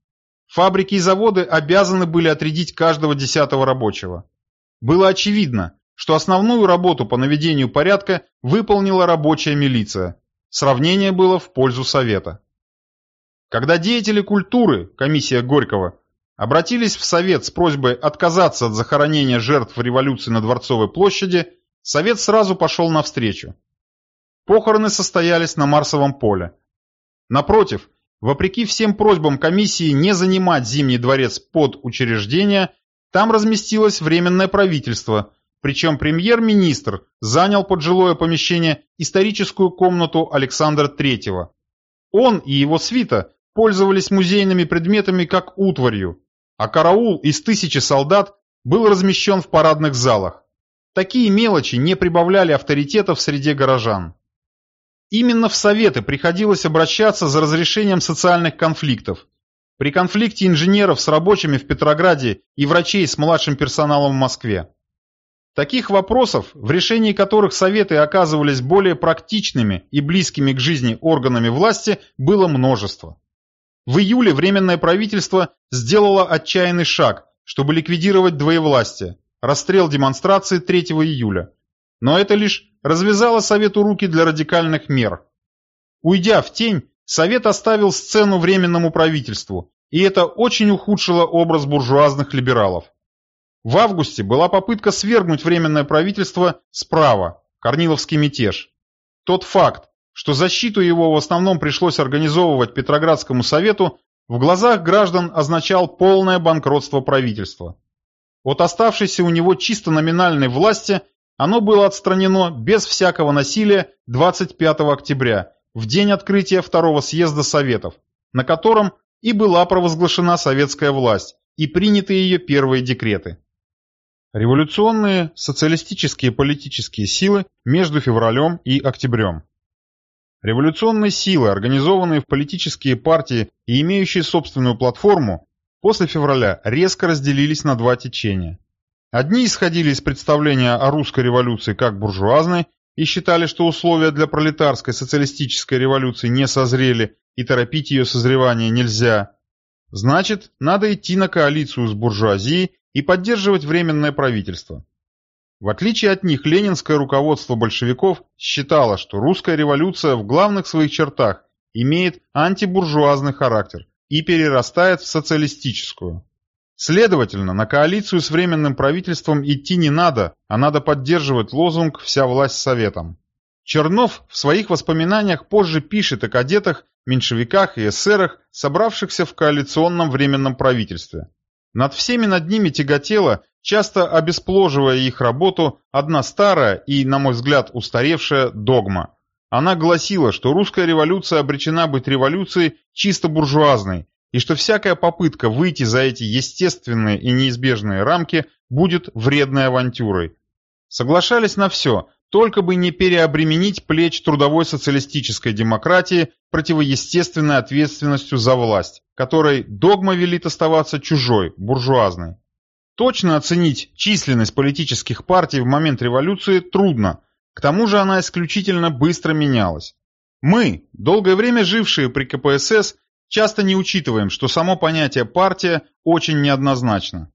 Фабрики и заводы обязаны были отрядить каждого десятого рабочего. Было очевидно, что основную работу по наведению порядка выполнила рабочая милиция. Сравнение было в пользу Совета. Когда деятели культуры, комиссия Горького, обратились в Совет с просьбой отказаться от захоронения жертв революции на Дворцовой площади, Совет сразу пошел навстречу. Похороны состоялись на Марсовом поле. Напротив, вопреки всем просьбам комиссии не занимать Зимний дворец под учреждение, там разместилось Временное правительство – причем премьер-министр занял под жилое помещение историческую комнату Александра III. Он и его свита пользовались музейными предметами как утварью, а караул из тысячи солдат был размещен в парадных залах. Такие мелочи не прибавляли авторитета в среде горожан. Именно в Советы приходилось обращаться за разрешением социальных конфликтов. При конфликте инженеров с рабочими в Петрограде и врачей с младшим персоналом в Москве. Таких вопросов, в решении которых Советы оказывались более практичными и близкими к жизни органами власти, было множество. В июле Временное правительство сделало отчаянный шаг, чтобы ликвидировать двоевластие, расстрел демонстрации 3 июля. Но это лишь развязало Совету руки для радикальных мер. Уйдя в тень, Совет оставил сцену Временному правительству, и это очень ухудшило образ буржуазных либералов. В августе была попытка свергнуть Временное правительство справа, Корниловский мятеж. Тот факт, что защиту его в основном пришлось организовывать Петроградскому совету, в глазах граждан означал полное банкротство правительства. От оставшейся у него чисто номинальной власти оно было отстранено без всякого насилия 25 октября, в день открытия второго съезда Советов, на котором и была провозглашена советская власть и приняты ее первые декреты. Революционные социалистические политические силы между февралем и октябрем. Революционные силы, организованные в политические партии и имеющие собственную платформу, после февраля резко разделились на два течения. Одни исходили из представления о русской революции как буржуазной и считали, что условия для пролетарской социалистической революции не созрели и торопить ее созревание нельзя. Значит, надо идти на коалицию с буржуазией и поддерживать временное правительство. В отличие от них, ленинское руководство большевиков считало, что русская революция в главных своих чертах имеет антибуржуазный характер и перерастает в социалистическую. Следовательно, на коалицию с Временным правительством идти не надо, а надо поддерживать лозунг «Вся власть советом». Чернов в своих воспоминаниях позже пишет о кадетах, меньшевиках и эсерах, собравшихся в коалиционном Временном правительстве. Над всеми над ними тяготела, часто обеспложивая их работу, одна старая и, на мой взгляд, устаревшая догма. Она гласила, что русская революция обречена быть революцией чисто буржуазной, и что всякая попытка выйти за эти естественные и неизбежные рамки будет вредной авантюрой. Соглашались на все, только бы не переобременить плеч трудовой социалистической демократии противоестественной ответственностью за власть, которой догма велит оставаться чужой, буржуазной. Точно оценить численность политических партий в момент революции трудно, к тому же она исключительно быстро менялась. Мы, долгое время жившие при КПСС, часто не учитываем, что само понятие «партия» очень неоднозначно.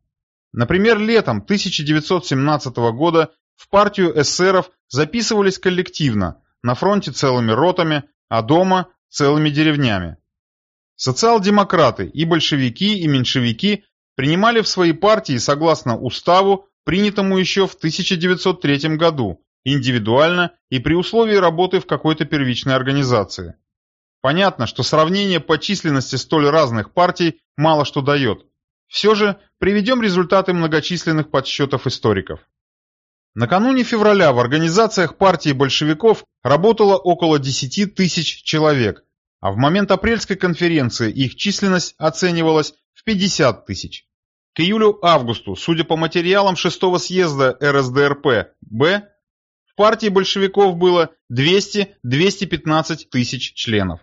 Например, летом 1917 года в партию эсеров записывались коллективно, на фронте целыми ротами, а дома целыми деревнями. Социал-демократы и большевики и меньшевики принимали в свои партии согласно уставу, принятому еще в 1903 году, индивидуально и при условии работы в какой-то первичной организации. Понятно, что сравнение по численности столь разных партий мало что дает. Все же приведем результаты многочисленных подсчетов историков. Накануне февраля в организациях партии большевиков работало около 10 тысяч человек, а в момент апрельской конференции их численность оценивалась в 50 тысяч. К июлю-августу, судя по материалам шестого съезда РСДРП-Б, в партии большевиков было 200-215 тысяч членов.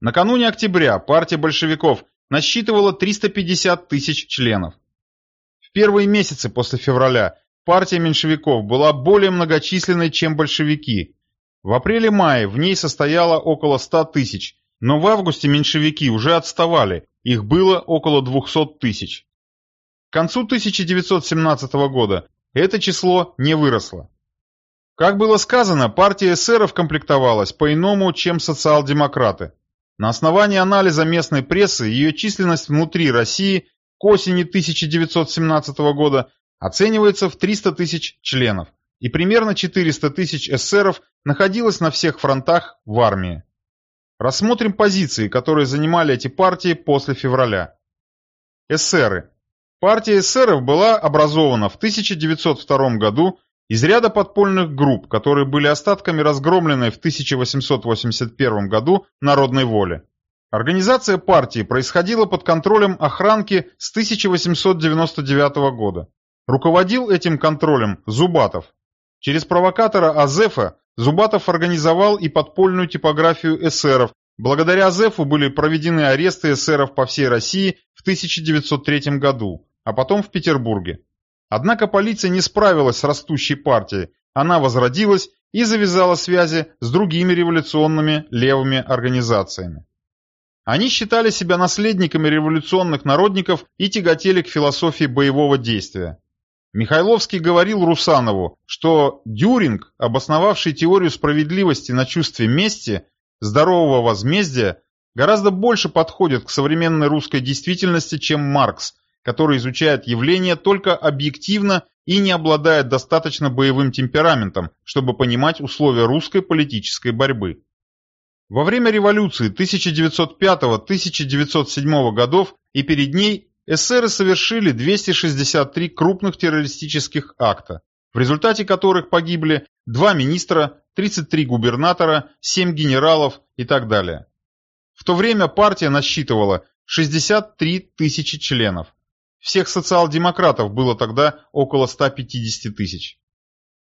Накануне октября партия большевиков насчитывала 350 тысяч членов. В первые месяцы после февраля партия меньшевиков была более многочисленной, чем большевики. В апреле-мае в ней состояло около 100 тысяч, но в августе меньшевики уже отставали, их было около 200 тысяч. К концу 1917 года это число не выросло. Как было сказано, партия эсеров комплектовалась по-иному, чем социал-демократы. На основании анализа местной прессы ее численность внутри России к осени 1917 года оценивается в 300 тысяч членов, и примерно 400 тысяч эсеров находилось на всех фронтах в армии. Рассмотрим позиции, которые занимали эти партии после февраля. Эсеры. Партия эсеров была образована в 1902 году из ряда подпольных групп, которые были остатками разгромленной в 1881 году народной воли. Организация партии происходила под контролем охранки с 1899 года. Руководил этим контролем Зубатов. Через провокатора Азефа Зубатов организовал и подпольную типографию эсеров. Благодаря Азефу были проведены аресты эсеров по всей России в 1903 году, а потом в Петербурге. Однако полиция не справилась с растущей партией, она возродилась и завязала связи с другими революционными левыми организациями. Они считали себя наследниками революционных народников и тяготели к философии боевого действия. Михайловский говорил Русанову, что Дюринг, обосновавший теорию справедливости на чувстве мести, здорового возмездия, гораздо больше подходит к современной русской действительности, чем Маркс, который изучает явления только объективно и не обладает достаточно боевым темпераментом, чтобы понимать условия русской политической борьбы. Во время революции 1905-1907 годов и перед ней эсеры совершили 263 крупных террористических акта, в результате которых погибли два министра, 33 губернатора, 7 генералов и так далее. В то время партия насчитывала 63 тысячи членов. Всех социал-демократов было тогда около 150 тысяч.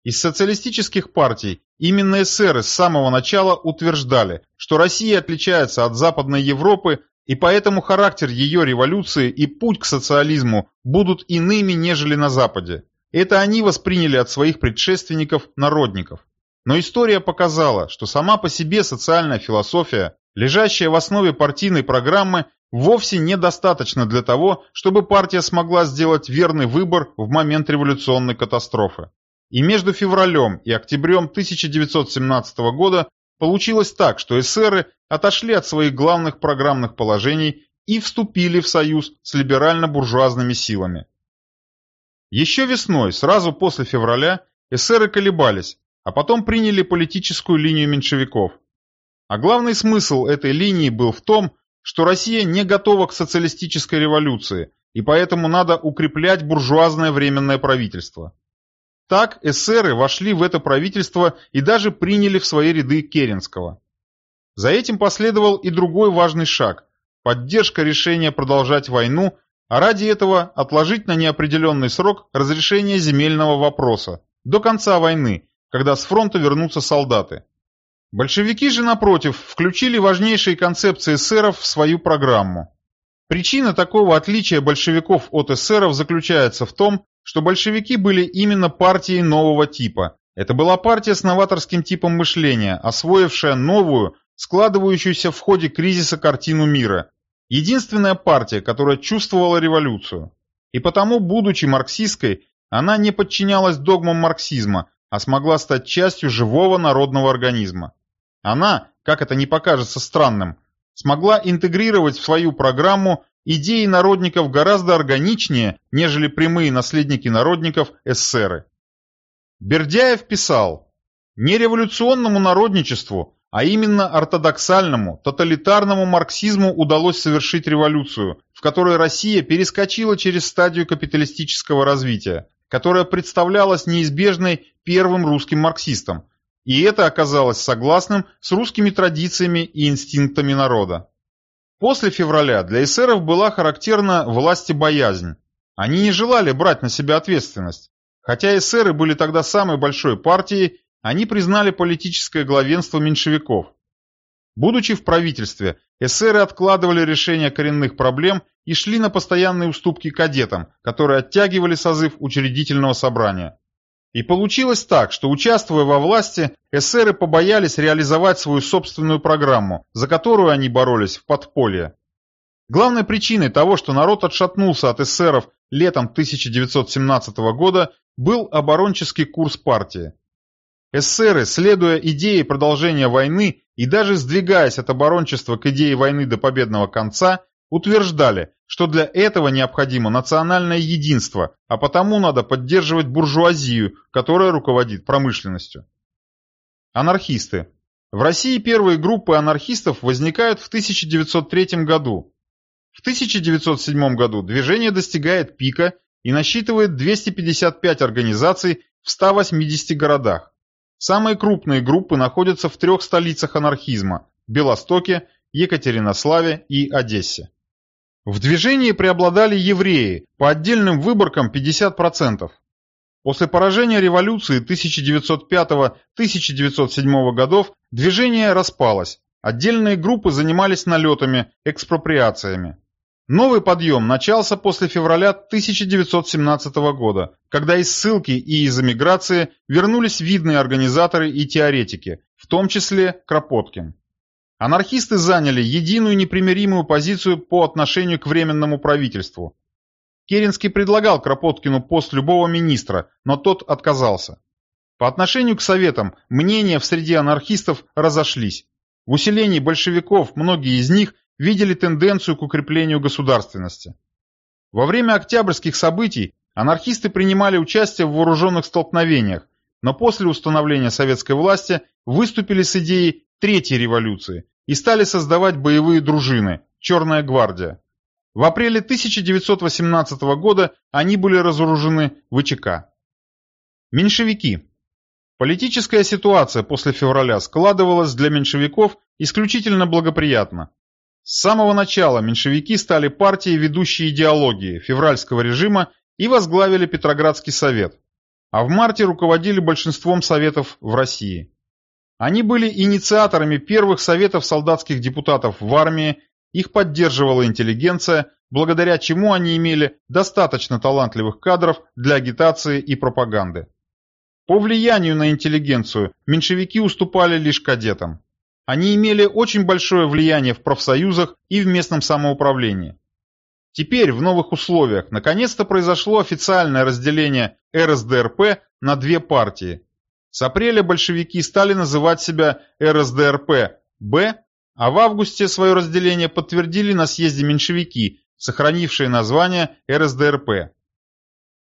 Из социалистических партий именно эсеры с самого начала утверждали, что Россия отличается от Западной Европы и поэтому характер ее революции и путь к социализму будут иными, нежели на Западе. Это они восприняли от своих предшественников народников. Но история показала, что сама по себе социальная философия, лежащая в основе партийной программы, вовсе недостаточно для того, чтобы партия смогла сделать верный выбор в момент революционной катастрофы. И между февралем и октябрем 1917 года получилось так, что эсеры отошли от своих главных программных положений и вступили в союз с либерально-буржуазными силами. Еще весной, сразу после февраля, эсеры колебались, а потом приняли политическую линию меньшевиков. А главный смысл этой линии был в том, что Россия не готова к социалистической революции, и поэтому надо укреплять буржуазное временное правительство. Так эсеры вошли в это правительство и даже приняли в свои ряды Керенского. За этим последовал и другой важный шаг – поддержка решения продолжать войну, а ради этого отложить на неопределенный срок разрешение земельного вопроса до конца войны, когда с фронта вернутся солдаты. Большевики же, напротив, включили важнейшие концепции эсеров в свою программу. Причина такого отличия большевиков от эсеров заключается в том, что большевики были именно партией нового типа. Это была партия с новаторским типом мышления, освоившая новую, складывающуюся в ходе кризиса картину мира. Единственная партия, которая чувствовала революцию. И потому, будучи марксистской, она не подчинялась догмам марксизма, а смогла стать частью живого народного организма. Она, как это не покажется странным, смогла интегрировать в свою программу идеи народников гораздо органичнее, нежели прямые наследники народников эсеры. Бердяев писал, «Не революционному народничеству, а именно ортодоксальному, тоталитарному марксизму удалось совершить революцию, в которой Россия перескочила через стадию капиталистического развития, которая представлялась неизбежной первым русским марксистом, и это оказалось согласным с русскими традициями и инстинктами народа. После февраля для эсеров была характерна властебоязнь. Они не желали брать на себя ответственность. Хотя эсеры были тогда самой большой партией, они признали политическое главенство меньшевиков. Будучи в правительстве, эсеры откладывали решение коренных проблем и шли на постоянные уступки кадетам, которые оттягивали созыв учредительного собрания. И получилось так, что участвуя во власти, эсеры побоялись реализовать свою собственную программу, за которую они боролись в подполье. Главной причиной того, что народ отшатнулся от эсеров летом 1917 года, был оборонческий курс партии. Эсеры, следуя идее продолжения войны и даже сдвигаясь от оборончества к идее войны до победного конца, утверждали, что для этого необходимо национальное единство, а потому надо поддерживать буржуазию, которая руководит промышленностью. Анархисты. В России первые группы анархистов возникают в 1903 году. В 1907 году движение достигает пика и насчитывает 255 организаций в 180 городах. Самые крупные группы находятся в трех столицах анархизма – Белостоке, Екатеринославе и Одессе. В движении преобладали евреи, по отдельным выборкам 50%. После поражения революции 1905-1907 годов движение распалось. Отдельные группы занимались налетами, экспроприациями. Новый подъем начался после февраля 1917 года, когда из ссылки и из эмиграции вернулись видные организаторы и теоретики, в том числе Кропоткин. Анархисты заняли единую непримиримую позицию по отношению к Временному правительству. Керенский предлагал Кропоткину пост любого министра, но тот отказался. По отношению к Советам мнения в среде анархистов разошлись. В усилении большевиков многие из них видели тенденцию к укреплению государственности. Во время октябрьских событий анархисты принимали участие в вооруженных столкновениях, но после установления советской власти выступили с идеей Третьей революции и стали создавать боевые дружины «Черная гвардия». В апреле 1918 года они были разоружены ВЧК. Меньшевики. Политическая ситуация после февраля складывалась для меньшевиков исключительно благоприятно. С самого начала меньшевики стали партией ведущей идеологии февральского режима и возглавили Петроградский совет, а в марте руководили большинством советов в России. Они были инициаторами первых советов солдатских депутатов в армии, их поддерживала интеллигенция, благодаря чему они имели достаточно талантливых кадров для агитации и пропаганды. По влиянию на интеллигенцию меньшевики уступали лишь кадетам. Они имели очень большое влияние в профсоюзах и в местном самоуправлении. Теперь, в новых условиях, наконец-то произошло официальное разделение РСДРП на две партии. С апреля большевики стали называть себя РСДРП-Б, а в августе свое разделение подтвердили на съезде меньшевики, сохранившие название РСДРП.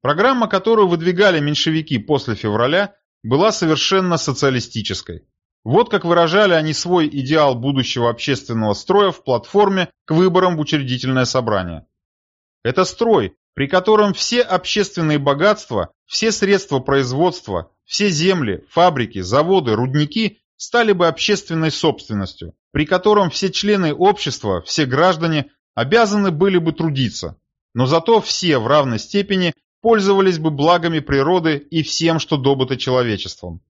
Программа, которую выдвигали меньшевики после февраля, была совершенно социалистической. Вот как выражали они свой идеал будущего общественного строя в платформе к выборам в учредительное собрание. Это строй, при котором все общественные богатства, все средства производства, все земли, фабрики, заводы, рудники стали бы общественной собственностью, при котором все члены общества, все граждане обязаны были бы трудиться, но зато все в равной степени пользовались бы благами природы и всем, что добыто человечеством.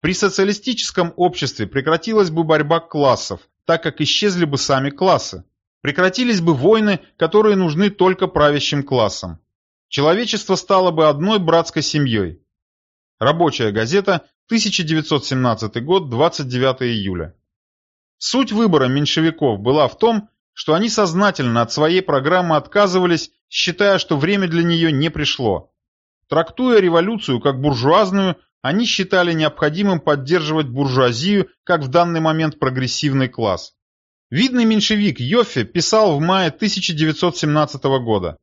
При социалистическом обществе прекратилась бы борьба классов, так как исчезли бы сами классы. Прекратились бы войны, которые нужны только правящим классам. Человечество стало бы одной братской семьей. Рабочая газета, 1917 год, 29 июля. Суть выбора меньшевиков была в том, что они сознательно от своей программы отказывались, считая, что время для нее не пришло. Трактуя революцию как буржуазную, они считали необходимым поддерживать буржуазию как в данный момент прогрессивный класс. Видный меньшевик Йоффе писал в мае 1917 года.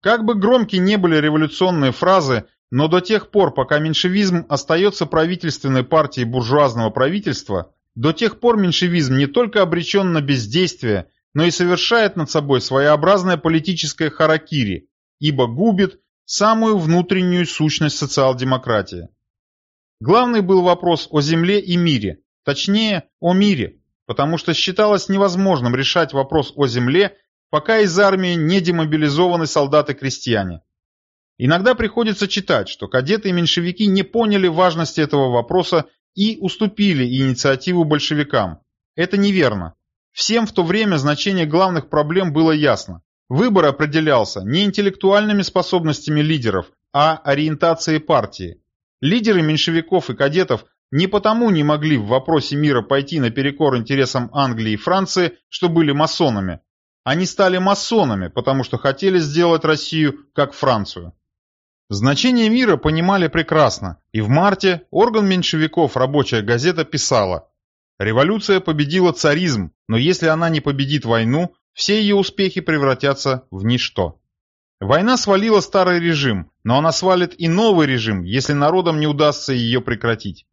Как бы громки не были революционные фразы, но до тех пор, пока меньшевизм остается правительственной партией буржуазного правительства, до тех пор меньшевизм не только обречен на бездействие, но и совершает над собой своеобразное политическое харакири, ибо губит самую внутреннюю сущность социал-демократии. Главный был вопрос о земле и мире, точнее, о мире, потому что считалось невозможным решать вопрос о земле, пока из армии не демобилизованы солдаты-крестьяне. Иногда приходится читать, что кадеты и меньшевики не поняли важности этого вопроса и уступили инициативу большевикам. Это неверно. Всем в то время значение главных проблем было ясно. Выбор определялся не интеллектуальными способностями лидеров, а ориентацией партии. Лидеры меньшевиков и кадетов не потому не могли в вопросе мира пойти наперекор интересам Англии и Франции, что были масонами. Они стали масонами, потому что хотели сделать Россию как Францию. Значение мира понимали прекрасно, и в марте орган меньшевиков «Рабочая газета» писала «Революция победила царизм, но если она не победит войну, все ее успехи превратятся в ничто». Война свалила старый режим, но она свалит и новый режим, если народам не удастся ее прекратить.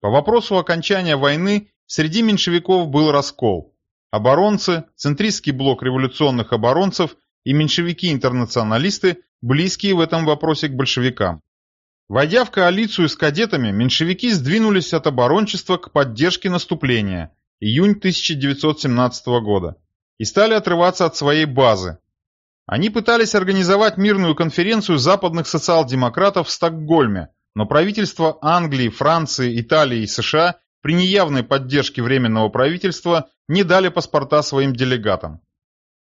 По вопросу окончания войны среди меньшевиков был раскол. Оборонцы, центристский блок революционных оборонцев и меньшевики-интернационалисты, близкие в этом вопросе к большевикам. Войдя в коалицию с кадетами, меньшевики сдвинулись от оборончества к поддержке наступления, июнь 1917 года, и стали отрываться от своей базы, они пытались организовать мирную конференцию западных социал-демократов в Стокгольме, но правительства Англии, Франции, Италии и США при неявной поддержке Временного правительства не дали паспорта своим делегатам.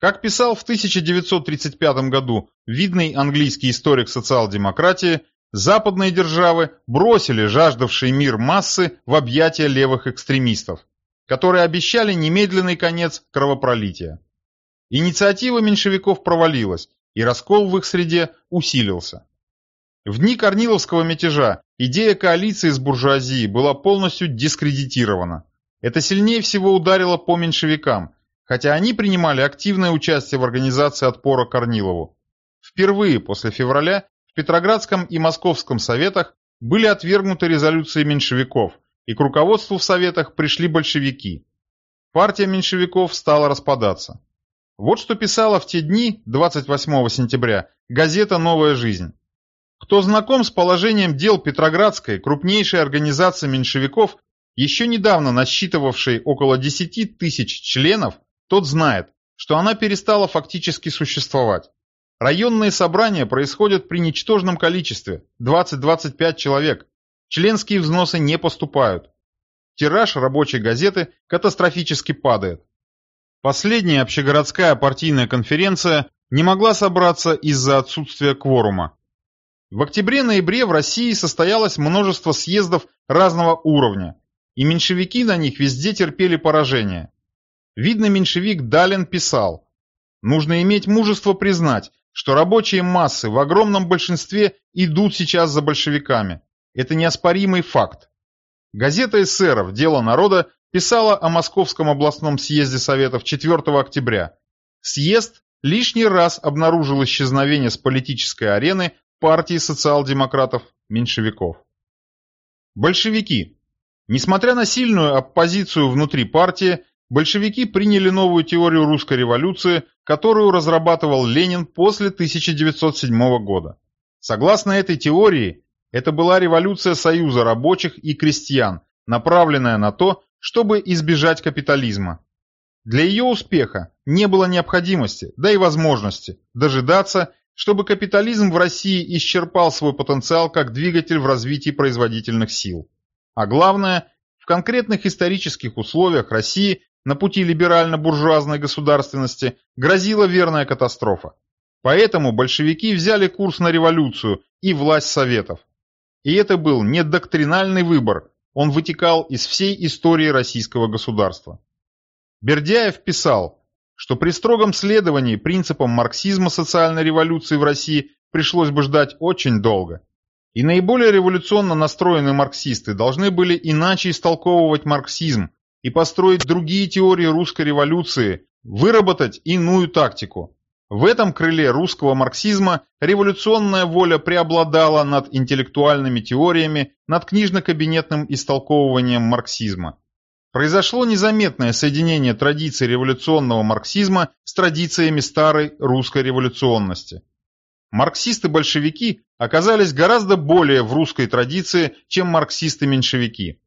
Как писал в 1935 году видный английский историк социал-демократии, западные державы бросили жаждавший мир массы в объятия левых экстремистов, которые обещали немедленный конец кровопролития. Инициатива меньшевиков провалилась, и раскол в их среде усилился. В дни Корниловского мятежа идея коалиции с буржуазией была полностью дискредитирована. Это сильнее всего ударило по меньшевикам, хотя они принимали активное участие в организации отпора Корнилову. Впервые после февраля в Петроградском и Московском советах были отвергнуты резолюции меньшевиков, и к руководству в советах пришли большевики. Партия меньшевиков стала распадаться. Вот что писала в те дни, 28 сентября, газета «Новая жизнь». Кто знаком с положением дел Петроградской, крупнейшей организации меньшевиков, еще недавно насчитывавшей около 10 тысяч членов, тот знает, что она перестала фактически существовать. Районные собрания происходят при ничтожном количестве – 20-25 человек. Членские взносы не поступают. Тираж рабочей газеты катастрофически падает. Последняя общегородская партийная конференция не могла собраться из-за отсутствия кворума. В октябре-ноябре в России состоялось множество съездов разного уровня, и меньшевики на них везде терпели поражение. Видно, меньшевик Далин писал, «Нужно иметь мужество признать, что рабочие массы в огромном большинстве идут сейчас за большевиками. Это неоспоримый факт. Газета эсеров «Дело народа» писала о Московском областном съезде Советов 4 октября. Съезд лишний раз обнаружил исчезновение с политической арены партии социал-демократов-меньшевиков. Большевики. Несмотря на сильную оппозицию внутри партии, большевики приняли новую теорию русской революции, которую разрабатывал Ленин после 1907 года. Согласно этой теории, это была революция союза рабочих и крестьян, направленная на то, чтобы избежать капитализма. Для ее успеха не было необходимости, да и возможности, дожидаться, чтобы капитализм в России исчерпал свой потенциал как двигатель в развитии производительных сил. А главное, в конкретных исторических условиях России на пути либерально-буржуазной государственности грозила верная катастрофа. Поэтому большевики взяли курс на революцию и власть Советов. И это был не доктринальный выбор, он вытекал из всей истории российского государства. Бердяев писал, что при строгом следовании принципам марксизма социальной революции в России пришлось бы ждать очень долго. И наиболее революционно настроенные марксисты должны были иначе истолковывать марксизм, и построить другие теории русской революции, выработать иную тактику. В этом крыле русского марксизма революционная воля преобладала над интеллектуальными теориями, над книжно-кабинетным истолковыванием марксизма. Произошло незаметное соединение традиций революционного марксизма с традициями старой русской революционности. Марксисты-большевики оказались гораздо более в русской традиции, чем марксисты-меньшевики.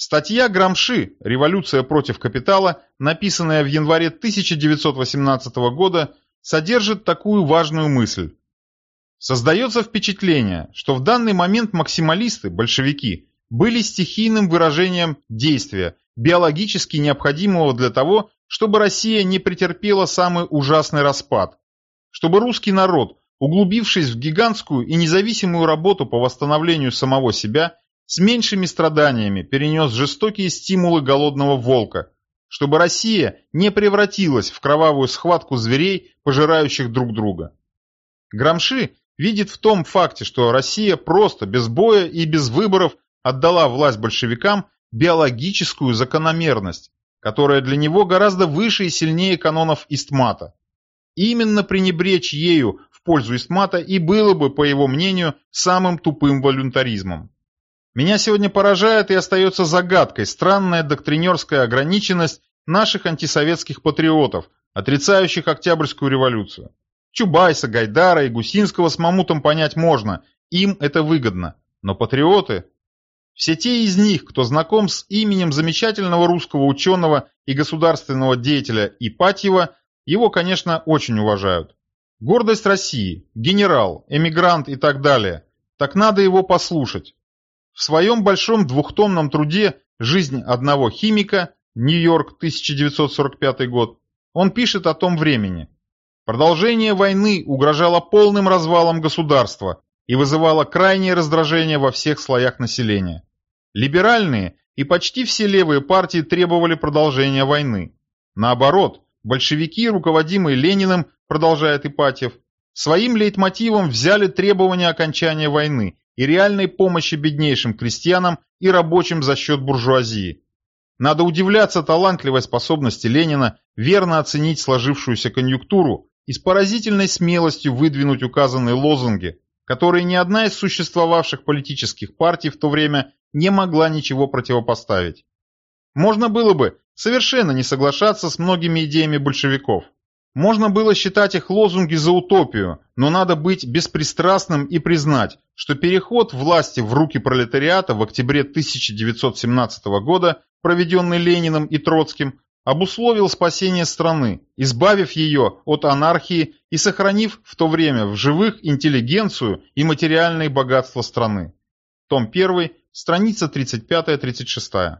Статья Грамши «Революция против капитала», написанная в январе 1918 года, содержит такую важную мысль. Создается впечатление, что в данный момент максималисты, большевики, были стихийным выражением действия, биологически необходимого для того, чтобы Россия не претерпела самый ужасный распад, чтобы русский народ, углубившись в гигантскую и независимую работу по восстановлению самого себя, с меньшими страданиями перенес жестокие стимулы голодного волка, чтобы Россия не превратилась в кровавую схватку зверей, пожирающих друг друга. Грамши видит в том факте, что Россия просто, без боя и без выборов отдала власть большевикам биологическую закономерность, которая для него гораздо выше и сильнее канонов Истмата. Именно пренебречь ею в пользу Истмата и было бы, по его мнению, самым тупым волюнтаризмом. Меня сегодня поражает и остается загадкой странная доктринерская ограниченность наших антисоветских патриотов, отрицающих Октябрьскую революцию. Чубайса, Гайдара и Гусинского с Мамутом понять можно, им это выгодно. Но патриоты... Все те из них, кто знаком с именем замечательного русского ученого и государственного деятеля Ипатьева, его, конечно, очень уважают. Гордость России, генерал, эмигрант и так далее. Так надо его послушать. В своем большом двухтомном труде «Жизнь одного химика» Нью-Йорк, 1945 год, Он пишет о том времени. Продолжение войны угрожало полным развалом государства и вызывало крайнее раздражение во всех слоях населения. Либеральные и почти все левые партии требовали продолжения войны. Наоборот, большевики, руководимые Лениным, продолжает Ипатьев, своим лейтмотивом взяли требования окончания войны и реальной помощи беднейшим крестьянам и рабочим за счет буржуазии. Надо удивляться талантливой способности Ленина верно оценить сложившуюся конъюнктуру и с поразительной смелостью выдвинуть указанные лозунги, которые ни одна из существовавших политических партий в то время не могла ничего противопоставить. Можно было бы совершенно не соглашаться с многими идеями большевиков. Можно было считать их лозунги за утопию, но надо быть беспристрастным и признать, что переход власти в руки пролетариата в октябре 1917 года, проведенный Лениным и Троцким, обусловил спасение страны, избавив ее от анархии и сохранив в то время в живых интеллигенцию и материальные богатства страны. Том 1, страница 35-36.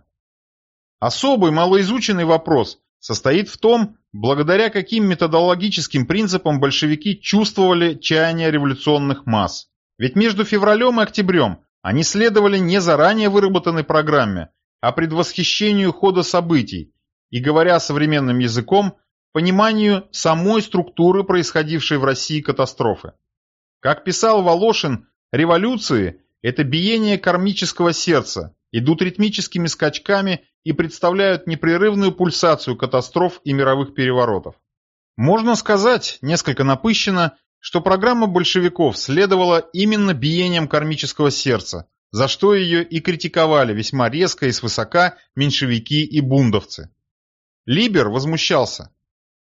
Особый малоизученный вопрос состоит в том, благодаря каким методологическим принципам большевики чувствовали чаяние революционных масс. Ведь между февралем и октябрем они следовали не заранее выработанной программе, а предвосхищению хода событий, и, говоря современным языком, пониманию самой структуры происходившей в России катастрофы. Как писал Волошин, революции – это биение кармического сердца, идут ритмическими скачками и представляют непрерывную пульсацию катастроф и мировых переворотов. Можно сказать, несколько напыщенно, что программа большевиков следовала именно биением кармического сердца, за что ее и критиковали весьма резко и свысока меньшевики и бундовцы. Либер возмущался.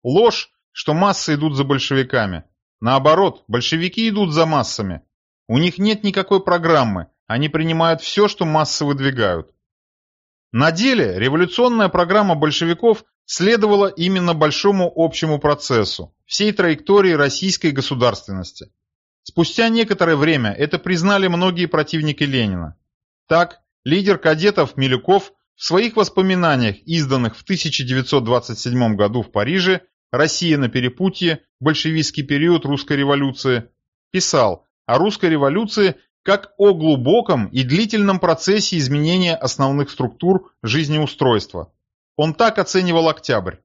Ложь, что массы идут за большевиками. Наоборот, большевики идут за массами. У них нет никакой программы, они принимают все, что массы выдвигают. На деле революционная программа большевиков следовала именно большому общему процессу, всей траектории российской государственности. Спустя некоторое время это признали многие противники Ленина. Так, лидер кадетов Милюков в своих воспоминаниях, изданных в 1927 году в Париже «Россия на перепутье. Большевистский период русской революции», писал о русской революции как о глубоком и длительном процессе изменения основных структур жизнеустройства. Он так оценивал октябрь.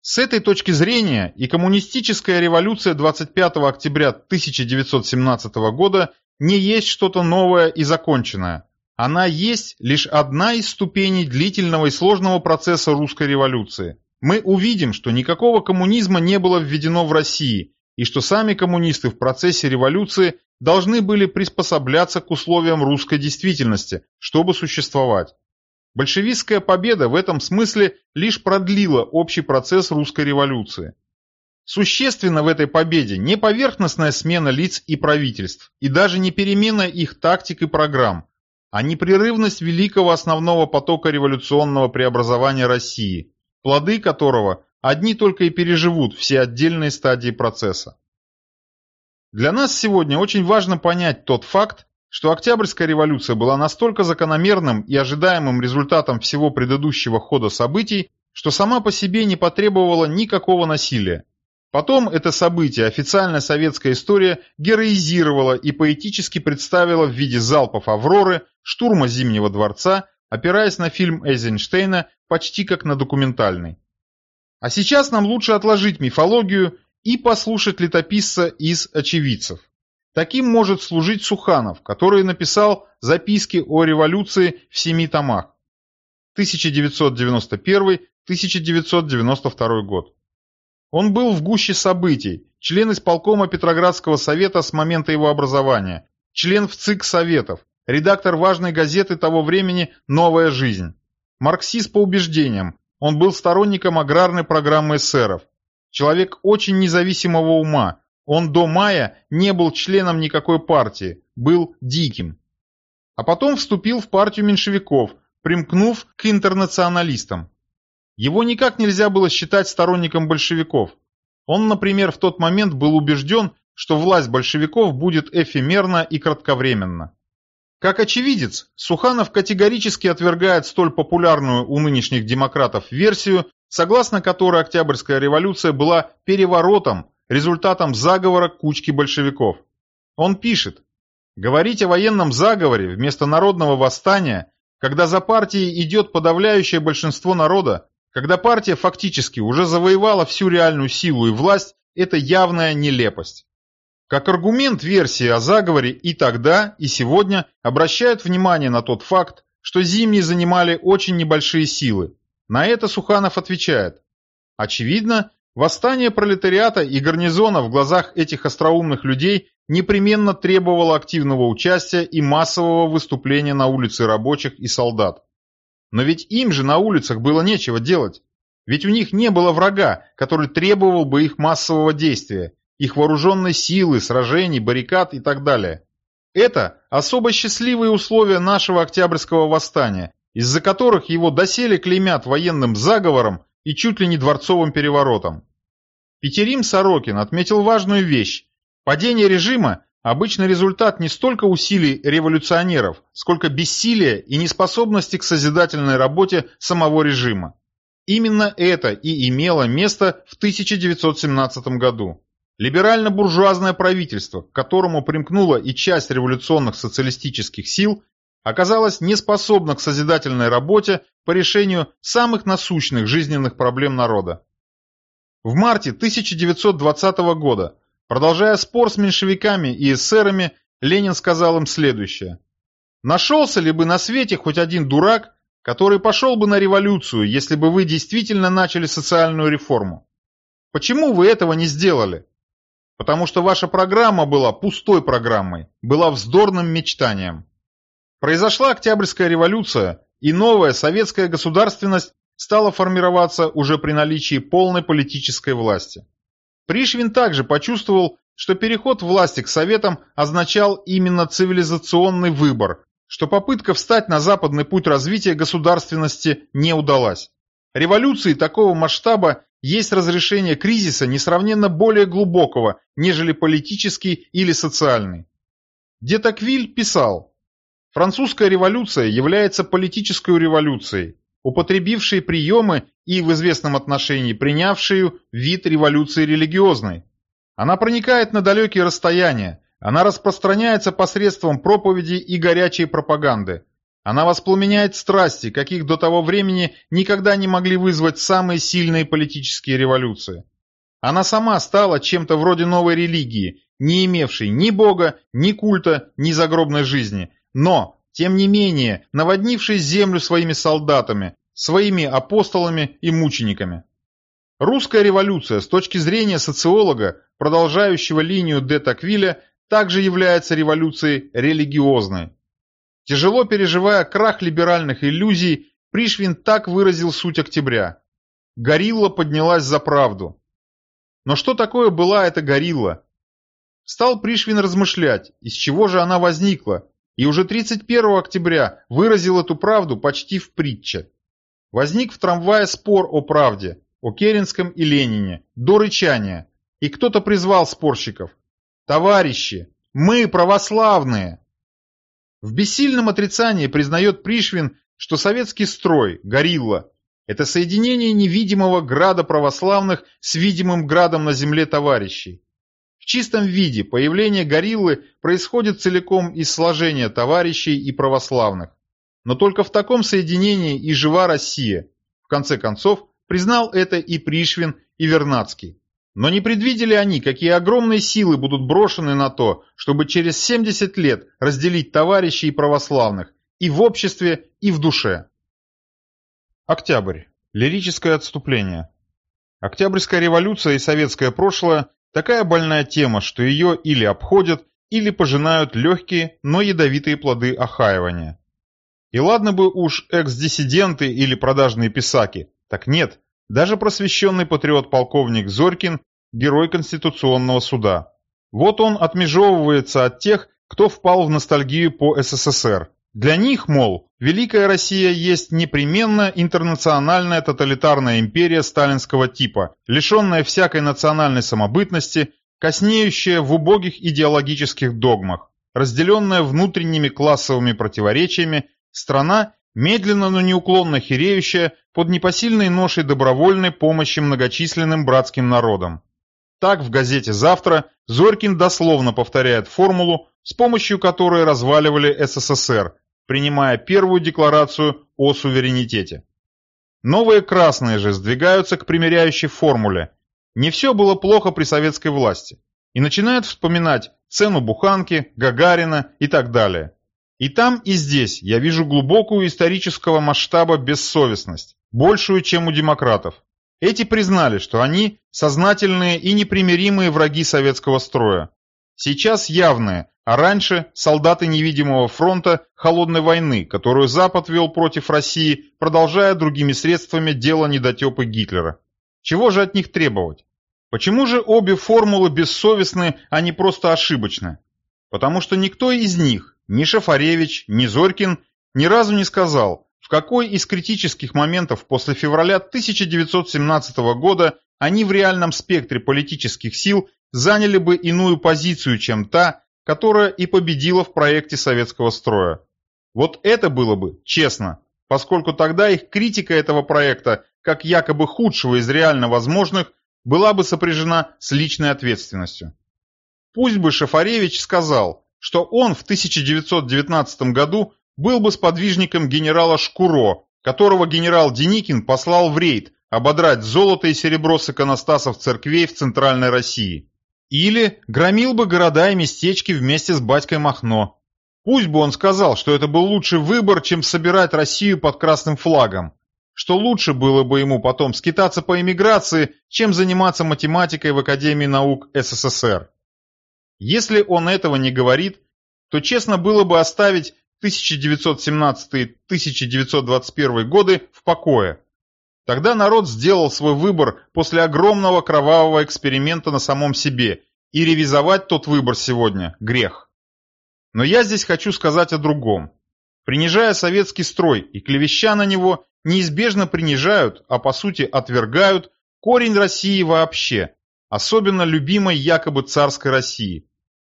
С этой точки зрения и коммунистическая революция 25 октября 1917 года не есть что-то новое и законченное, она есть лишь одна из ступеней длительного и сложного процесса русской революции. Мы увидим, что никакого коммунизма не было введено в России, и что сами коммунисты в процессе революции должны были приспосабляться к условиям русской действительности, чтобы существовать. Большевистская победа в этом смысле лишь продлила общий процесс русской революции. Существенно в этой победе не поверхностная смена лиц и правительств, и даже не перемена их тактик и программ, а непрерывность великого основного потока революционного преобразования России, плоды которого одни только и переживут все отдельные стадии процесса. Для нас сегодня очень важно понять тот факт, что Октябрьская революция была настолько закономерным и ожидаемым результатом всего предыдущего хода событий, что сама по себе не потребовала никакого насилия, Потом это событие официальная советская история героизировала и поэтически представила в виде залпов «Авроры», штурма Зимнего дворца, опираясь на фильм Эйзенштейна почти как на документальный. А сейчас нам лучше отложить мифологию и послушать летописца из очевидцев. Таким может служить Суханов, который написал записки о революции в семи томах. 1991-1992 год. Он был в гуще событий, член исполкома Петроградского совета с момента его образования, член в ЦИК Советов, редактор важной газеты того времени «Новая жизнь». Марксист по убеждениям, он был сторонником аграрной программы эсеров. Человек очень независимого ума, он до мая не был членом никакой партии, был диким. А потом вступил в партию меньшевиков, примкнув к интернационалистам. Его никак нельзя было считать сторонником большевиков. Он, например, в тот момент был убежден, что власть большевиков будет эфемерна и кратковременна. Как очевидец, Суханов категорически отвергает столь популярную у нынешних демократов версию, согласно которой Октябрьская революция была переворотом, результатом заговора кучки большевиков. Он пишет, говорить о военном заговоре вместо народного восстания, когда за партией идет подавляющее большинство народа, когда партия фактически уже завоевала всю реальную силу и власть, это явная нелепость. Как аргумент версии о заговоре и тогда, и сегодня обращают внимание на тот факт, что зимние занимали очень небольшие силы. На это Суханов отвечает. Очевидно, восстание пролетариата и гарнизона в глазах этих остроумных людей непременно требовало активного участия и массового выступления на улице рабочих и солдат. Но ведь им же на улицах было нечего делать. Ведь у них не было врага, который требовал бы их массового действия, их вооруженной силы, сражений, баррикад и так далее. Это особо счастливые условия нашего Октябрьского восстания, из-за которых его доселе клеймят военным заговором и чуть ли не дворцовым переворотом. Петерим Сорокин отметил важную вещь. Падение режима – обычно результат не столько усилий революционеров, сколько бессилия и неспособности к созидательной работе самого режима. Именно это и имело место в 1917 году. Либерально-буржуазное правительство, к которому примкнула и часть революционных социалистических сил, оказалось неспособно к созидательной работе по решению самых насущных жизненных проблем народа. В марте 1920 года, продолжая спор с меньшевиками и эсерами, Ленин сказал им следующее. «Нашелся ли бы на свете хоть один дурак, который пошел бы на революцию, если бы вы действительно начали социальную реформу? Почему вы этого не сделали? Потому что ваша программа была пустой программой, была вздорным мечтанием. Произошла Октябрьская революция, и новая советская государственность стала формироваться уже при наличии полной политической власти. Пришвин также почувствовал, что переход власти к Советам означал именно цивилизационный выбор, что попытка встать на западный путь развития государственности не удалась. Революции такого масштаба есть разрешение кризиса несравненно более глубокого, нежели политический или социальный. Детоквиль писал, «Французская революция является политической революцией, употребившей приемы и в известном отношении принявшей вид революции религиозной. Она проникает на далекие расстояния, она распространяется посредством проповеди и горячей пропаганды, она воспламеняет страсти, каких до того времени никогда не могли вызвать самые сильные политические революции. Она сама стала чем-то вроде новой религии, не имевшей ни бога, ни культа, ни загробной жизни, но, тем не менее, наводнившей землю своими солдатами, своими апостолами и мучениками. Русская революция с точки зрения социолога, продолжающего линию де Таквиля, также является революцией религиозной. Тяжело переживая крах либеральных иллюзий, Пришвин так выразил суть октября. Горилла поднялась за правду. Но что такое была эта горилла? Стал Пришвин размышлять, из чего же она возникла, и уже 31 октября выразил эту правду почти в притче. Возник в трамвае спор о правде, о Керенском и Ленине, до рычания, и кто-то призвал спорщиков. «Товарищи, мы православные!» В бессильном отрицании признает Пришвин, что советский строй, горилла, это соединение невидимого града православных с видимым градом на земле товарищей. В чистом виде появление гориллы происходит целиком из сложения товарищей и православных. Но только в таком соединении и жива Россия. В конце концов, признал это и Пришвин, и Вернадский. Но не предвидели они, какие огромные силы будут брошены на то, чтобы через 70 лет разделить товарищей и православных и в обществе, и в душе. Октябрь. Лирическое отступление. Октябрьская революция и советское прошлое – такая больная тема, что ее или обходят, или пожинают легкие, но ядовитые плоды охаивания. И ладно бы уж экс-диссиденты или продажные писаки, так нет, даже просвещенный патриот-полковник Зорькин – герой Конституционного суда. Вот он отмежевывается от тех, кто впал в ностальгию по СССР. Для них, мол, Великая Россия есть непременно интернациональная тоталитарная империя сталинского типа, лишенная всякой национальной самобытности, коснеющая в убогих идеологических догмах, разделенная внутренними классовыми противоречиями, страна, медленно, но неуклонно хереющая под непосильной ношей добровольной помощи многочисленным братским народам. Так в газете «Завтра» Зорькин дословно повторяет формулу, с помощью которой разваливали СССР, принимая первую декларацию о суверенитете. Новые красные же сдвигаются к примиряющей формуле. Не все было плохо при советской власти. И начинают вспоминать цену буханки, Гагарина и так далее. И там, и здесь я вижу глубокую исторического масштаба бессовестность, большую, чем у демократов. Эти признали, что они сознательные и непримиримые враги советского строя. Сейчас явные, а раньше солдаты невидимого фронта холодной войны, которую Запад вел против России, продолжая другими средствами дело недотепы Гитлера. Чего же от них требовать? Почему же обе формулы бессовестны, а не просто ошибочны? Потому что никто из них, ни Шафаревич, ни Зорькин, ни разу не сказал, в какой из критических моментов после февраля 1917 года они в реальном спектре политических сил заняли бы иную позицию, чем та, которая и победила в проекте советского строя. Вот это было бы честно, поскольку тогда их критика этого проекта, как якобы худшего из реально возможных, была бы сопряжена с личной ответственностью. Пусть бы Шафаревич сказал, что он в 1919 году был бы сподвижником генерала Шкуро, которого генерал Деникин послал в рейд ободрать золото и серебро с иконостасов церквей в Центральной России. Или громил бы города и местечки вместе с батькой Махно. Пусть бы он сказал, что это был лучший выбор, чем собирать Россию под красным флагом что лучше было бы ему потом скитаться по эмиграции, чем заниматься математикой в Академии наук СССР. Если он этого не говорит, то честно было бы оставить 1917-1921 годы в покое. Тогда народ сделал свой выбор после огромного кровавого эксперимента на самом себе, и ревизовать тот выбор сегодня – грех. Но я здесь хочу сказать о другом. Принижая советский строй и клевеща на него, неизбежно принижают, а по сути отвергают, корень России вообще, особенно любимой якобы царской России.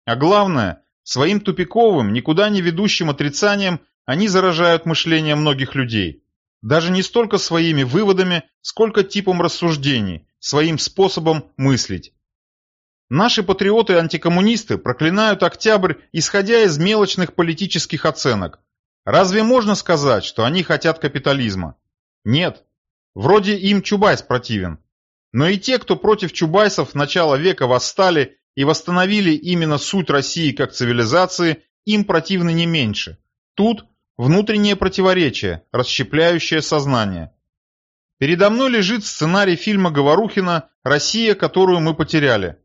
А главное, своим тупиковым, никуда не ведущим отрицанием они заражают мышление многих людей. Даже не столько своими выводами, сколько типом рассуждений, своим способом мыслить. Наши патриоты-антикоммунисты проклинают октябрь, исходя из мелочных политических оценок, Разве можно сказать, что они хотят капитализма? Нет. Вроде им Чубайс противен. Но и те, кто против Чубайсов начала века восстали и восстановили именно суть России как цивилизации, им противны не меньше. Тут внутреннее противоречие, расщепляющее сознание. Передо мной лежит сценарий фильма Говорухина «Россия, которую мы потеряли».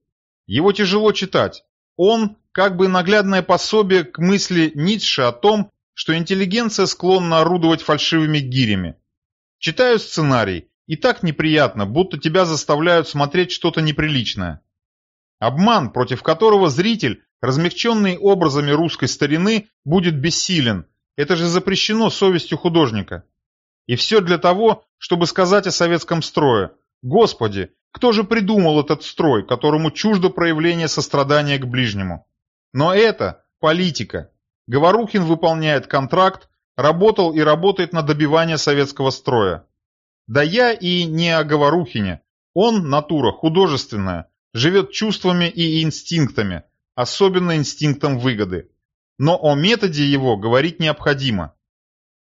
Его тяжело читать. Он как бы наглядное пособие к мысли Ницше о том, что интеллигенция склонна орудовать фальшивыми гирями. Читаю сценарий, и так неприятно, будто тебя заставляют смотреть что-то неприличное. Обман, против которого зритель, размягченный образами русской старины, будет бессилен. Это же запрещено совестью художника. И все для того, чтобы сказать о советском строе. Господи, кто же придумал этот строй, которому чуждо проявление сострадания к ближнему? Но это политика. Говорухин выполняет контракт, работал и работает на добивание советского строя. Да я и не о Говорухине. Он, натура художественная, живет чувствами и инстинктами, особенно инстинктом выгоды. Но о методе его говорить необходимо.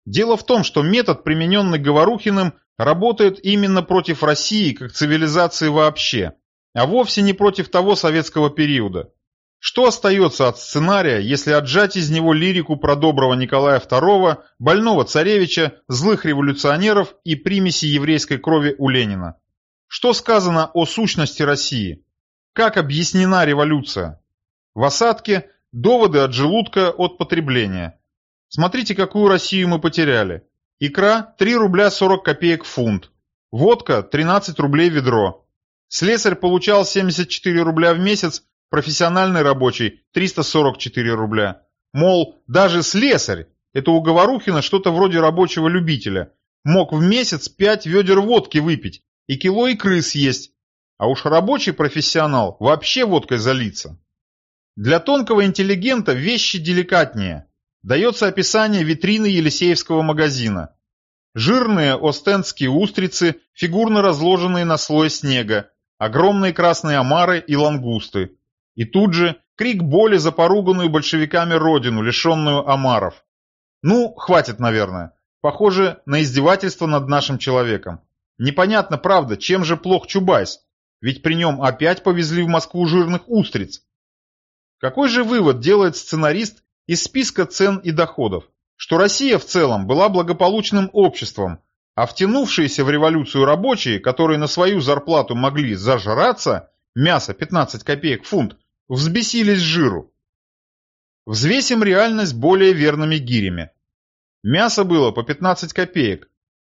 Дело в том, что метод, примененный Говорухиным, работает именно против России как цивилизации вообще, а вовсе не против того советского периода. Что остается от сценария, если отжать из него лирику про доброго Николая II, больного царевича, злых революционеров и примеси еврейской крови у Ленина? Что сказано о сущности России? Как объяснена революция? В осадке доводы от желудка от потребления. Смотрите, какую Россию мы потеряли. Икра 3 рубля 40 копеек фунт. Водка 13 рублей ведро. Слесарь получал 74 рубля в месяц профессиональный рабочий 344 рубля. Мол, даже слесарь, это у Говорухина что-то вроде рабочего любителя, мог в месяц 5 ведер водки выпить и кило икры съесть, а уж рабочий профессионал вообще водкой залиться. Для тонкого интеллигента вещи деликатнее. дается описание витрины Елисеевского магазина. Жирные остенские устрицы, фигурно разложенные на слой снега, огромные красные омары и лангусты. И тут же крик боли за поруганную большевиками родину, лишенную омаров. Ну, хватит, наверное. Похоже на издевательство над нашим человеком. Непонятно, правда, чем же плох Чубайс? Ведь при нем опять повезли в Москву жирных устриц. Какой же вывод делает сценарист из списка цен и доходов? Что Россия в целом была благополучным обществом, а втянувшиеся в революцию рабочие, которые на свою зарплату могли зажраться, мясо 15 копеек фунт, взбесились жиру. Взвесим реальность более верными гирями. Мясо было по 15 копеек,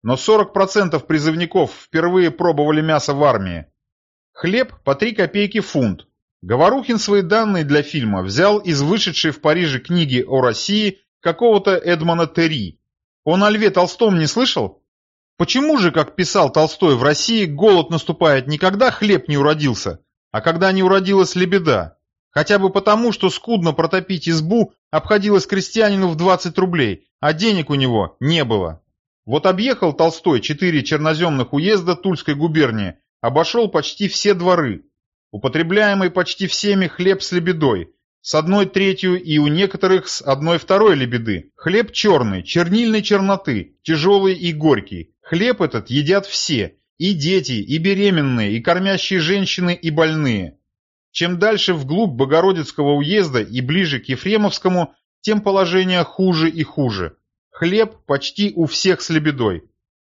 но 40% призывников впервые пробовали мясо в армии. Хлеб по 3 копейки фунт. Говорухин свои данные для фильма взял из вышедшей в Париже книги о России какого-то Эдмона Терри. Он о Льве Толстом не слышал? Почему же, как писал Толстой, в России голод наступает не когда хлеб не уродился, а когда не уродилась лебеда? Хотя бы потому, что скудно протопить избу обходилось крестьянину в 20 рублей, а денег у него не было. Вот объехал Толстой четыре черноземных уезда Тульской губернии, обошел почти все дворы. Употребляемый почти всеми хлеб с лебедой, с одной третью и у некоторых с одной второй лебеды. Хлеб черный, чернильной черноты, тяжелый и горький. Хлеб этот едят все, и дети, и беременные, и кормящие женщины, и больные. Чем дальше вглубь Богородицкого уезда и ближе к Ефремовскому, тем положение хуже и хуже. Хлеб почти у всех с лебедой.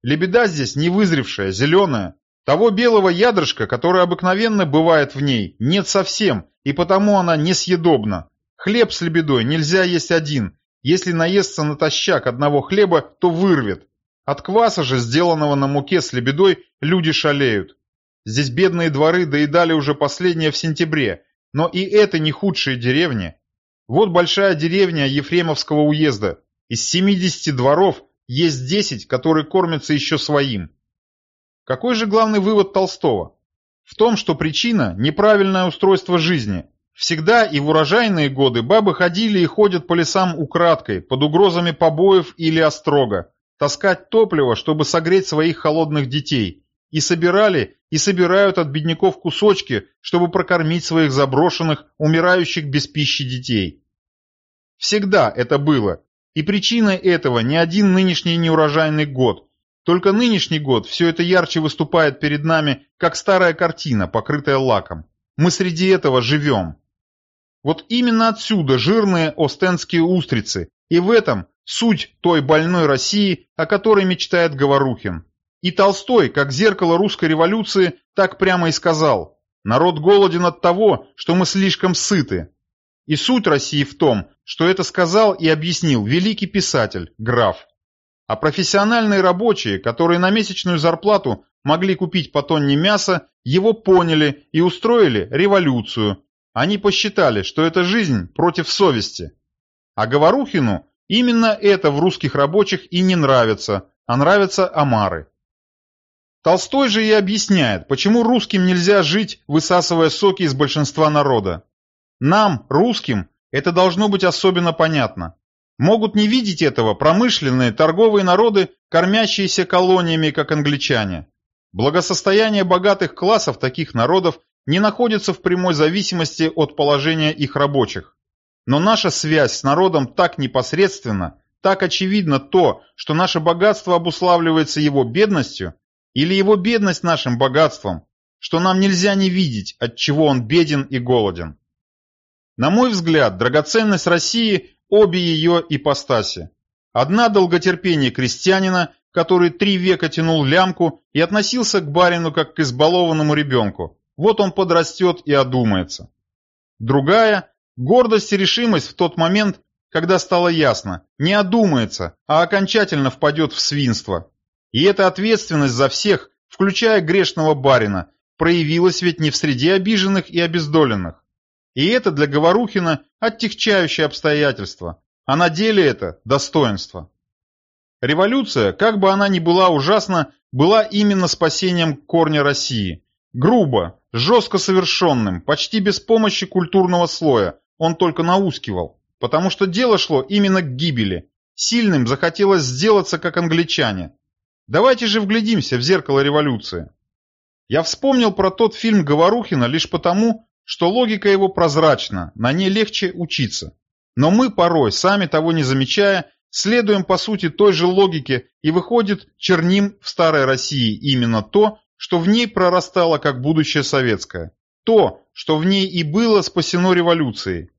Лебеда здесь не вызревшая, зеленая. Того белого ядрышка, которое обыкновенно бывает в ней, нет совсем, и потому она несъедобна. Хлеб с лебедой нельзя есть один. Если наесться натощак одного хлеба, то вырвет. От кваса же, сделанного на муке с лебедой, люди шалеют. Здесь бедные дворы доедали уже последнее в сентябре, но и это не худшие деревни. Вот большая деревня Ефремовского уезда. Из 70 дворов есть 10, которые кормятся еще своим. Какой же главный вывод Толстого? В том, что причина – неправильное устройство жизни. Всегда и в урожайные годы бабы ходили и ходят по лесам украдкой, под угрозами побоев или острога, таскать топливо, чтобы согреть своих холодных детей, и собирали и собирают от бедняков кусочки, чтобы прокормить своих заброшенных, умирающих без пищи детей. Всегда это было, и причиной этого не один нынешний неурожайный год. Только нынешний год все это ярче выступает перед нами, как старая картина, покрытая лаком. Мы среди этого живем. Вот именно отсюда жирные остенские устрицы, и в этом суть той больной России, о которой мечтает Говорухин. И Толстой, как зеркало русской революции, так прямо и сказал «Народ голоден от того, что мы слишком сыты». И суть России в том, что это сказал и объяснил великий писатель, граф. А профессиональные рабочие, которые на месячную зарплату могли купить по тонне мяса, его поняли и устроили революцию. Они посчитали, что это жизнь против совести. А Говорухину именно это в русских рабочих и не нравится, а нравятся омары. Толстой же и объясняет, почему русским нельзя жить, высасывая соки из большинства народа. Нам, русским, это должно быть особенно понятно. Могут не видеть этого промышленные, торговые народы, кормящиеся колониями, как англичане. Благосостояние богатых классов таких народов не находится в прямой зависимости от положения их рабочих. Но наша связь с народом так непосредственна, так очевидно то, что наше богатство обуславливается его бедностью, или его бедность нашим богатством, что нам нельзя не видеть, от чего он беден и голоден. На мой взгляд, драгоценность России – обе ее ипостаси. Одна – долготерпение крестьянина, который три века тянул лямку и относился к барину как к избалованному ребенку. Вот он подрастет и одумается. Другая – гордость и решимость в тот момент, когда стало ясно, не одумается, а окончательно впадет в свинство, и эта ответственность за всех, включая грешного барина, проявилась ведь не в среде обиженных и обездоленных. И это для Говорухина оттягчающее обстоятельство, а на деле это достоинство. Революция, как бы она ни была ужасна, была именно спасением корня России. Грубо, жестко совершенным, почти без помощи культурного слоя, он только наускивал. потому что дело шло именно к гибели. Сильным захотелось сделаться как англичане. Давайте же вглядимся в зеркало революции. Я вспомнил про тот фильм Говорухина лишь потому, что логика его прозрачна, на ней легче учиться. Но мы порой, сами того не замечая, следуем по сути той же логике и выходит, черним в старой России именно то, что в ней прорастало как будущее советское. То, что в ней и было спасено революцией.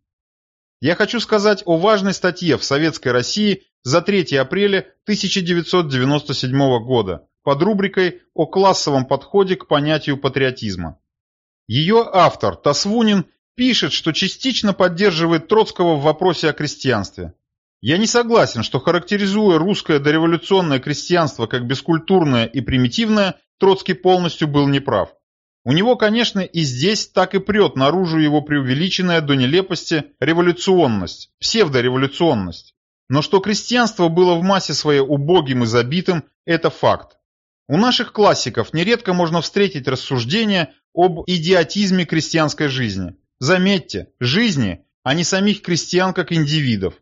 Я хочу сказать о важной статье в Советской России за 3 апреля 1997 года под рубрикой «О классовом подходе к понятию патриотизма». Ее автор, Тасвунин, пишет, что частично поддерживает Троцкого в вопросе о крестьянстве. Я не согласен, что характеризуя русское дореволюционное крестьянство как бескультурное и примитивное, Троцкий полностью был неправ. У него, конечно, и здесь так и прет наружу его преувеличенная до нелепости революционность, псевдореволюционность. Но что крестьянство было в массе своей убогим и забитым, это факт. У наших классиков нередко можно встретить рассуждения об идиотизме крестьянской жизни. Заметьте, жизни, а не самих крестьян как индивидов.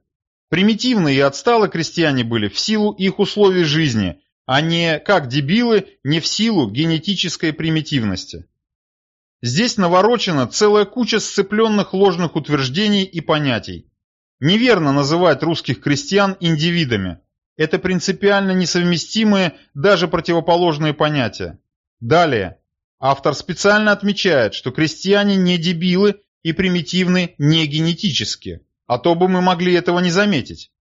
Примитивные и отсталые крестьяне были в силу их условий жизни, а не, как дебилы, не в силу генетической примитивности. Здесь наворочена целая куча сцепленных ложных утверждений и понятий. Неверно называть русских крестьян индивидами. Это принципиально несовместимые, даже противоположные понятия. Далее. Автор специально отмечает, что крестьяне не дебилы и примитивны не генетически, а то бы мы могли этого не заметить.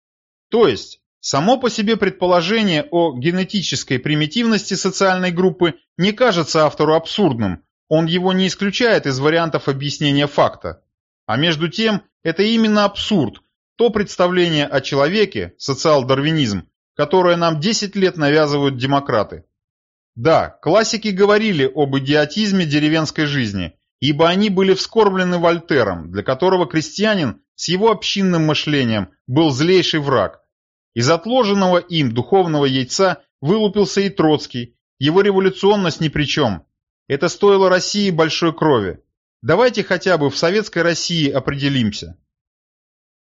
То есть, Само по себе предположение о генетической примитивности социальной группы не кажется автору абсурдным, он его не исключает из вариантов объяснения факта. А между тем, это именно абсурд, то представление о человеке, социал-дарвинизм, которое нам 10 лет навязывают демократы. Да, классики говорили об идиотизме деревенской жизни, ибо они были вскорблены Вольтером, для которого крестьянин с его общинным мышлением был злейший враг – из отложенного им духовного яйца вылупился и Троцкий, его революционность ни при чем. Это стоило России большой крови. Давайте хотя бы в советской России определимся.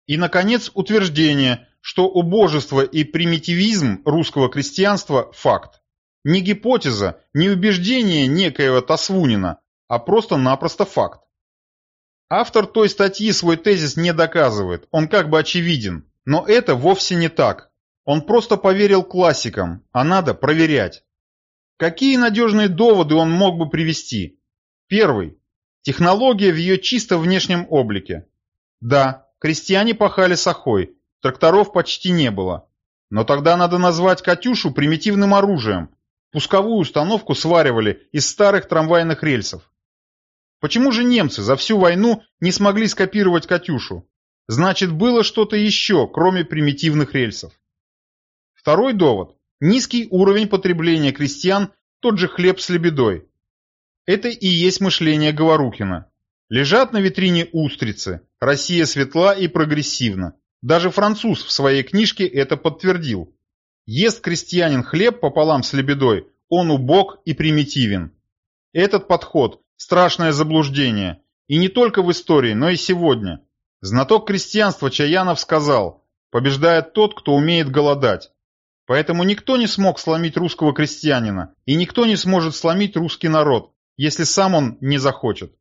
И, наконец, утверждение, что убожество и примитивизм русского крестьянства – факт. Не гипотеза, не убеждение некоего Тасвунина, а просто-напросто факт. Автор той статьи свой тезис не доказывает, он как бы очевиден. Но это вовсе не так. Он просто поверил классикам, а надо проверять. Какие надежные доводы он мог бы привести? Первый. Технология в ее чисто внешнем облике. Да, крестьяне пахали сахой, тракторов почти не было. Но тогда надо назвать «Катюшу» примитивным оружием. Пусковую установку сваривали из старых трамвайных рельсов. Почему же немцы за всю войну не смогли скопировать «Катюшу»? Значит, было что-то еще, кроме примитивных рельсов. Второй довод – низкий уровень потребления крестьян, тот же хлеб с лебедой. Это и есть мышление Говорухина. Лежат на витрине устрицы, Россия светла и прогрессивна. Даже француз в своей книжке это подтвердил. Ест крестьянин хлеб пополам с лебедой, он убог и примитивен. Этот подход – страшное заблуждение. И не только в истории, но и сегодня. Знаток крестьянства Чаянов сказал, побеждает тот, кто умеет голодать. Поэтому никто не смог сломить русского крестьянина, и никто не сможет сломить русский народ, если сам он не захочет.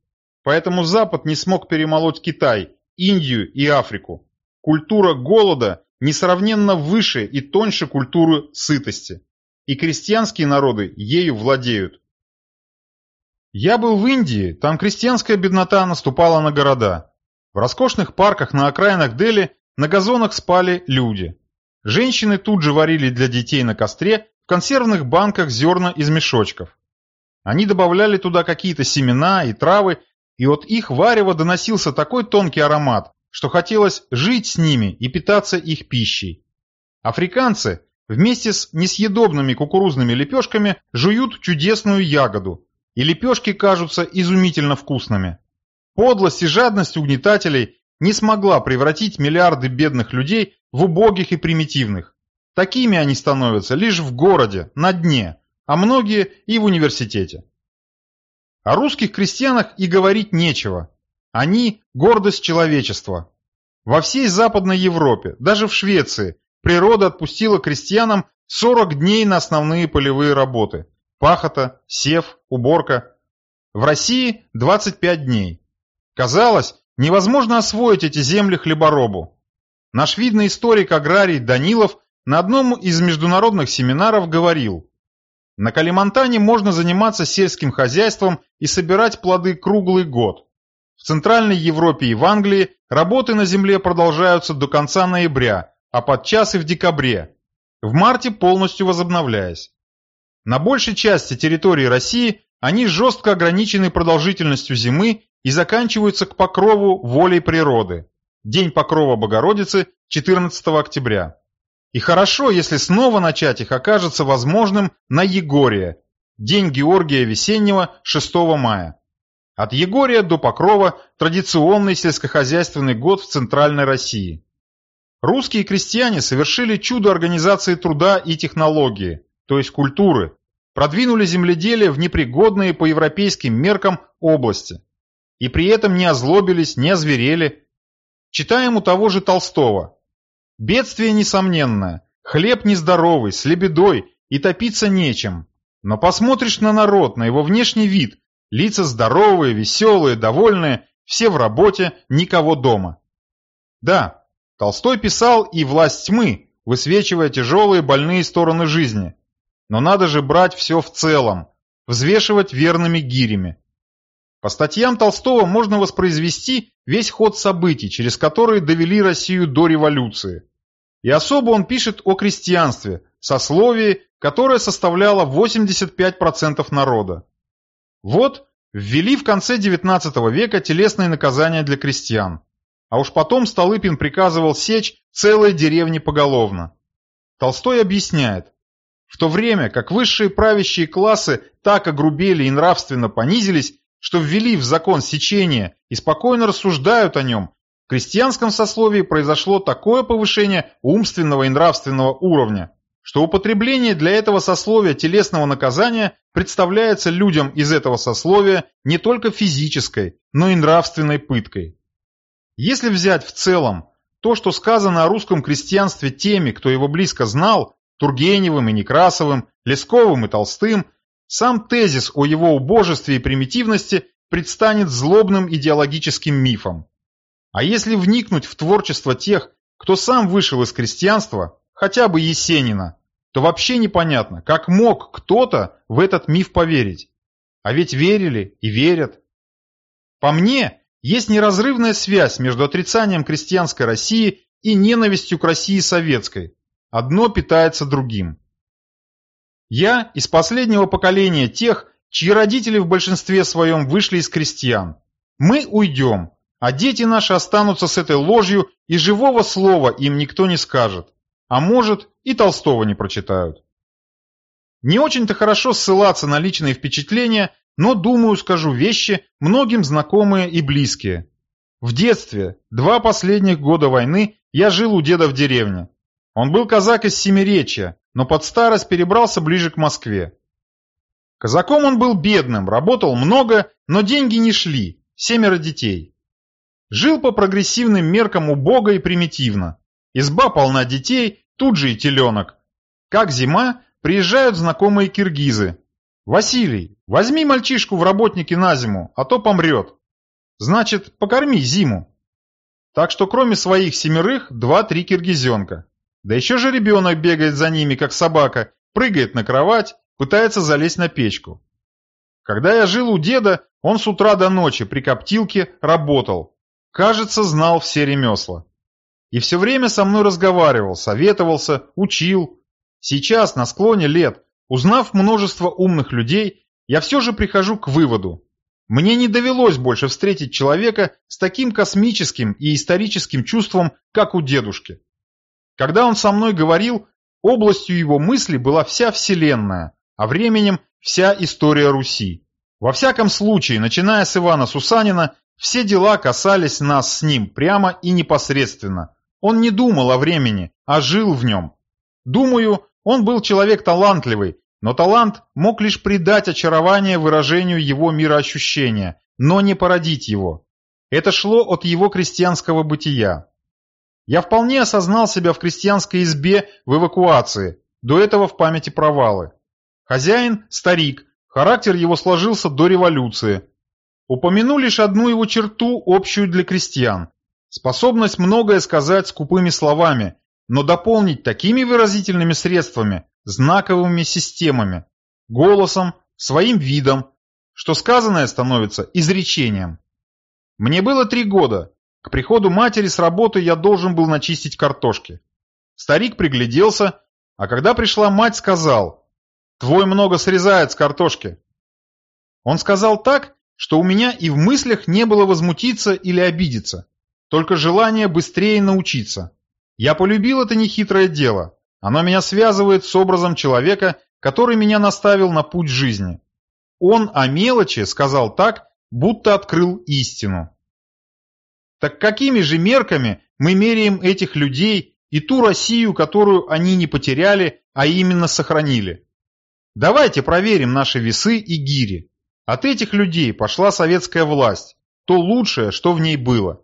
Поэтому Запад не смог перемолоть Китай, Индию и Африку. Культура голода несравненно выше и тоньше культуры сытости. И крестьянские народы ею владеют. Я был в Индии, там крестьянская беднота наступала на города. В роскошных парках на окраинах Дели на газонах спали люди. Женщины тут же варили для детей на костре в консервных банках зерна из мешочков. Они добавляли туда какие-то семена и травы, и от их варева доносился такой тонкий аромат, что хотелось жить с ними и питаться их пищей. Африканцы вместе с несъедобными кукурузными лепешками жуют чудесную ягоду, и лепешки кажутся изумительно вкусными. Подлость и жадность угнетателей не смогла превратить миллиарды бедных людей в убогих и примитивных. Такими они становятся лишь в городе, на дне, а многие и в университете. О русских крестьянах и говорить нечего. Они – гордость человечества. Во всей Западной Европе, даже в Швеции, природа отпустила крестьянам 40 дней на основные полевые работы – пахота, сев, уборка. В России 25 дней. Казалось, невозможно освоить эти земли хлеборобу. Наш видный историк-аграрий Данилов на одном из международных семинаров говорил, на Калимантане можно заниматься сельским хозяйством и собирать плоды круглый год. В Центральной Европе и в Англии работы на земле продолжаются до конца ноября, а подчас и в декабре, в марте полностью возобновляясь. На большей части территории России они жестко ограничены продолжительностью зимы и заканчиваются к покрову волей природы. День покрова Богородицы 14 октября. И хорошо, если снова начать их окажется возможным на Егория, день Георгия Весеннего 6 мая. От Егория до Покрова традиционный сельскохозяйственный год в Центральной России. Русские крестьяне совершили чудо организации труда и технологии, то есть культуры, продвинули земледелие в непригодные по европейским меркам области. И при этом не озлобились, не озверели. Читаем у того же Толстого. Бедствие несомненное, хлеб нездоровый, с лебедой и топиться нечем. Но посмотришь на народ, на его внешний вид, лица здоровые, веселые, довольные, все в работе, никого дома. Да, Толстой писал и «Власть тьмы», высвечивая тяжелые больные стороны жизни. Но надо же брать все в целом, взвешивать верными гирями. По статьям Толстого можно воспроизвести весь ход событий, через которые довели Россию до революции. И особо он пишет о крестьянстве, сословии, которое составляло 85% народа. Вот ввели в конце XIX века телесные наказания для крестьян. А уж потом Столыпин приказывал сечь целые деревни поголовно. Толстой объясняет, в то время как высшие правящие классы так огрубели и нравственно понизились, что ввели в закон сечение и спокойно рассуждают о нем, в крестьянском сословии произошло такое повышение умственного и нравственного уровня, что употребление для этого сословия телесного наказания представляется людям из этого сословия не только физической, но и нравственной пыткой. Если взять в целом то, что сказано о русском крестьянстве теми, кто его близко знал, Тургеневым и Некрасовым, Лесковым и Толстым, сам тезис о его убожестве и примитивности предстанет злобным идеологическим мифом. А если вникнуть в творчество тех, кто сам вышел из крестьянства, хотя бы Есенина, то вообще непонятно, как мог кто-то в этот миф поверить. А ведь верили и верят. По мне, есть неразрывная связь между отрицанием крестьянской России и ненавистью к России советской. Одно питается другим. Я из последнего поколения тех, чьи родители в большинстве своем вышли из крестьян. Мы уйдем, а дети наши останутся с этой ложью, и живого слова им никто не скажет. А может, и Толстого не прочитают. Не очень-то хорошо ссылаться на личные впечатления, но, думаю, скажу вещи, многим знакомые и близкие. В детстве, два последних года войны, я жил у деда в деревне. Он был казак из Семиречья, но под старость перебрался ближе к Москве. Казаком он был бедным, работал много, но деньги не шли, семеро детей. Жил по прогрессивным меркам убого и примитивно. Изба полна детей, тут же и теленок. Как зима, приезжают знакомые киргизы. «Василий, возьми мальчишку в работники на зиму, а то помрет. Значит, покорми зиму». Так что кроме своих семерых, два-три киргизенка. Да еще же ребенок бегает за ними, как собака, прыгает на кровать, пытается залезть на печку. Когда я жил у деда, он с утра до ночи при коптилке работал. Кажется, знал все ремесла. И все время со мной разговаривал, советовался, учил. Сейчас, на склоне лет, узнав множество умных людей, я все же прихожу к выводу. Мне не довелось больше встретить человека с таким космическим и историческим чувством, как у дедушки. Когда он со мной говорил, областью его мысли была вся Вселенная, а временем вся история Руси. Во всяком случае, начиная с Ивана Сусанина, все дела касались нас с ним прямо и непосредственно. Он не думал о времени, а жил в нем. Думаю, он был человек талантливый, но талант мог лишь придать очарование выражению его мироощущения, но не породить его. Это шло от его крестьянского бытия. Я вполне осознал себя в крестьянской избе в эвакуации, до этого в памяти провалы. Хозяин – старик, характер его сложился до революции. Упомяну лишь одну его черту, общую для крестьян. Способность многое сказать скупыми словами, но дополнить такими выразительными средствами, знаковыми системами, голосом, своим видом, что сказанное становится изречением. Мне было три года. К приходу матери с работы я должен был начистить картошки. Старик пригляделся, а когда пришла мать, сказал, «Твой много срезает с картошки». Он сказал так, что у меня и в мыслях не было возмутиться или обидеться, только желание быстрее научиться. Я полюбил это нехитрое дело. Оно меня связывает с образом человека, который меня наставил на путь жизни. Он о мелочи сказал так, будто открыл истину. Так какими же мерками мы меряем этих людей и ту Россию, которую они не потеряли, а именно сохранили? Давайте проверим наши весы и гири. От этих людей пошла советская власть, то лучшее, что в ней было.